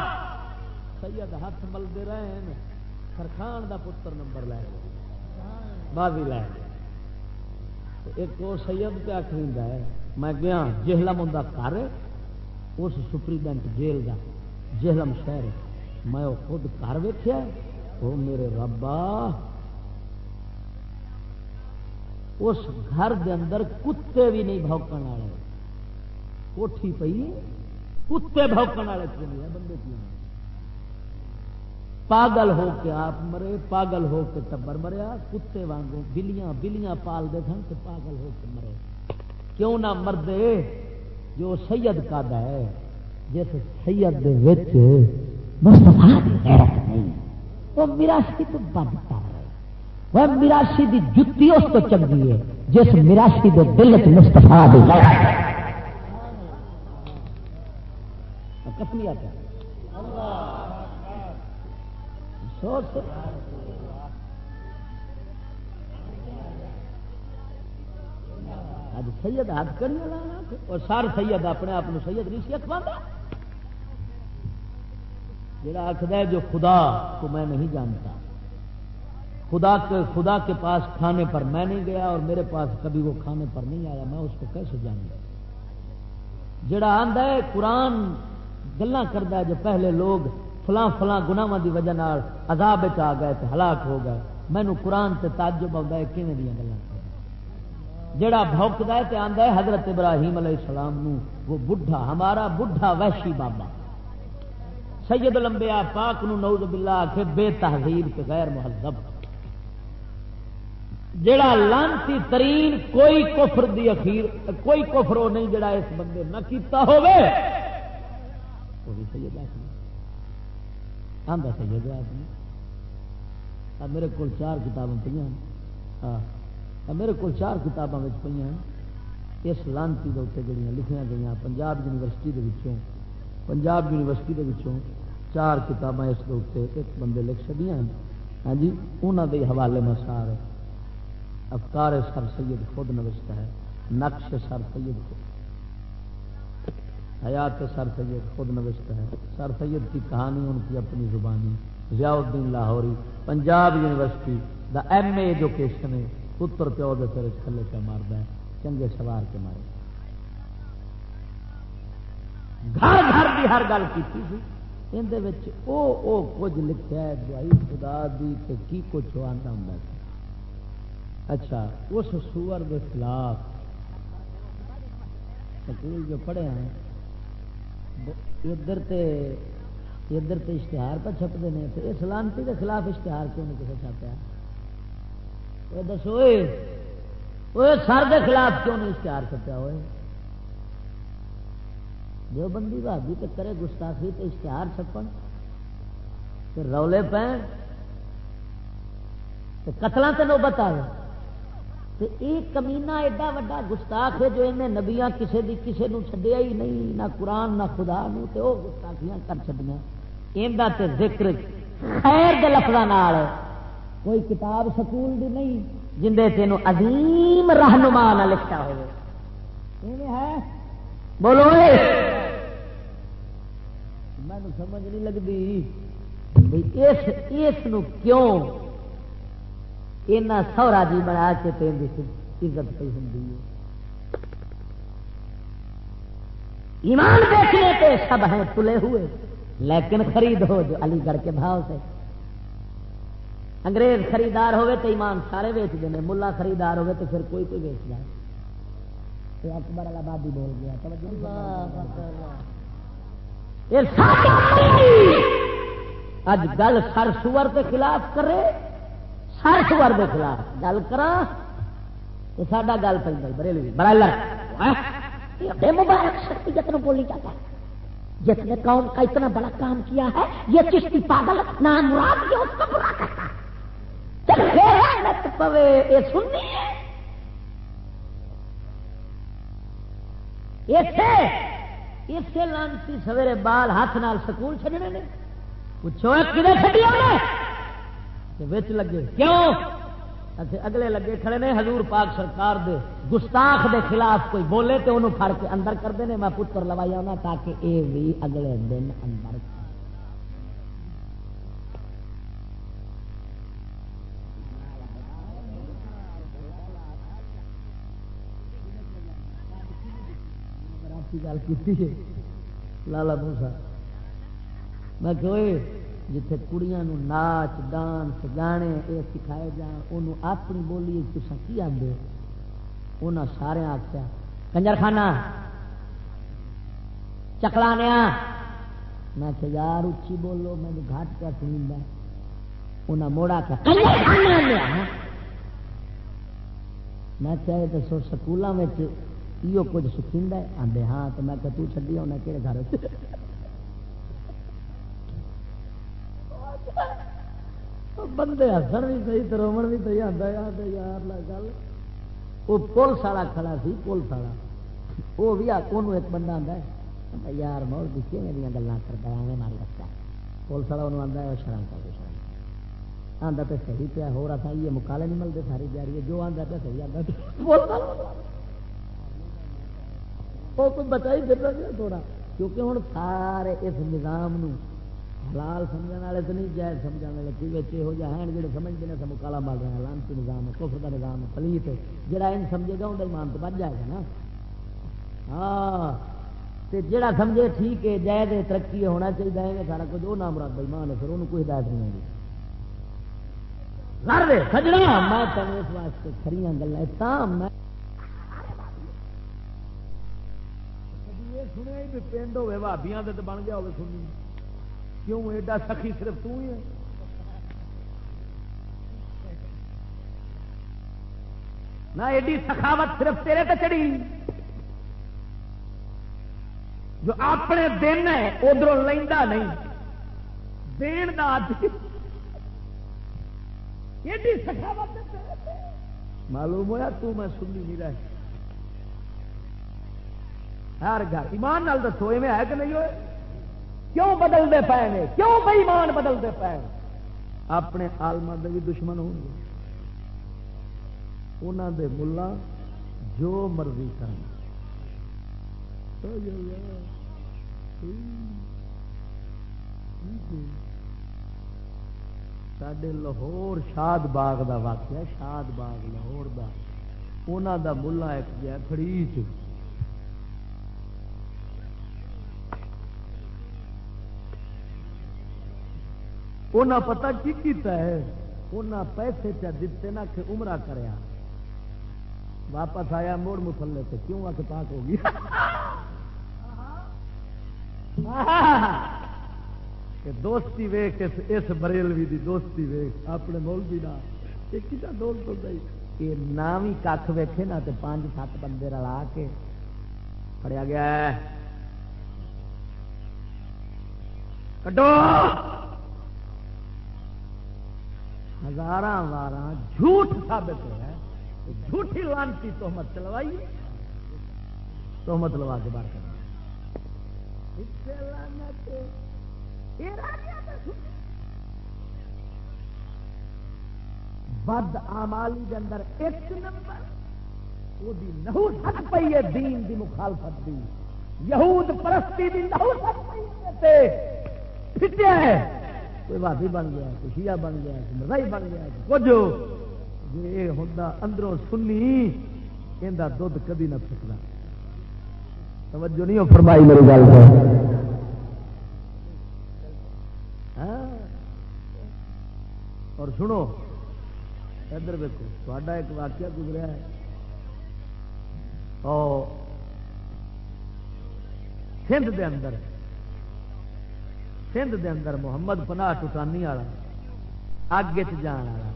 سید ہاتھ ملتے رہے سرخان دا پتر نمبر لے بازی لے ایک وہ سید پہ آخر ہے، میں گیا جہلم ہوں گھر اس سپریڈنٹ جیل کا جہلم شہر۔ میں وہ خود گھر ویخیا وہ میرے ربا۔ اس گھر دے اندر کتے بھی نہیں بوکن والے۔ کوٹھی پی کتے بوکن والے کیوں بندے کیوں پاگل ہو کے آپ مرے، پاگل ہو کے ٹبر مریا کتے وانگو بلیاں بلیاں پال دے سن تو پاگل ہو کے مرے۔ کیوں نہ مردے جو سید کا ہے، جس سید دے وچ وہ میراشی تو بد کر وہ میراشی دی جتی اس تو چنگی ہے، جس میراشی دے دل چ مستفا دی کسمی آتا سوچ اج سید ہاتھ کری لانا اور سر سید اپنے آپ سید نہیں سی اخبار جڑا آخر ہے جو خدا کو میں نہیں جانتا۔ خدا کے خدا کے پاس کھانے پر میں نہیں گیا اور میرے پاس کبھی وہ کھانے پر نہیں آیا، میں اس کو کیسے جان گا جڑا آندا ہے، قرآن گلا کرتا ہے جو پہلے لوگ فلاں فلاں گناواں دی وجہ نال عذاب آ گئے تو ہلاک ہو گئے۔ مینو قرآن سے تعجب آتا ہے کھے دیا گلیں جڑا بھوکتا ہے تے آتا ہے، حضرت ابراہیم علیہ السلام نو وہ بڈھا، ہمارا بڈھا وحشی بابا۔ سید لمبیا پاک نو نوز باللہ کے بے تہذیب کے غیر مہذب۔ جڑا لانتی ترین کوئی کفر دی اخیر، کوئی کفر وہ نہیں جڑا اس بندے نہ کیتا ہوئے وہ بھی سید آدھا سید آدمی۔ میرے کو چار کتابیں پہ میرے کو چار کتابیں پہ اس لانتی کے جڑیاں لکھیاں گئی پنجاب یونیورسٹی کے پنجاب یونیورسٹی کے چار کتابیں اس کے ایک بندے لکھ چڑیا ہاں جی انہوں کے حوالے میں سار افکار سر سید خود نوشتا ہے، نقش سر سید خود۔ حیات سر سید خود نوشتا ہے۔ سر سید کی کہانی، ان کی اپنی زبانی۔ ضیاء الدین لاہوری، پنجاب یونیورسٹی، دا ایم اے ایجوکیشن ہے۔ پتر پیو دے سر تھلے پہ مارد ہے چنگے سوار کے مارے۔ گھر گھر بھی ہر گل کی اندر او او کچھ لکھا ہے، دوائی خدا دی تے کی کچھ آتا ہوں اچھا اس سور کے خلاف سکول جو پڑھے ہیں ادھر تے ادھر تے اشتہار پہ چھپتے ہیں، تو اس کے خلاف اشتہار کیوں نہیں کسی چھاپیا دسو سر کے خلاف کیوں نہیں اشتہار چھپیا؟ ہوئے جو بندی بھابی تو کرے گستاخی تو اشتہار چھپن تو رولے پہ قتل سے نوبت آ ایک کمینا ایڈا وا گستاخ ہے جو انہیں نبیا کسی دی کسی نو چھڈیا ہی نہیں، نہ قرآن، نہ خدا نو تے وہ گستاخیاں کر چڑیا اندر تے ذکر خیر دے لفظ کوئی کتاب سکول دی نہیں جندے تینوں عظیم رہنما نہ لکھا ہو بولو مینو سمجھ نہیں لگتی اس اس کیوں اینا سورا جی بنا کے عزت پہ ہوں ایمان دیکھنے پہ سب ہیں تلے ہوئے لیکن خرید ہو جو علی گڑھ کے بھاؤ سے۔ انگریز خریدار ہوئے تو ایمان سارے ویچ دیں ملا خریدار ہوئے تو پھر کوئی کوئی ویچ جائے۔ یہ اکبر آبادی بول گیا توجہ اج گل سر سور کے خلاف کرے۔ سر سور کے خلاف گل کرا تو ساڈا گل پہ گل بریلوی برائلر بے مبارک شخصیت نو بولی جاتا ہے۔ جس نے قوم کا اتنا بڑا کام کیا ہے، یہ چشتی پاگل نام مراد یہ اس کو برا کرتا پوے، یہ سننی ہے۔ اسے اسے لانتی سویرے بال ہاتھ نال سکول چڈنے نے۔ پوچھو کدے چڈیا بچ لگے۔ کیوں؟ اچھے اگلے لگے کھڑے نے، حضور پاک سرکار دے گستاخ دے خلاف کوئی بولے تو انہوں پھڑ کے اندر کرتے ہیں میں پتر لوائی آنا تاکہ اے بھی اگلے دن اندر گل کی لالا موسا میں کہ جتھے کڑیاں نو ناچ ڈانس گانے یہ سکھائے جان انہوں اپنی بولی تسا کی آدھے انہاں سارے آخیا کنجر خانہ چکلانے میں کہ یار اچھی بولو، میں گھٹ کیا سنی انہیں موڑا کیا میں چاہے تو سو سکولوں میں یہ کچھ سکھیندا ہے؟ آندے ہاں تو میں کہ تو چھڈی ہونا کہڑے گھر بندے ہسن بھی صحیح تو رومن بھی صحیح آتا یار یار گل وہ پولیس والا کھڑا سی پولیس والا وہ بھی انہوں ایک بندہ آتا ہے یار مول دیکھیے میری گلیں کرتا ہے ایویں ماری رکھتا ہے پولیس والا انہوں آتا ہے شرم کر دے شرم آتا تو صحیح پیا ہو رہا تھا یہ مکالے نہیں ملتے ساری جاری ہے جو آتا پیا صحیح آتا وہ کوئی بچا ہی پھر گیا تھوڑا کیونکہ ہوں سارے اس نظام نو حلال سمجھنے والے تو نہیں جائز سمجھنے والے کوئی بچے ہو جائے ہیں جڑے سمجھتے ہیں مکالا مال رہے ہیں، لانتی نظام ہے کفر کا نظام ہے پلیت ہے جڑا ان سمجھے گا اندر ایمان تو بچ جائے گا نا۔ ہاں تے جڑا سمجھے ٹھیک ہے، جائز ہے، ترقی ہونا چاہیے ہے، سارا کچھ وہ نام رکھ بےمان ہے، پھر انہوں کوئی ہدایت نہیں ہوگی سجنا، میں تمہیں اس واسطے کھڑی گلا میں سنیا ہی پنڈ ہوے بھابیاں بن گیا ہوے سنی کیوں ایڈا سخی صرف تو ہی ہے؟ نہ ایڈی سخاوت صرف تیرے تے چڑی جو اپنے دن ہے ادھر لینا نہیں۔ دین دا ایڈی سخاوت معلوم ہوا تو میں سنی نہیں رہی۔ ہر گھر ایمان نال دسو، ایویں ہے کہ نہیں ہوئے؟ کیوں بدلتے پے نے؟ کیوں بے ایمان بدلتے پے اپنے آلما کے بھی دشمن ہوں گے۔ انہوں دے ملا جو مرضی کر سڈے لاہور شاد باغ دا واقعہ، شاد باغ لاہور دا۔ انہوں دا ملا ایک گیا کھڑی انہیں پتا کی کیتا ہے؟ انہیں پیسے چا دیتے نا کہ عمرہ کریا۔ واپس آیا، موڑ مسلے سے کیوں آ کے پاک ہوگی کہ دوستی ویخ اس بریلوی دی دوستی ویخ اپنے مولوی دا یہ کتا دوست ہوتا ہی یہ نام ہی کھ ویکھے نا تو پانچ سات بندے رلا کے پڑیا گیا ہے۔ کٹو ہزار وار جھوٹ ثابت ہوا ہے۔ جھوٹی لانتی تہمت چلوائی تہمت لوا کے باہر کرنا بد آمالی کے اندر ایک نمبر۔ وہ نحوست پی ہے، دین دی مخالفت دی۔ یہود پرستی دی نحوست پی ہے۔ کوئی بھابی بن گیا، کوئی شیعہ بن گیا، کوئی مزائی بن گیا کچھ۔ جی یہ ہوں اندروں سنی ان دھد کدی نہ پھٹنا توجہ نہیں ہو، فرمائی میری گل ہاں؟ اور سنو، ادھر دیکھو تا ایک واقعہ گزرا ہے۔ سندھ دے اندر۔ سندھ دے اندر محمد پناہ ٹوٹانی والا اگے جان والا۔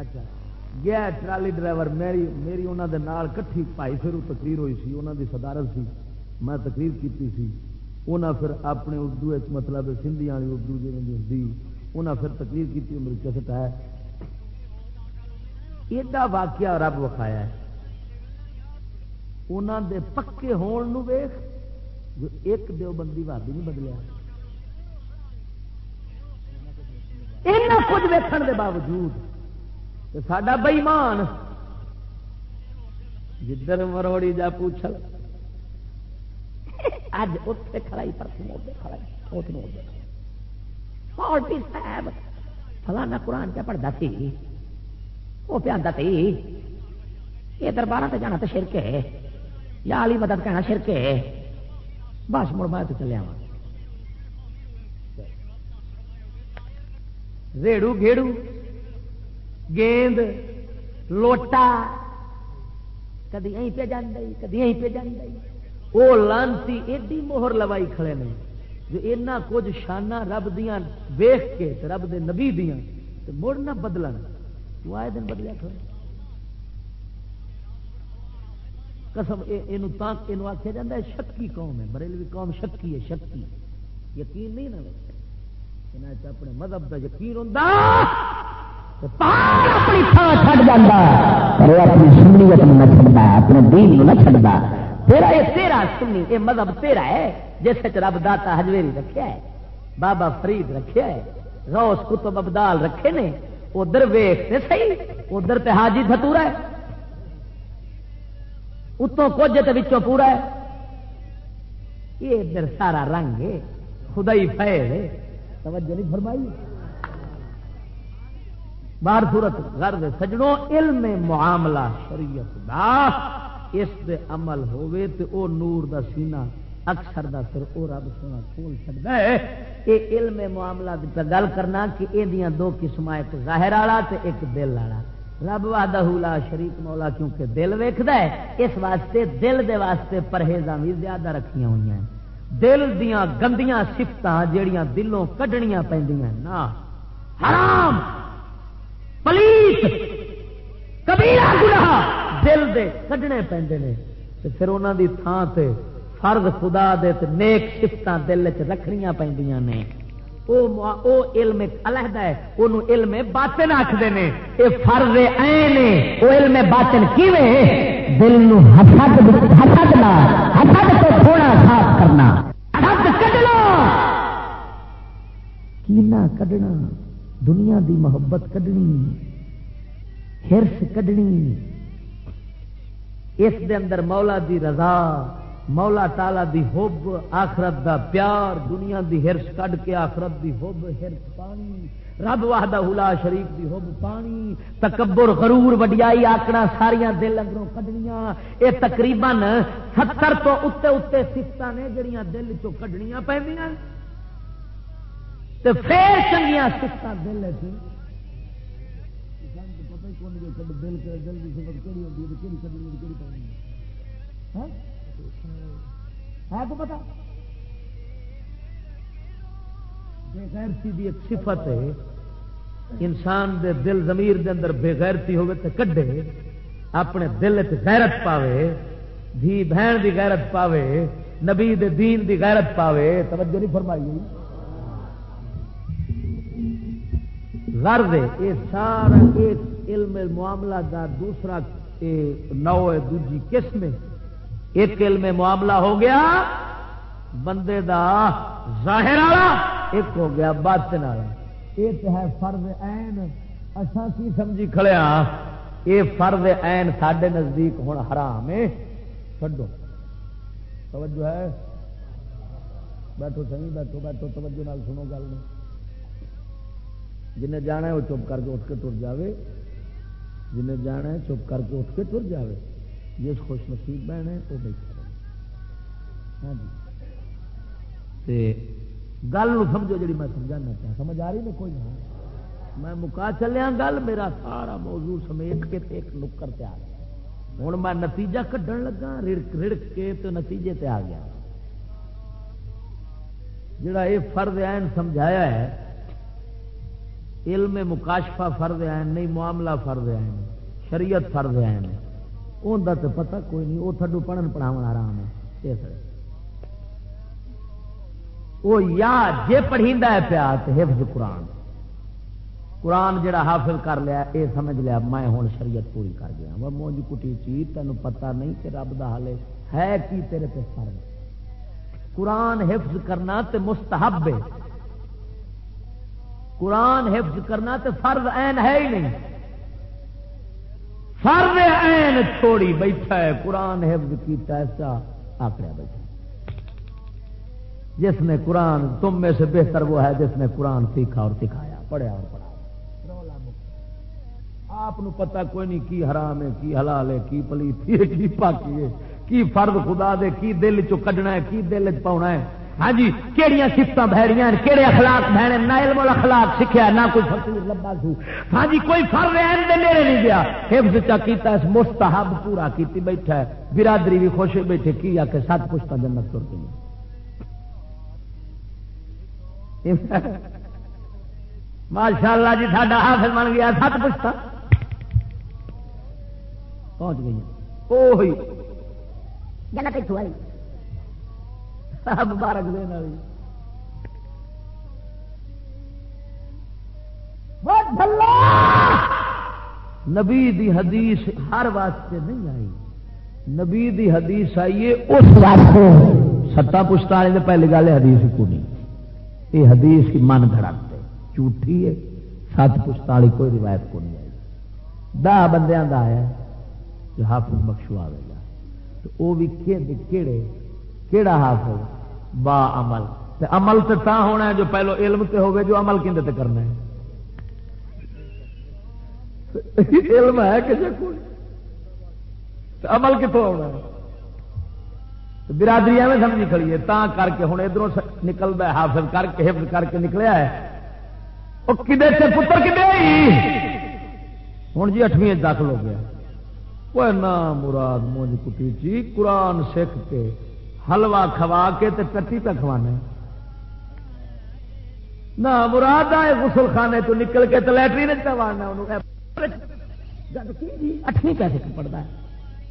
اچھا گیا ٹرالی ڈرائیور، میری میری انہوں دے نال کٹھی پائی پھر تقریر ہوئی سی انہوں دی صدارت سی، میں تقریر کیتی سی۔ انہاں پھر اپنے اردو مطلب سندھی والی اردو جی ہوتی انہاں پھر تقریر کی میری کسٹ ہے۔ ایڈا واقعہ رب وکھایا ہے۔ انہوں دے پکے ہون نو ویخ جو ایک دیو بندی بھابی نہیں بدلیا کچھ ویکن دے باوجود ساڈا بئیمان جدھر مروڑی جا پوچھ اج اتنے کھڑائی پرسوں کھڑائی پارٹی صاحب فلانا قرآن کیا پڑھتا سی وہ پہ سی یہ دربار سے جانا تو شرک ہے یا علی مدد کہنا شرک ہے بس مڑ میں تو چلیا ریڑو گیڑو گیند، لوٹا۔ کدی اہ پہ جانا کدی اہ پہ جانا وہ لانتی، ایڈی موہر لوائی کھڑے نے۔ جو اینا کچھ شانہ رب دیا ویخ کے رب دے نبی دیا تو مڑ نہ بدل تو آئے دن بدلیا کھڑے۔ قسم یہ آخیا جا شکی قوم ہے بریلوی قوم شکی ہے شکی یقین نہیں نہ اپنے مذہب کا یقین ہوں اپنی سنیت نہ چڑھتا اپنے دین نہ چڑھتا تیرا یہ تیرا سنی یہ مذہب تیرا ہے، جس رب داتا ہجویری رکھا ہے، بابا فرید رکھا ہے روس کتب ابدال رکھے نے، ادھر ویختے صحیح ادھر تے حاجی دھتورا ہے۔ اتوں کچھ پورا ہے۔ یہ ادھر سارا رنگ ہے خدا ہی فیل توجہ نہیں فرمائی۔ بار صورت غرض سجڑوں علم معاملہ شریعت دا۔ اس دے عمل ہوئے تے او نور دا سینہ اکثر دا سر او رب سونا کھول سکتا ہے۔ یہ علم معاملہ گل کرنا کہ اے دیاں دو قسم ایک ظاہر والا تے ایک دل والا۔ رب وحدہ لا شریک مولا کیونکہ دل ویکھدا ہے، اس واسطے دل دے واسطے پرہیزاں بھی زیادہ رکھیاں ہوئی ہیں۔ دل دیاں گندیاں سفتاں جیڑیاں دلوں کڈنیاں پیندیاں نا حرام! پلیت کبیرہ گناہ! دل دے کڈنے پہ پھر انہوں دی تھان تے فرض خدا دے تے نیک سفت دل چ رکھنیا پہ او علم علیحدہ ہے وہ علم باطن آخر نے۔ یہ فرض این وہ علم باطن کیویں دل نو حسد حسد حسد تو تھوڑا صاف کرنا۔ حسد کڈنا۔ کینا کڈنا؟ دنیا دی محبت کڈنی، ہرس کڈنی۔ اس دے اندر مولا دی رضا مولا تالا دی ہوب آخرت دا پیار، دنیا دی ہرس کڈ کے آخرت دی ہوب ہرس پانی۔ رب واہدہ حلا شریف دی ہوب پانی۔ تکبر، غرور، وڈیائی آکڑا ساریاں دل اندروں کڈنیاں۔ اے تقریباً ستر تو اتنے اتنے سفت نے جڑیاں دل چو کڈنیاں پہنیاں۔ پھر چنگیاں سفت دل چ دل دل کی سفت کہڑی ہوتی ہے کہڑی کھڑی کہڑی پانی ہے تو پتا۔ بےغیرتی دی ایک صفت ہے، انسان دے دل ضمیر دے اندر بےغیرتی ہوگی تو کڈے، اپنے دل چ غیرت پاوے، دھی بہن دی غیرت پاوے، نبی دے دین دی غیرت پاوے، توجہ نہیں فرمائی غرض یہ سارا ایک علم معاملہ دا دوسرا نو دوجی قسم ہے۔ ایک علم معاملہ ہو گیا، بندے دا ظاہر والا، ایک ہو گیا باطن والا ایک ہے فرض عین۔ اچھا کی سمجھی کھڑے ہاں؟ یہ فرض عین ساڈے نزدیک ہوں حرام ہے۔ چڈو توجہ ہے۔ بیٹھو صحیح بیٹھو بیٹھو، توجہ نال سنو گل نہیں جنہیں جانا ہے وہ چپ کر کے اٹھ کے تر جائے جنہیں جانا ہے چپ کر کے اٹھ کے تر جائے جس خوش نصیب بہن ہے، وہ بیٹھا رہے ہاں جی۔ گل سمجھو جی میں سمجھانا چاہتا سمجھ آ رہی نا کوئی نہ؟ میں مکا چلیا، گل میرا سارا موضوع سمیٹ کے ایک نکر تیار ہے ہوں میں نتیجہ کھڈن لگا رڑک رڑک کے تو نتیجے تے آ گیا۔ جڑا یہ فرد عین سمجھایا ہے، علم مکاشفہ فرد عین نہیں، معاملہ فرد عین شریعت فرد عین ہے ان تو پتہ کوئی نہیں وہ تھڈو پڑھن پڑھاو آرام ہے وہ یا جے پڑھی ہے پیا تو حفظ قرآن۔ قرآن جڑا حافظ کر لیا یہ سمجھ لیا، میں ہوں شریعت پوری کر گیا۔ وہ مونج کٹی چیز تینوں پتہ نہیں کہ رب دا حالے ہے کی تیرے پہ فرض قرآن حفظ کرنا تے مستحب ہے۔ قرآن حفظ کرنا تے فرض عین ہے ہی نہیں۔ فرض عین چھوڑی بیٹھا ہے، قرآن حفظ کیتا ایسا آکڑیا بیٹھا جس نے قرآن، تم میں سے بہتر وہ ہے جس نے قرآن سیکھا اور سکھایا، پڑھیا اور پڑھا۔ آپ پتا کوئی نہیں کی حرام ہے، کی حلال ہے، کی پلیتی ہے، کی پاکی ہے، کی فرد خدا دے، کی دل چ کڈنا ہے، کی دل چ پاؤنا ہے۔ ہاں جی کہڑی سفت بہڑیاں کہڑے اخلاق بہنے، نہ علم اخلاق سیکھا نہ کوئی فصول لبا سو۔ ہاں جی کوئی فرد رہن دے نیڑے نہیں گیا۔ حفظ چا کیتا اس مستحب پورا کیتی بیٹھا ہے۔ برادری بھی خوش بیٹھے، کی آ کے سات پشتا جنت تر گئی ماشاء اللہ جی ساڈا حافظ بن گیا، سات پشتا پہنچ گئی۔ ہوئی جنت اتو والی مبارک دین والی نبی دی حدیث ہر واسطے نہیں آئی۔ نبی دی حدیث آئیے اس واسطے۔ ستا پشتا والے پہلی گل حدیث کو نہیں۔ یہ حدیث کی من دھڑکتے جھوٹھی ہے۔ سات پشتا والی کوئی روایت کو نہیں آئی۔ دہ بندیاں دا آیا جو حافظ بخشو آئے گا۔ تو وہ بھی کہڑے کہڑا حافظ؟ با عمل۔ تے عمل تے تا ہونا ہے جو پہلو علم تے ہوگے جو عمل کھندے تے کرنا ہے۔ علم ہے کسی کو عمل کتوں ہونا ہے؟ برادری میں سمجھی کھڑی ہے تا کر کے ہوں ادھر نکلتا ہے، حافظ کر کے، حفظ کر کے نکلیا ہے۔ وہ کدے سے پتر کدے ہوں جی اٹھویں داخل ہو گیا۔ وہ نہ مراد مونج کٹی جی قرآن سکھ کے حلوا کھوا کے تے کٹی پہ کھوانا نہ مراد آئے غسل خانے تو نکل کے تو لٹرین چوانا اٹھویں جی کیسے پڑتا ہے۔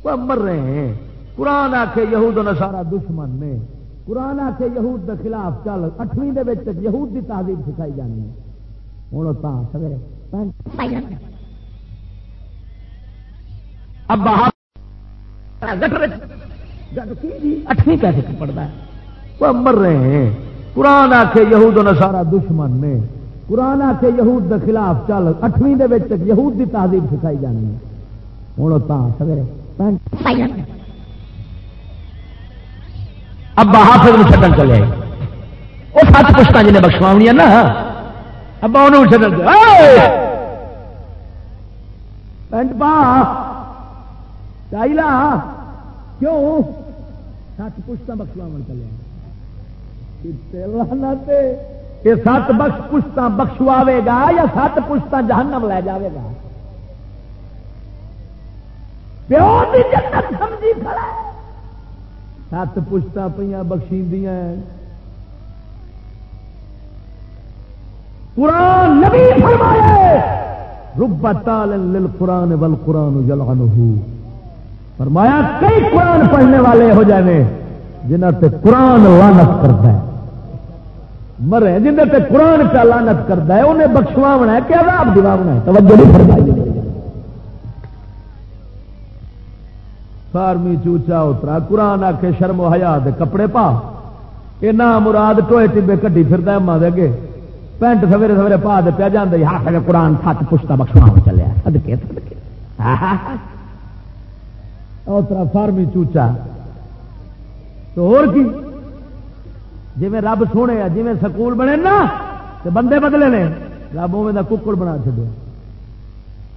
وہ مر رہے ہیں۔ قرآن آ کے یہود نے سارا دشمن نے۔ قرآن آ کے یہود کے خلاف چل۔ اٹھویں دے یہود کی تعلیم سکھائی جانی ہے۔ ہوں سویرے۔ ابا جی؟ اٹھویں کیسے پڑتا ہے؟ وہ مر رہے ہیں۔ قرآن آ کے یہود نے سارا دشمن نے۔ قرآن آ کے یہود کے خلاف چل۔ اٹھویں یہود کی تہذیب سکھائی جانی ہے۔ ہوں سویرے۔ ابا حافظ میں چڈن چلے۔ وہ سات پشتہ جنہیں بخشوا نا۔ ابا انہوں چڈن پینٹ پا چاہیے کیوں؟ سات پشتا بخشوا چلے یہ سات بخش پشتا بخشواوے گا یا سات پشتا جہنم لے جاوے گا؟ پیو کی جنت سمجھی کھڑا سات پشتا پہ بخشی قرآن نبی فرمائے رب تال قرآن ول قرآن جلانہ فرمایا، کئی قرآن پڑھنے والے ہو جانے جنہ تے قرآن لانت کرتا ہے۔ مرے جنہیں تے قرآن کا لانت کرتا ہے، انہیں بخشواونا ہے کہ عذاب دیواونا ہے۔ توجہ نہیں فرمائی سارمی چوچا اترا قرآن آ کے شرم و حیا کپڑے پا۔ یہ نہ مراد ٹوئے ٹبے کٹی پھر اما دے گے پینٹ سویرے سویرے پا دے پیا جانا ہاتھ قرآن سات پشتا بخشوا چلے۔ سدکے سدکے اترا فارمی چوچا تو اور کی؟ جی رب سونے جی سکول بنے نا، تو بندے بدلے نے۔ رب اوے کا ککڑ بنا چلے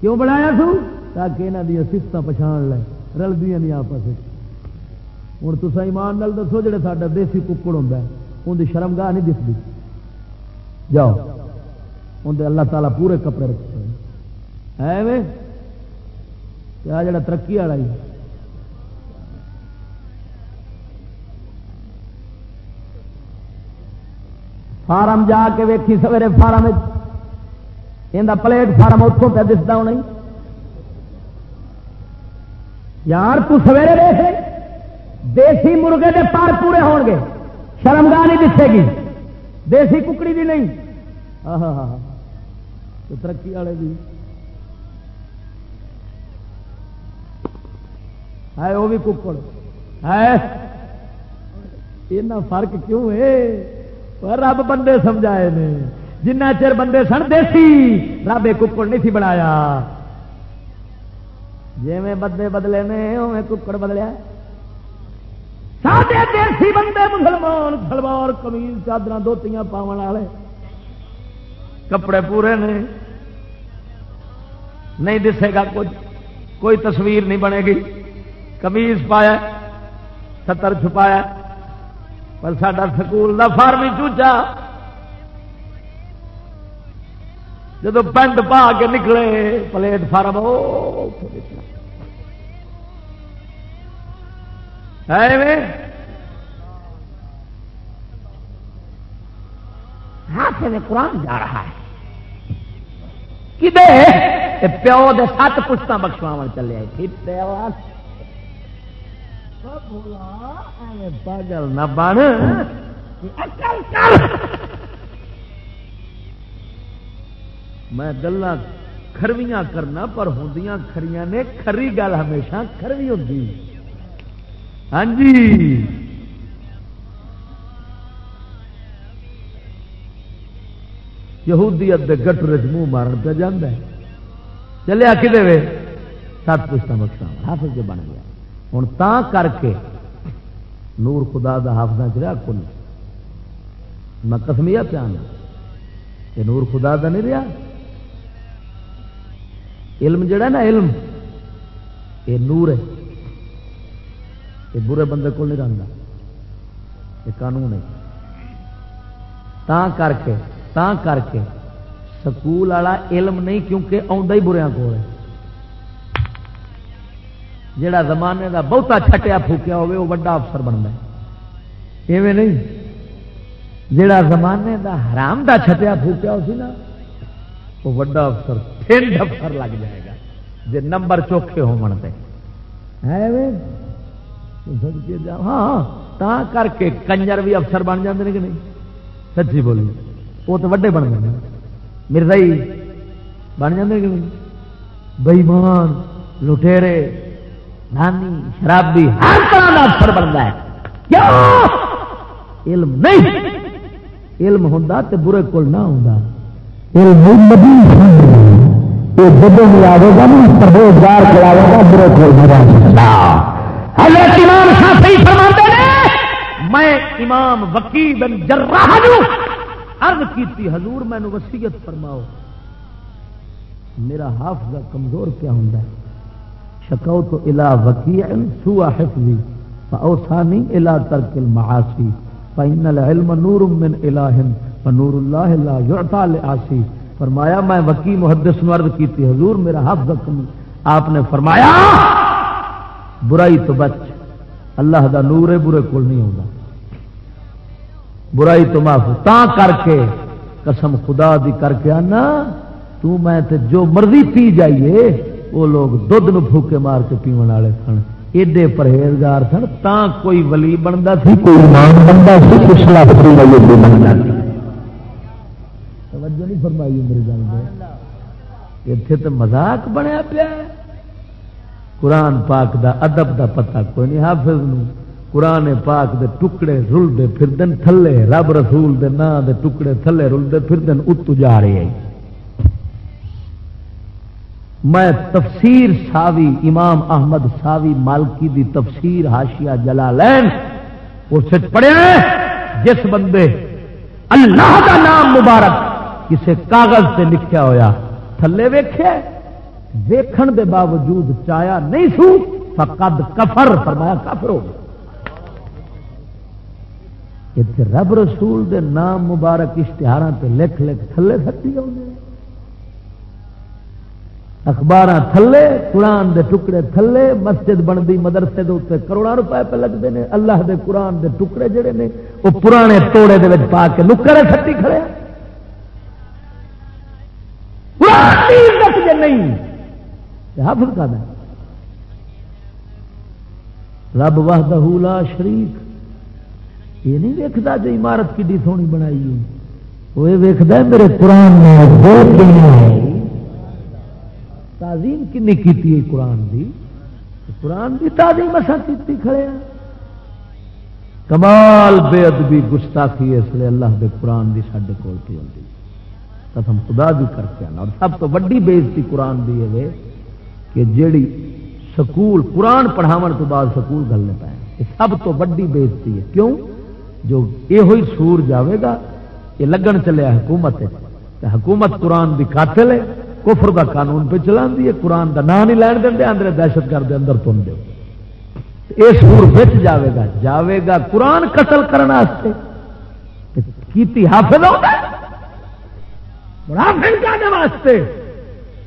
کیوں بنایا سو تاکہ یہاں دیا سفت پچھان لے رلدی نہیں آپس ہوں تو ایمان نال دسو جڑے ساڈا دیسی ککڑ ہوں ان کی شرم گاہ نہیں دستی جاؤ اندر اللہ تعالیٰ پورے کپڑے رکھتے ہیں جڑا ترقی والا ہی فارم جا کے ویکھی سویرے فارم یہ پلیٹ فارم اتوں پہ دستا ہونا یار تو سویرے دیکھ دیسی مرغے دے پار پورے ہون گے۔ شرمگاہ نہیں دسے گی۔ دیسی ککڑی بھی نہیں۔ ترقی والے بھی ہے وہ بھی ککڑ۔ ہے فرق کیوں ہے؟ رب بندے سمجھائے نے۔ جنہ چر بندے سن دیسی، رب ایک ککڑ نہیں تھی بنایا۔ جی میں بدلے نے اوے ککڑ بدلیا۔ سارے دیسی بندے مسلمان، سلوار کمیز چادر دوتیاں پاون والے۔ کپڑے پورے نے۔ نہیں دسے گا کچھ۔ کوئی تصویر نہیں بنے گی۔ کمیز پایا، ستر چھپایا۔ پر سڈا سکول کا فارمی چوچا جب پینٹ پا کے نکلے، پلیٹ فارم ہاتھ میں قرآن جا رہا ہے۔ کدے؟ پیو دے سات پشتہ بخشوا چلے پاگل نہ بن میں گلا کھرویاں کرنا پر ہوں کھڑیاں نے کھری گل ہمیشہ کھروی ہوتی ہاں جی یہودیت دے گٹر منہ مارن پہ جانا چلے آ دے سات پشتہ بخشا حافظ جو بن گیا۔ ہوں تا کر کے نور خدا دا حافظ چ رہا کل میں کسمیا پیان یہ نور خدا دا نہیں رہا علم جڑا نا علم، یہ نور ہے۔ یہ برے بندے کو نہیں رہتا یہ قانون ہے۔ تا کر کے، تا کر کے سکول والا علم نہیں کیونکہ آ بریا کو ہے۔ جڑا زمانے دا بہتا چھٹیا پھوکیا ہوگی وہ بڑا افسر بنتا ہے۔ ایویں نہیں۔ جڑا زمانے دا حرام دا چھٹیا پھوکیا ہو سی نا، وہ بڑا افسر پھر افسر لگ جائے گا۔ جی نمبر چوکھے ہو منتے۔ ہاں،, ہاں تا کر کے کنجر بھی افسر بن جاتے ہیں کہ نہیں؟ سچی بولی وہ تو وڈے بن گئے مرزائی بن جاتے کہ نہیں؟ بئیمان لٹےرے نانی شرابی ہر طرح کا افسر بنتا ہے۔ کیوں علم نہیں۔ علم ہوں تو برے کول نہ ہوں روزگار کھلاوے گا برے کول حضرت امام شافعی فرماتے ہیں میں امام وکیل بن جراح عرض کیتی حضور میں وسیعت فرماؤ۔ میرا حافظہ کمزور کیا ہوں تو الا وکیع سوا حفظی فاوسانی الا ترک المعاصی فإن العلم نور من الہ فنور اللہ لا یعطا لعاصی فرمایا میں وکی محدث مرد کی تھی حضور میرا حفظ کم آپ نے فرمایا، برائی تو بچ، اللہ دا نور ہے، برے کول نہیں ہوگا برائی تو معاف، تا کر کے قسم خدا دی کر کے آنا، تو میں تے جو مرضی پی جائیے وہ لوگ دھد پھوکے مار کے پیو والے سن۔ ایڈے پرہیزگار سن تا کوئی ولی بنتا سی؟ کوئی بنتا سی پچھلا توجہ نہیں فرمائی میری گل اتنے تو مزاق بنیا پیا قرآن پاک دا ادب دا پتہ کوئی نہیں حافظ نو۔ قرآن پاک دے ٹکڑے رلتے پھر تھلے رب رسول دے نا دے ٹکڑے تھلے رلتے پھر اتو جا رہے ہیں۔ میں تفسیر ساوی امام احمد ساوی مالکی دی تفسیر ہاشیا جلا لین اس پڑھیا جس بندے اللہ کا نام مبارک کسے کاغذ سے لکھیا ہویا، تھلے ویخیا ویکھن دے باوجود چایا نہیں سو، فقد کفر، فرمایا کفر ہو رب رسول دے نام مبارک اشتہار تے لکھ لکھ تھلے سٹی آؤں اخبار تھلے، قرآن دے ٹکڑے تھلے، مسجد بنتی مدرسے دے اتنے کروڑا روپئے پہ لگتے ہیں اللہ دے قرآن دے ٹکڑے جڑے نے، وہ پرانے توڑے دے پا کے نکرے سٹی کھڑے نہیں حافظ کا دیں رب وحدہ لا شریک۔ یہ نہیں ویکتا جو عمارت کی سونی بنائی ہے وہ یہ ویکد میرے قرآن میں تعظیم کنی کی قرآن دی؟ قرآن دی تعظیم اصا کی کھڑے ہیں کمال بے ادبی گستاخی اس لیے اللہ دے قرآن دی سڈے کول پی ہوتی قسم خدا بھی کر کے آنا اور سب تو ویڈی بےزتی قرآن دی ہے کہ جیڑی سکول، قرآن پڑھاو تو بعد سکول گلنے پائے۔ یہ سب تو ویڈی بےزتی ہے۔ کیوں؟ جو یہ ہوئی سور جاوے گا، یہ لگن چلے حکومت حکومت قرآن کی قاتل ہے۔ کفر دا قانون پہ چلا ہے، قرآن دا نام نہیں لین دیں اندر دہشت گرد اندر تن دو یہ سور بچ جاوے گا جاوے گا قرآن قتل کرنے کیتی حافظ ہوتا واسطے۔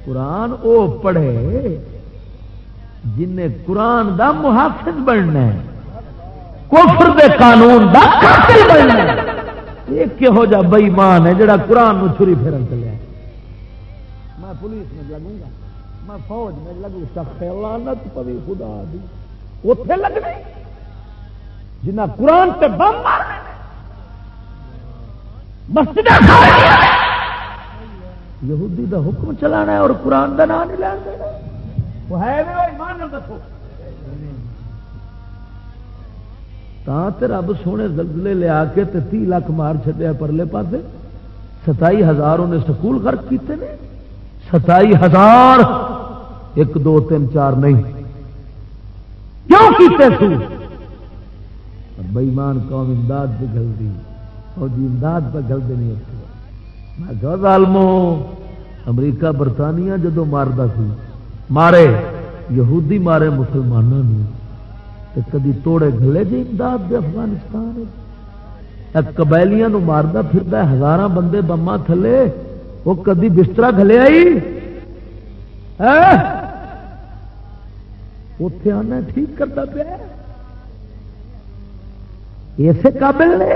قرآن او پڑھے جن قرآن دا محافظ بننا ہے۔ کفر دے قانون دا قاتل بننا ہے۔ ایک جا بئی مان ہے، جڑا قرآن چھری پھرن چلے۔ پولیس میں لگوں گا میں فوج میں لگوں سخت لانت پوی خدا دی۔ اتے لگنے۔ جنہ قرآن تے بم مارنے۔ مسجد یہودی دا حکم چلانا ہے اور قرآن دا نام نہیں لین دینا وہ ہے ایمان دسو۔ رب سونے زلزلے لیا کے تے تی لاکھ مار چڈیا پرلے پاسے۔ ستائی ہزار انہیں سکول خرچ کیتے ہیں ستائی ہزار، ایک، دو، تین، چار، نہیں۔ کیوں کیتے سو بئیمان قوم امداد پہ گل دی فوجی امداد پہ گل دینی میں ظالمو، امریکہ، برطانیہ جدو ماردا سی، مارے، یہودی مارے مسلمانوں نے کدی توڑے گلے جی امداد دے افغانستان قبیلیاں مارتا پھر ہزار بندے بما تھلے۔ وہ کدی بستر گلے آئی؟ اتے آنا ٹھیک کرتا پیا۔ اسے قابل نے۔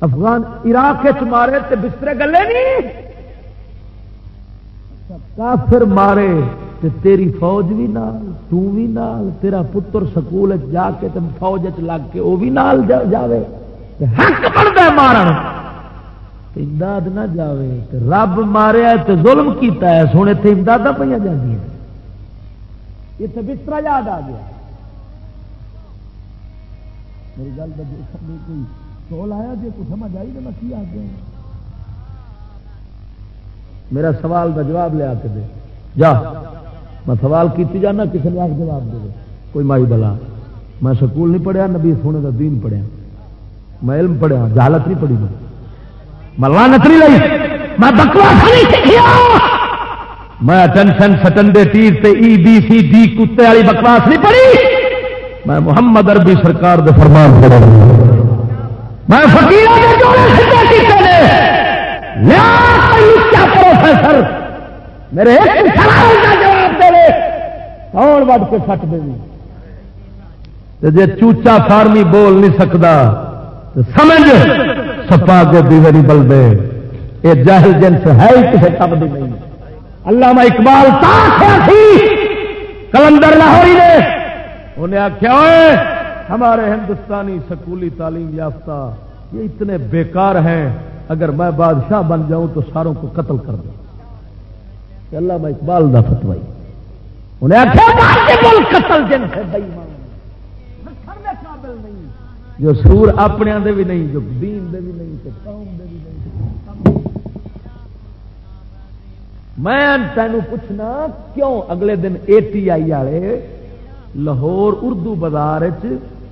افغان عراق مارے تے بسترے گلے نہیں کافر مارے تے تیری فوج بھی نال، تو بھی نال، تیرا پتر سکول جا کے تے فوج لگ کے وہ بھی نال جاوے۔ حق بنتا مارن۔ امداد نہ جاوے تے رب ماریا تے ظلم کیتا ہے، سونے تے امداد پہ جاتی اتنے بستر یاد آ گیا۔ میری گل کوئی سول آیا جی کچھ سمجھ آئی تو میں کی آ گیا میرا سوال کا جواب لیا کے دے۔ جا، میں سوال کی جانا کسی نے آپ جواب دے کوئی مائی بلا۔ میں سکول نہیں پڑھیا، نبی سونے کا دین پڑھیا۔ میں علم پڑھیا، جہالت نہیں پڑھی میں۔ میں لانت نہیں لائی میں بکواس نہیں سیکھیا میں ٹینشن سٹنڈے تیر تے ای بی سی ڈی کتے والی بکواس نہیں پڑھی۔ میں محمد اربی سرکار دے فرمان پڑھا میں فکیر پروفیسر میرے ایک سوال کا جواب دے کون وڈ کے سٹ دے جی چوچا فارمی بول نہیں سکتا سمجھ۔ سپا کے دیوری بل دے۔ یہ جہل جنس ہے ہی کسی کم دی نہیں۔ اللہ میں اقبال کلندر لاہوری نے۔ انہیں آخیا ہمارے ہندوستانی سکولی تعلیم یافتہ، یہ اتنے بیکار ہیں، اگر میں بادشاہ بن جاؤں تو ساروں کو قتل کر دوں۔ اللہ میں اقبال دا فتوائی انہیں قتل جن سے جو سور اپنے دے بھی نہیں، جو دین دے بھی نہیں تو قوم دے بھی نہیں۔ میں تینوں پوچھنا، کیوں اگلے دن اے ٹی آئی والے لاہور اردو بازار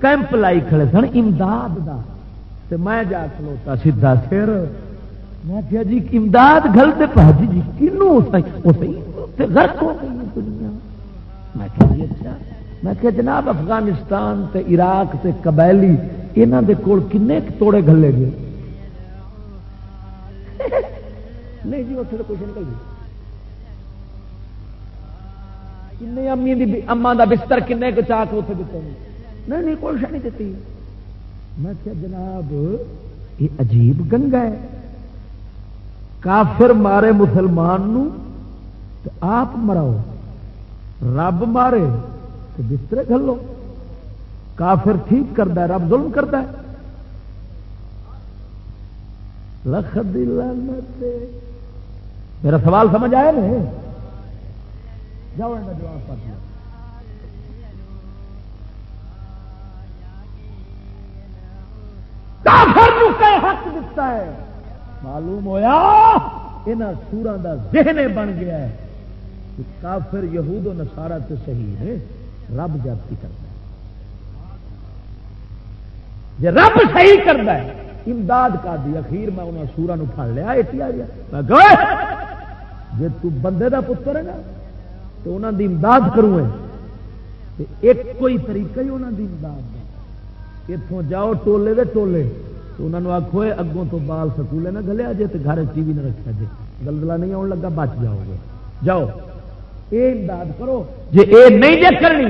کیمپ لائی کھڑے سن امداد دا؟ تے میں جا کھلوتا سیدھا سر۔ میں کیا جی امداد گلتے پاجی جی جی کنو غرق ہو گئی دنیا۔ میں کیا جی اچھا۔ میں کہ جناب افغانستان تے عراق تے قبیلی یہاں دے کول کنے توڑے گلے گئے؟ نہیں جی اتنے کچھ نکل گئی کنے امی دی اما دا بستر کنے کے چاہ کے اتنے دیتے نہیں نہیں، کوئی نہیں دیتی میں کیا جناب، یہ عجیب گنگا ہے۔ کافر مارے مسلمان نو آپ مراؤ، رب مارے۔ تو بسترے کھلو کافر ٹھیک کرتا ہے، رب ظلم کرتا ہے۔ لکھ میرا سوال سمجھ آیا نا جاؤ جواب پاس حق دتا ہے؟ معلوم ہوا یہاں سورا کا ذہن بن گیا ہے کہ کافر یہود و نسارا تو صحیح ہے۔ رب جاتی کرتا ہے۔ جی رب صحیح کرتا ہے، امداد کا دی، اخیر میں انہوں سورا پڑ لیا ایٹی آ گیا۔ جی بندے دا پتر ہے نا، تو انہوں دی امداد کروں ایک کوئی طریقہ ہی انہوں دی امداد دا۔ اتوں جاؤ ٹولے دے ٹولے، تو انہوں نے آخو اگوں تو بال سکولے نہ گلیا جی تو گھر ٹی وی نہ رکھا جی گلدلا نہیں آن لگا، بچ جاؤ گے۔ جاؤ۔ یہ امداد کرو۔ جی یہ نہیں جی کرنی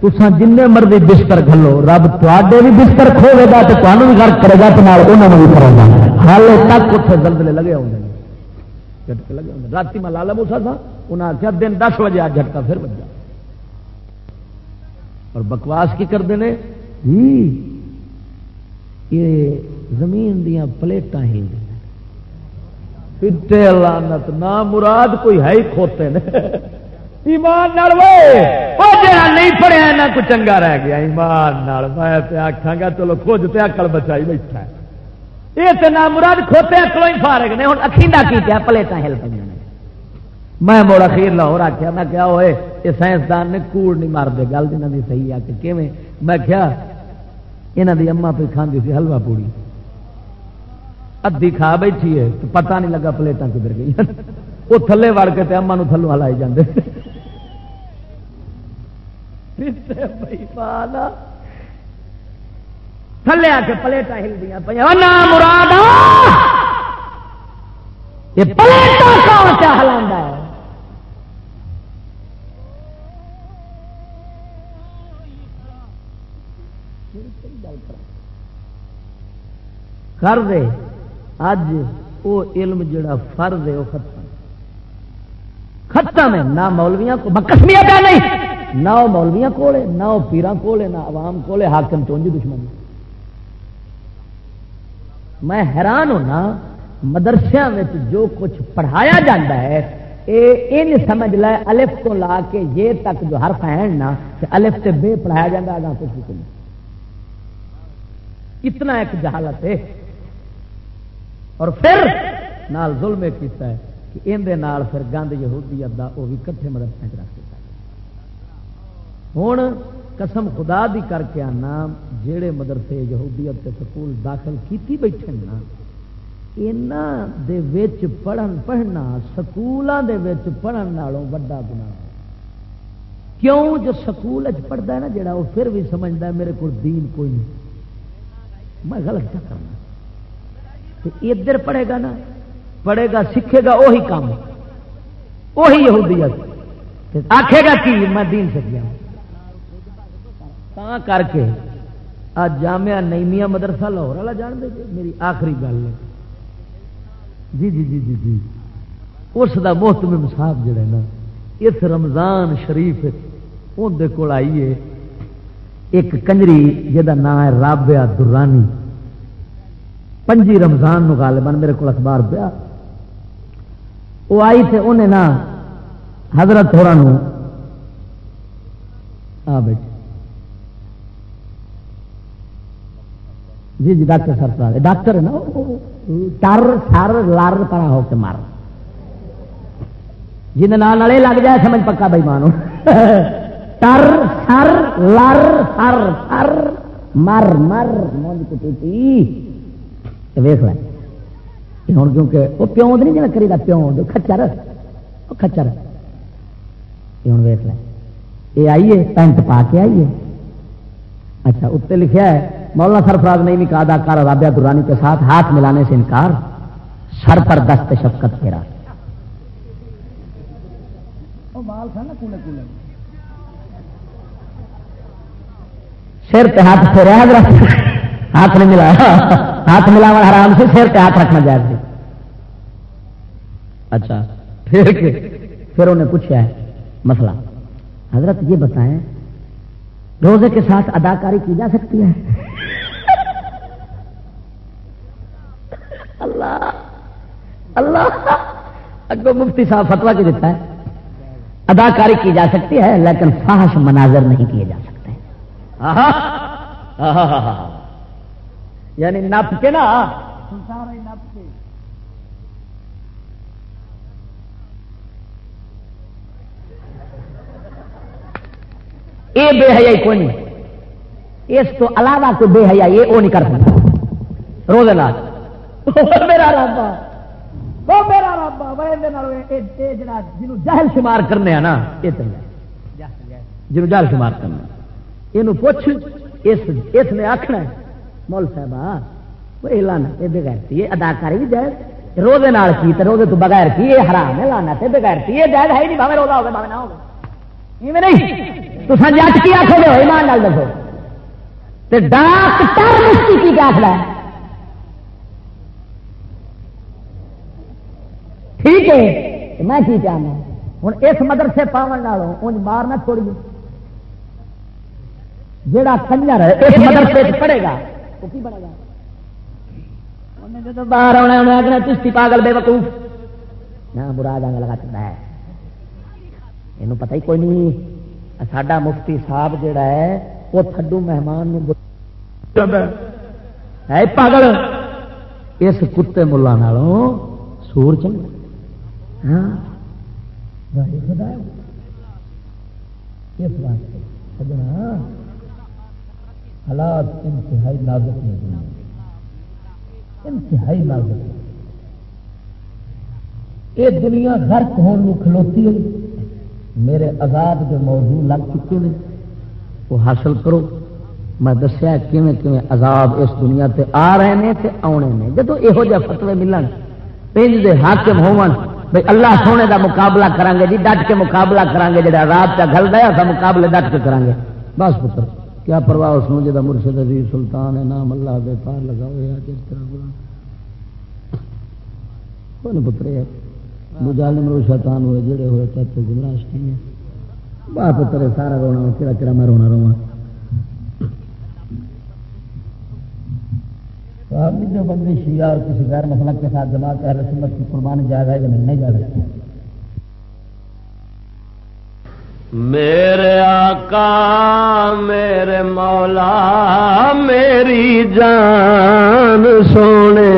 تسا جن مرضی بستر کھلو رب تے بھی بستر کھولے گا تو تمہیں بھی گھر کرے گا تو انہوں بھی کرے گا۔ ہال تک اتنے دلدلے لگے ہوتے ہیں جھٹکے لگے ہوتے رات میں لالا موسا تھا انہیں آخیا دن دس بجے آج جھٹکا پھر بجا۔ اور بکواس کی کرتے ہیں یہ زمین دیا پلیٹاں ہی پیٹے لانت نہ مراد کوئی ہے ہی کھوتے نے۔ ایمان نہیں پڑھیا نہ کچھ چنگا رہ گیا۔ ایمان میں آخا گا چلو کھوج تے اکل بچائی بیٹھا یہ تو نہ مراد کھوتے اکلوں ہی فارغ نے۔ ہوں اکھینڈا کی کیا؟ پلیٹاں ہل پہ میں موڑا خیر لاہور آخیا میں کیا ہوئے یہ سائنسدان نے کوڑ نہیں مار دے۔ گل جنہ کی صحیح آ کے کیویں؟ میں کیا یہاں کی اما پہ کھانے سی حلوا پوڑی۔ ادھی کھا بیٹھی ہے تو پتہ نہیں لگا پلیٹاں کدھر گئی وہ تھلے وڑ کے اما تھلو ہلائی جاندے۔ تھلے آ کے پلیٹا ہل دیا پہ مراد یہ پلیٹا کون کیا ہلا ہے؟ کر دے۔ اج وہ علم جڑا فرض ہے وہ ختم۔ ختم ہے نہ مولویاں کو کسمیا پہ نہیں، نہ وہ مولویاں کولے، نہ وہ پیران کولے، نہ عوام کولے، حاکم چونجی دشمنی میں حیران ہونا مدرسے میں جو کچھ پڑھایا جاتا ہے یہ نہیں سمجھ لے، الف تو لا کے یہ تک جو حرف ہیں نا الف سے بے پڑھایا جاتا ہے کچھ بھی نہیں۔ اتنا ایک جہالت ہے۔ اور پھر، نال ظلم کیتا ہے۔ کہ اندر پھر گند یہودیت دا وہ بھی کٹھے مدرسے رکھ دیتا ہوں قسم خدا دی کر کے آنا جہے مدرسے یہودیت کے سکول داخل کیتی بیٹھے نا دے پڑھن، پڑھنا سکولوں کے پڑھن نالوں وڈا گنا کیوں جو سکول پڑھتا ہے نا جڑا وہ پھر بھی سمجھتا ہے میرے کو دین کوئی نہیں۔ میں غلط کیا کرنا؟ ادھر پڑھے گا نا پڑھے گا، سیکھے گا وہی کام وہی یہودیت۔ آخے گا کی، میں دین سے گیا کر کے آج جامعہ نئیمیا مدرسہ لاہور والا جان دے میری آخری گل ہے۔ جی جی جی جی جی۔ اس کا محتم صاحب جڑا نا، اس رمضان شریف اندر کول آئیے ایک کنجری جہاں نام ہے رابعہ درانی۔ پنجی رمضان نو غالباً میرے کو اخبار پیا۔ وہ آئی تھے انہیں نا حضرت تھوڑا نو۔ آ بیٹھے۔ جی جی ڈاکٹر سر ڈاکٹر ہے نا ٹر سر، لر پرا ہو کے مار جن نالے لگ جائے سمجھ پکا بھائی مانو ٹر سر، لر، سر سر۔ مر مر، مونج کٹی۔ ویخ لیں۔ ہوں کیونکہ وہ پیوں نہیں جنا کری پیوں کچر کچر یہ ہوں ویخ لیں۔ یہ آئیے پینٹ پا کے آئیے۔ اچھا اتنے لکھا ہے مولانا سرفراز نہیں کہا اداکار رابعہ درانی کے ساتھ ہاتھ ملانے سے انکار۔ سر پر دست شفقت پھیرا سر پہ ہاتھ پھیرا حضرت ہاتھ نہیں ملایا۔ ہاتھ ملاوا حرام سے سر پہ ہاتھ رکھنا جائز سی۔ اچھا پھر پھر انہیں پوچھا ہے، مسئلہ۔ حضرت یہ بتائیں، روزے کے ساتھ اداکاری کی جا سکتی ہے؟ اللہ اللہ، اگو مفتی صاحب فتوا کی دیتا ہے؟ اداکاری کی جا سکتی ہے، لیکن فاحش مناظر نہیں کیے جا سکتے۔ یعنی نپ کے نا؟ یہ بے حیا کوئی نہیں۔ اس تو علاوہ کوئی بے حیا یہ وہ نہیں کر سکتا۔ روز لاج میرا رابا وہ میرا رابا جنوب جہل شمار کرنے نا یہ جنوب جہل شمار کرنا یہ پوچھ اس نے آخنا مول صاحب یہ لانا یہ بغیر یہ اداکاری بھی جائز۔ روزے نال کی تو روزے تو بغیر کی یہ حرام ہے لانا بغیر کی یہ جائز ہے نہیں بھاوے روزہ ہوگا، بھاوے نہ ہوگا۔ نہیں۔ تو جٹ کی آخو گے ایمان لال دسو۔ ڈاکٹر مفتی کی کیا آخر ٹھیک ہے میں کی چاہنا ہوں؟ اس مدرسے پاون ان مارنا چھوڑی جڑا کنجر اس مدرسے پڑھے گا۔ وہ کی بنے گا باہر آنا انہیں آگنا چشتی پاگل بے وقوف نہ برا جانا لگا چکا ہے۔ یہ پتہ ہی کوئی نہیں۔ ساڈا مفتی صاحب جڑا ہے وہ تھڈو مہمان ہے پاگل۔ اس کتے ملا سور چنگا۔ ہاں۔ اس واسطے۔ حالات انتہائی نازک نہیں انتہائی نازک یہ دنیا غرق ہونے کھلوتی ہے میرے عذاب کے موضوع لگ چکے ہیں وہ حاصل کرو۔ میں دسیا کیویں کیویں عذاب اس دنیا تے آ رہے ہیں تے آنے نے۔ جدو یہو جہ فتوے ملن، پنج دے حاکم ہون بھائی اللہ سونے دا مقابلہ کریں گے جی ڈٹ کے مقابلہ کریں گے جا رات کا گل دیا تھا مقابلے ڈٹ کے کریں گے بس پتر۔ کیا پرواہ اس میں جا مرشد عزیز سلطان ہے؟ نام اللہ دے پار لگا ہوا جس طرح پتر ہے ظالم رو شیطان ہوئے، جڑے ہوئے چاچے گمراہ ہیں باپ پتر سارا رونا کہڑا کہڑا میں رونا رواں جو بندی شیعہ اور کسی غیر مسلک کے ساتھ جماعت اہل سنت کی قربانی جائے گا یا نہیں جا سکتے میرے آقا، میرے مولا، میری جان سونے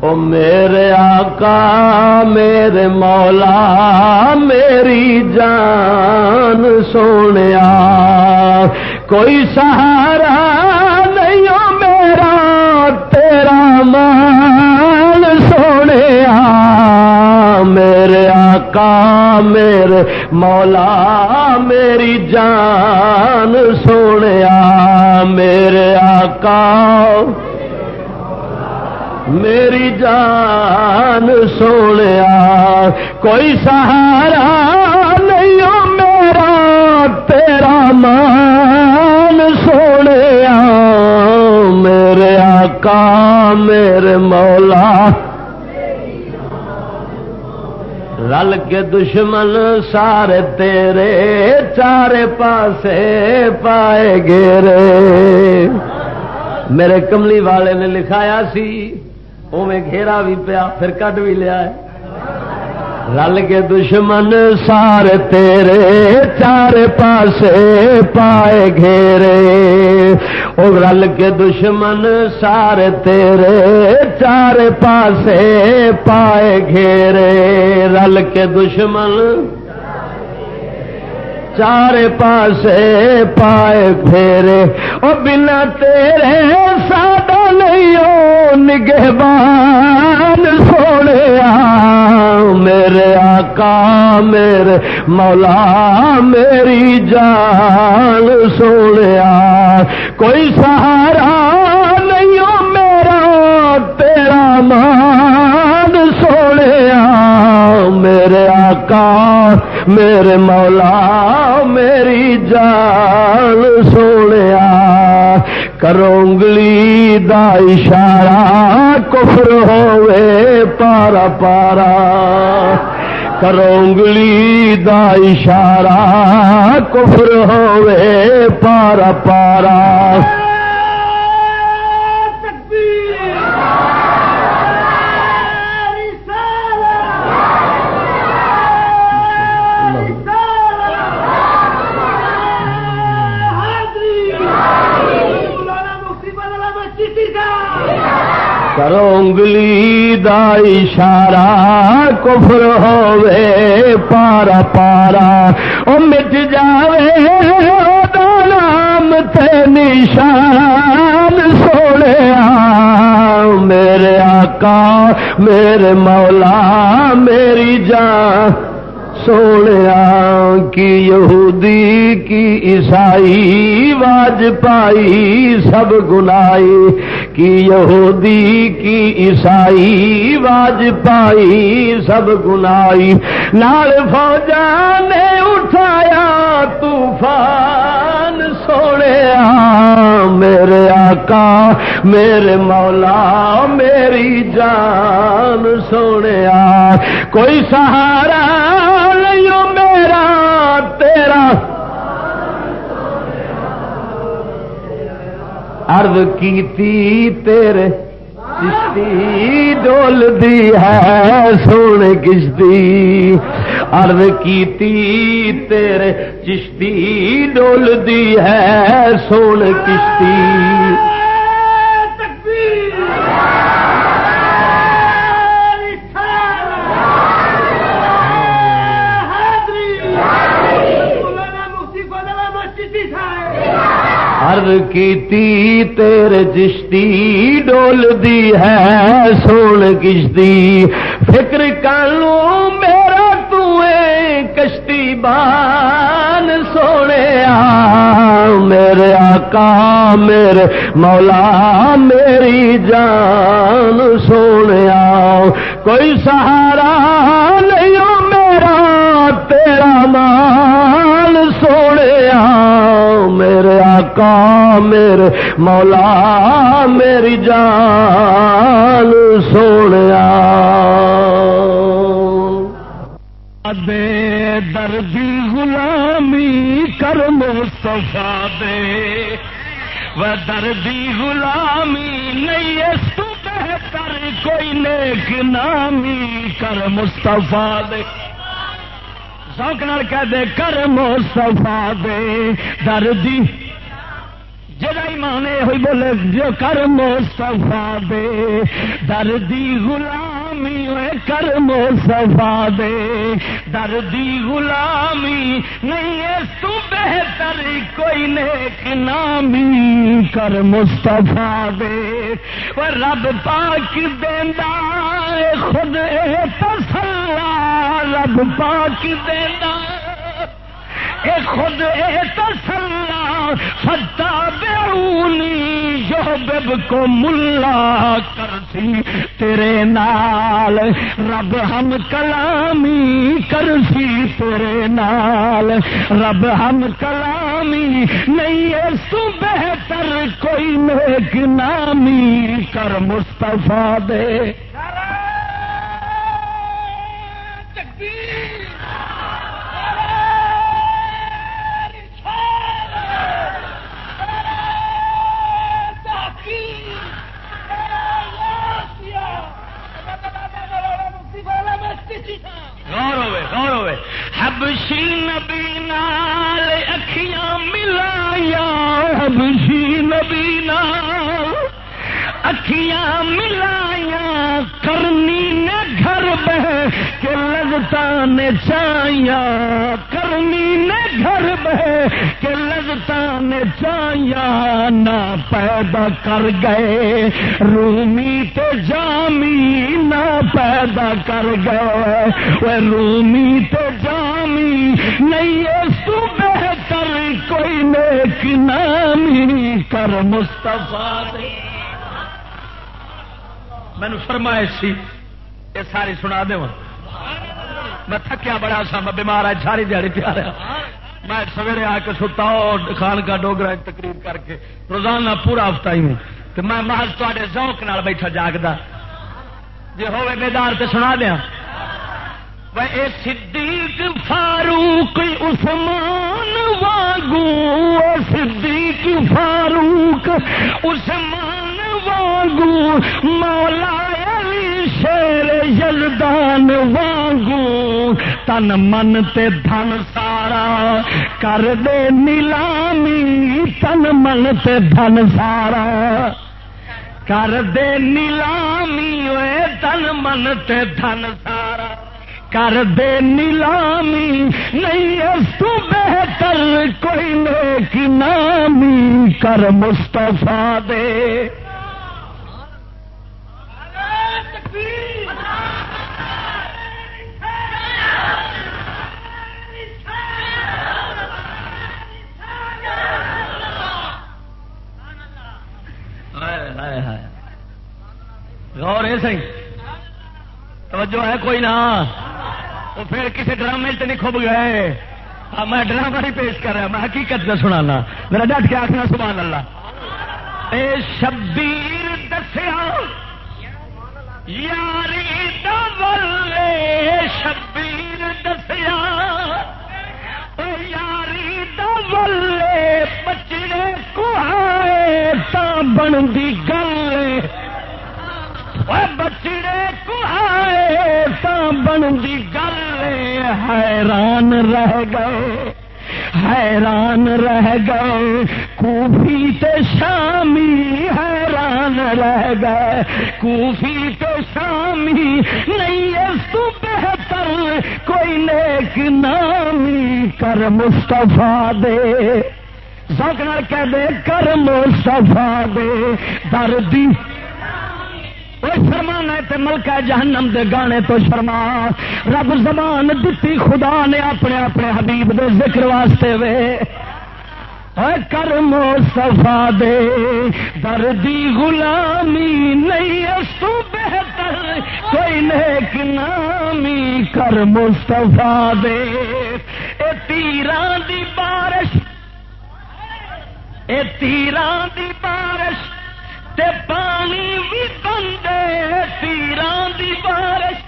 او میرے آقا، میرے مولا، میری جان سونے کوئی سہارا نہیں ہو میرا، تیرا مان سونے میرے آقا، میرے مولا، میری جان، سونے میرے آقا۔ میری جان، سونے کوئی سہارا نہیں ہو میرا، تیرا مان، سونے میرے آقا، میرے مولا۔ رل کے دشمن سارے تیرے چارے پاسے پائے گیرے۔ میرے کملی والے نے لکھایا سی اوے گھیرا بھی پیا، پھر کٹ بھی لیا ہے۔ رل کے دشمن سارے تیرے چار پاسے پائے گھیرے۔ او رل کے دشمن سارے تیرے چار پاسے پائے گھیرے۔ رل کے دشمن چار پاسے پائے پھیرے، او بنا تیرے سادہ نہیں ہو نگہبان سونے میرے آقا، میرے مولا، میری جان سونے کوئی سہارا نہیں ہو میرا، تیرا مان سونے میرے میرے آقا، میرے مولا، میری جان سونے کرونگلی دا اشارہ کفر ہوئے پارا پارا۔ کرونگلی دا اشارہ کفر ہوئے پارا پارا۔ کرونگلی دا اشارہ کفر ہوے پارا پارا۔ او مٹ جاوے نام تے نشان سونے میرے آقا، میرے مولا، میری جان سونے کی یہودی، کی عیسائی، واج پائی، سب گنائی۔ کی یہودی کی عیسائی واج پائی، سب گنائی۔ نال فوجا نے اٹھایا، طوفان سونے میرے آقا، میرے مولا، میری جان سونے کوئی سہارا میرا، تیرا ارد کی تیرے چشتی ڈول دی ہے، سونے کشتی۔ ارد کی تیرے چشتی ڈول دی ہے، سونے کشتی۔ عرض کی تیرے چشتی ڈول دی ہے سون کشتی فکر کر لوں میرا کشتی بان سونے میرے آقا میرے مولا میری جان سونے کوئی سہارا نہیں میرا تیرا مان سونے آقا میرے مولا میری جان سونے دے دردی غلامی کر مصطفیٰ دے۔ وہ دردی غلامی نہیں اس تو بہتر کوئی نیک نامی کر مصطفیٰ دے۔ سوک نال کہہ دے کر مصطفیٰ دے۔ دردی جدا ایمان ہوئی بولے، جو کر مصطفیٰ دے۔ دردی غلامی ہوئے کر مصطفیٰ دے۔ دردی غلامی، نہیں ہے تو بہتر کوئی نیک نامی۔ کر مصطفیٰ دے۔ وہ رب پاک دینا خود تسلا رب پاک دینا اے خود اے تسلا ستا بیرونی جو بب کو ملا کرسی، تیرے نال رب ہم کلامی کرسی، تیرے نال رب ہم کلامی نہیں ہے سو بہتر کوئی نیک نامی کر مصطفیٰ دے۔ غور ہوئے غور ہوئے۔ حبشی نبی نال اکھیاں ملایا حبشی نبی نال اکھیاں ملایا کرنی نے گھر لگتا نے چایا کرنی نے گھر بہ کے لگتا نے چایا نہ پیدا کر گئے۔ رومی تو جامی نہ پیدا کر گئے۔ وہ رومی تو جامی، نہیں سو بہتر کوئی نیک نامی کر مستفا دے۔ مینو فرمائش سی یہ ساری سنا دے میں تھکیا بڑا سا، میں بیمار ہے ساری دیہی پیا رہا میں سویرے آ کے ستا خان کا ڈوگرا تقریب کر کے روزانہ پورا ہفتہ ہی ہوں۔ تو میں محض تے ذوق نال بیٹھا جاگتا جی ہوے بیدار تو سنا دیا۔ اے صدیق فاروق عثمان واگو صدیق فاروق عثمان واگو، مولا شیر یلدان واگو، تن من تے دھن سارا، کر دے نیلامی، تن من تے دھن سارا۔ کر دے نیلامی ہوئے تن من تے دھن سارا۔ کر دے نیلامی، نہیں اس تو بہتر کوئی نیک نامی، کر مستفا دے۔ غور ہے صحیح توجہ ہے کوئی نہ۔ وہ پھر کسی ڈرامے سے نہیں کھب گئے۔ میں ڈرامہ نہیں پیش کر رہا میں حقیقت سے سنانا۔ میرا ڈٹ کے آخنا سبحان اللہ اے شبیر دسیا۔ یاری دلے شبیر دسیا۔ او یاری بچڑے کو تا دی گل بچڑے کو تا دی گل حیران رہ گئے۔ حیران رہ گئے، کوفی تے شامی حیران رہ گئے۔ کوفی تے شامی نہیں، اس تو بہتر کوئی نیک نامی کر مستفا دے۔ سکنا کہہ دے، کر مستفا دے۔ دردی شرمانا تے ملکہ جہنم دے گانے تو شرما رب زبان دتی خدا نے اپنے اپنے حبیب دے ذکر واسطے وے کرم صفا دے دردی غلامی نہیں اس تو بہتر کوئی نیک نامی کر مصطفیٰ دے اے تیران دی بارش اے تیران دی بارش تے پانی بھی بندے تیران دی بارش۔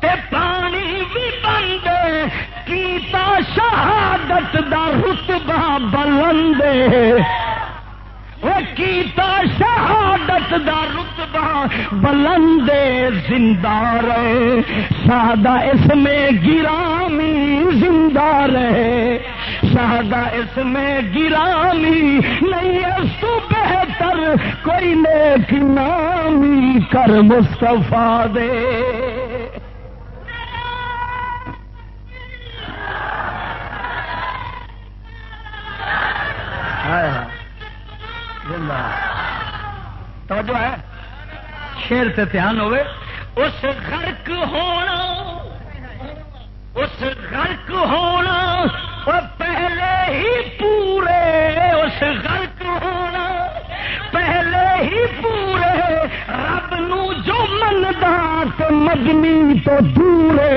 تے پانی بھی بندے کیتا شہادت دا رتبہ بلندے وہ کیتا شہادت دا رتبہ بلندے زندہ رہے۔ شہادہ اس میں گرامی زندہ رہے۔ شہادہ اس میں گرامی نہیں اس تو بہتر کوئی نیک نامی کر مصطفیٰ دے۔ توجہ ہے۔ شیر سے دھیان ہوئے۔ اس غرق ہونا۔ اس غرق ہونا اور پہلے ہی پورے، اس غرق ہونا، پہلے ہی پورے، رب نو جو مندا تو مدنی تو دورے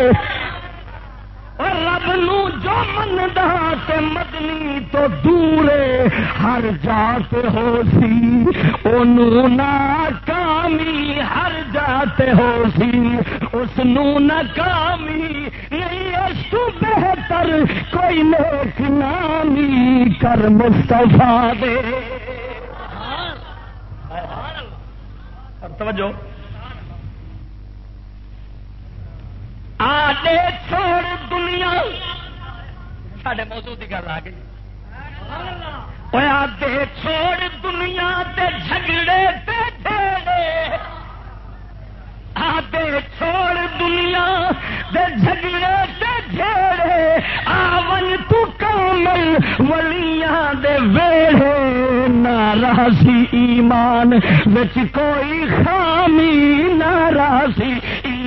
اور رب نو جو مندا تے مدنی تو دورے ہر جات ہو سی او ناکامی ہر جات ہو سی۔ اس ناکامی نہیں، اس تو بہتر کوئی نیک نامی کر مستفا دے۔ توجہ۔ آدے چھوڑ دنیا۔ سڈے موضوع کی گل آ گئی۔ آدے چھوڑ دنیا تے جھگڑے تے ڈھیڑے آدے چھوڑ دنیا دے جھگڑے تے جھیڑے آون تو کامل ولیاں دے ویڑے۔ ناراضی ایمان وچ کوئی خامی ناراضی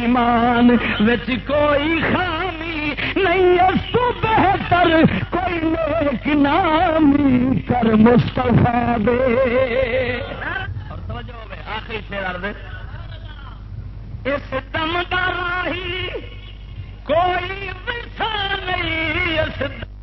ایمان وچ کوئی خامی نہیں، اس تو بہتر کوئی نیک نامی کر مصطفیٰ دے۔ اور توجہ ہوئے، آخری شیر عرض اس دم دا راہی کوئی ویسا نہیں، اس دم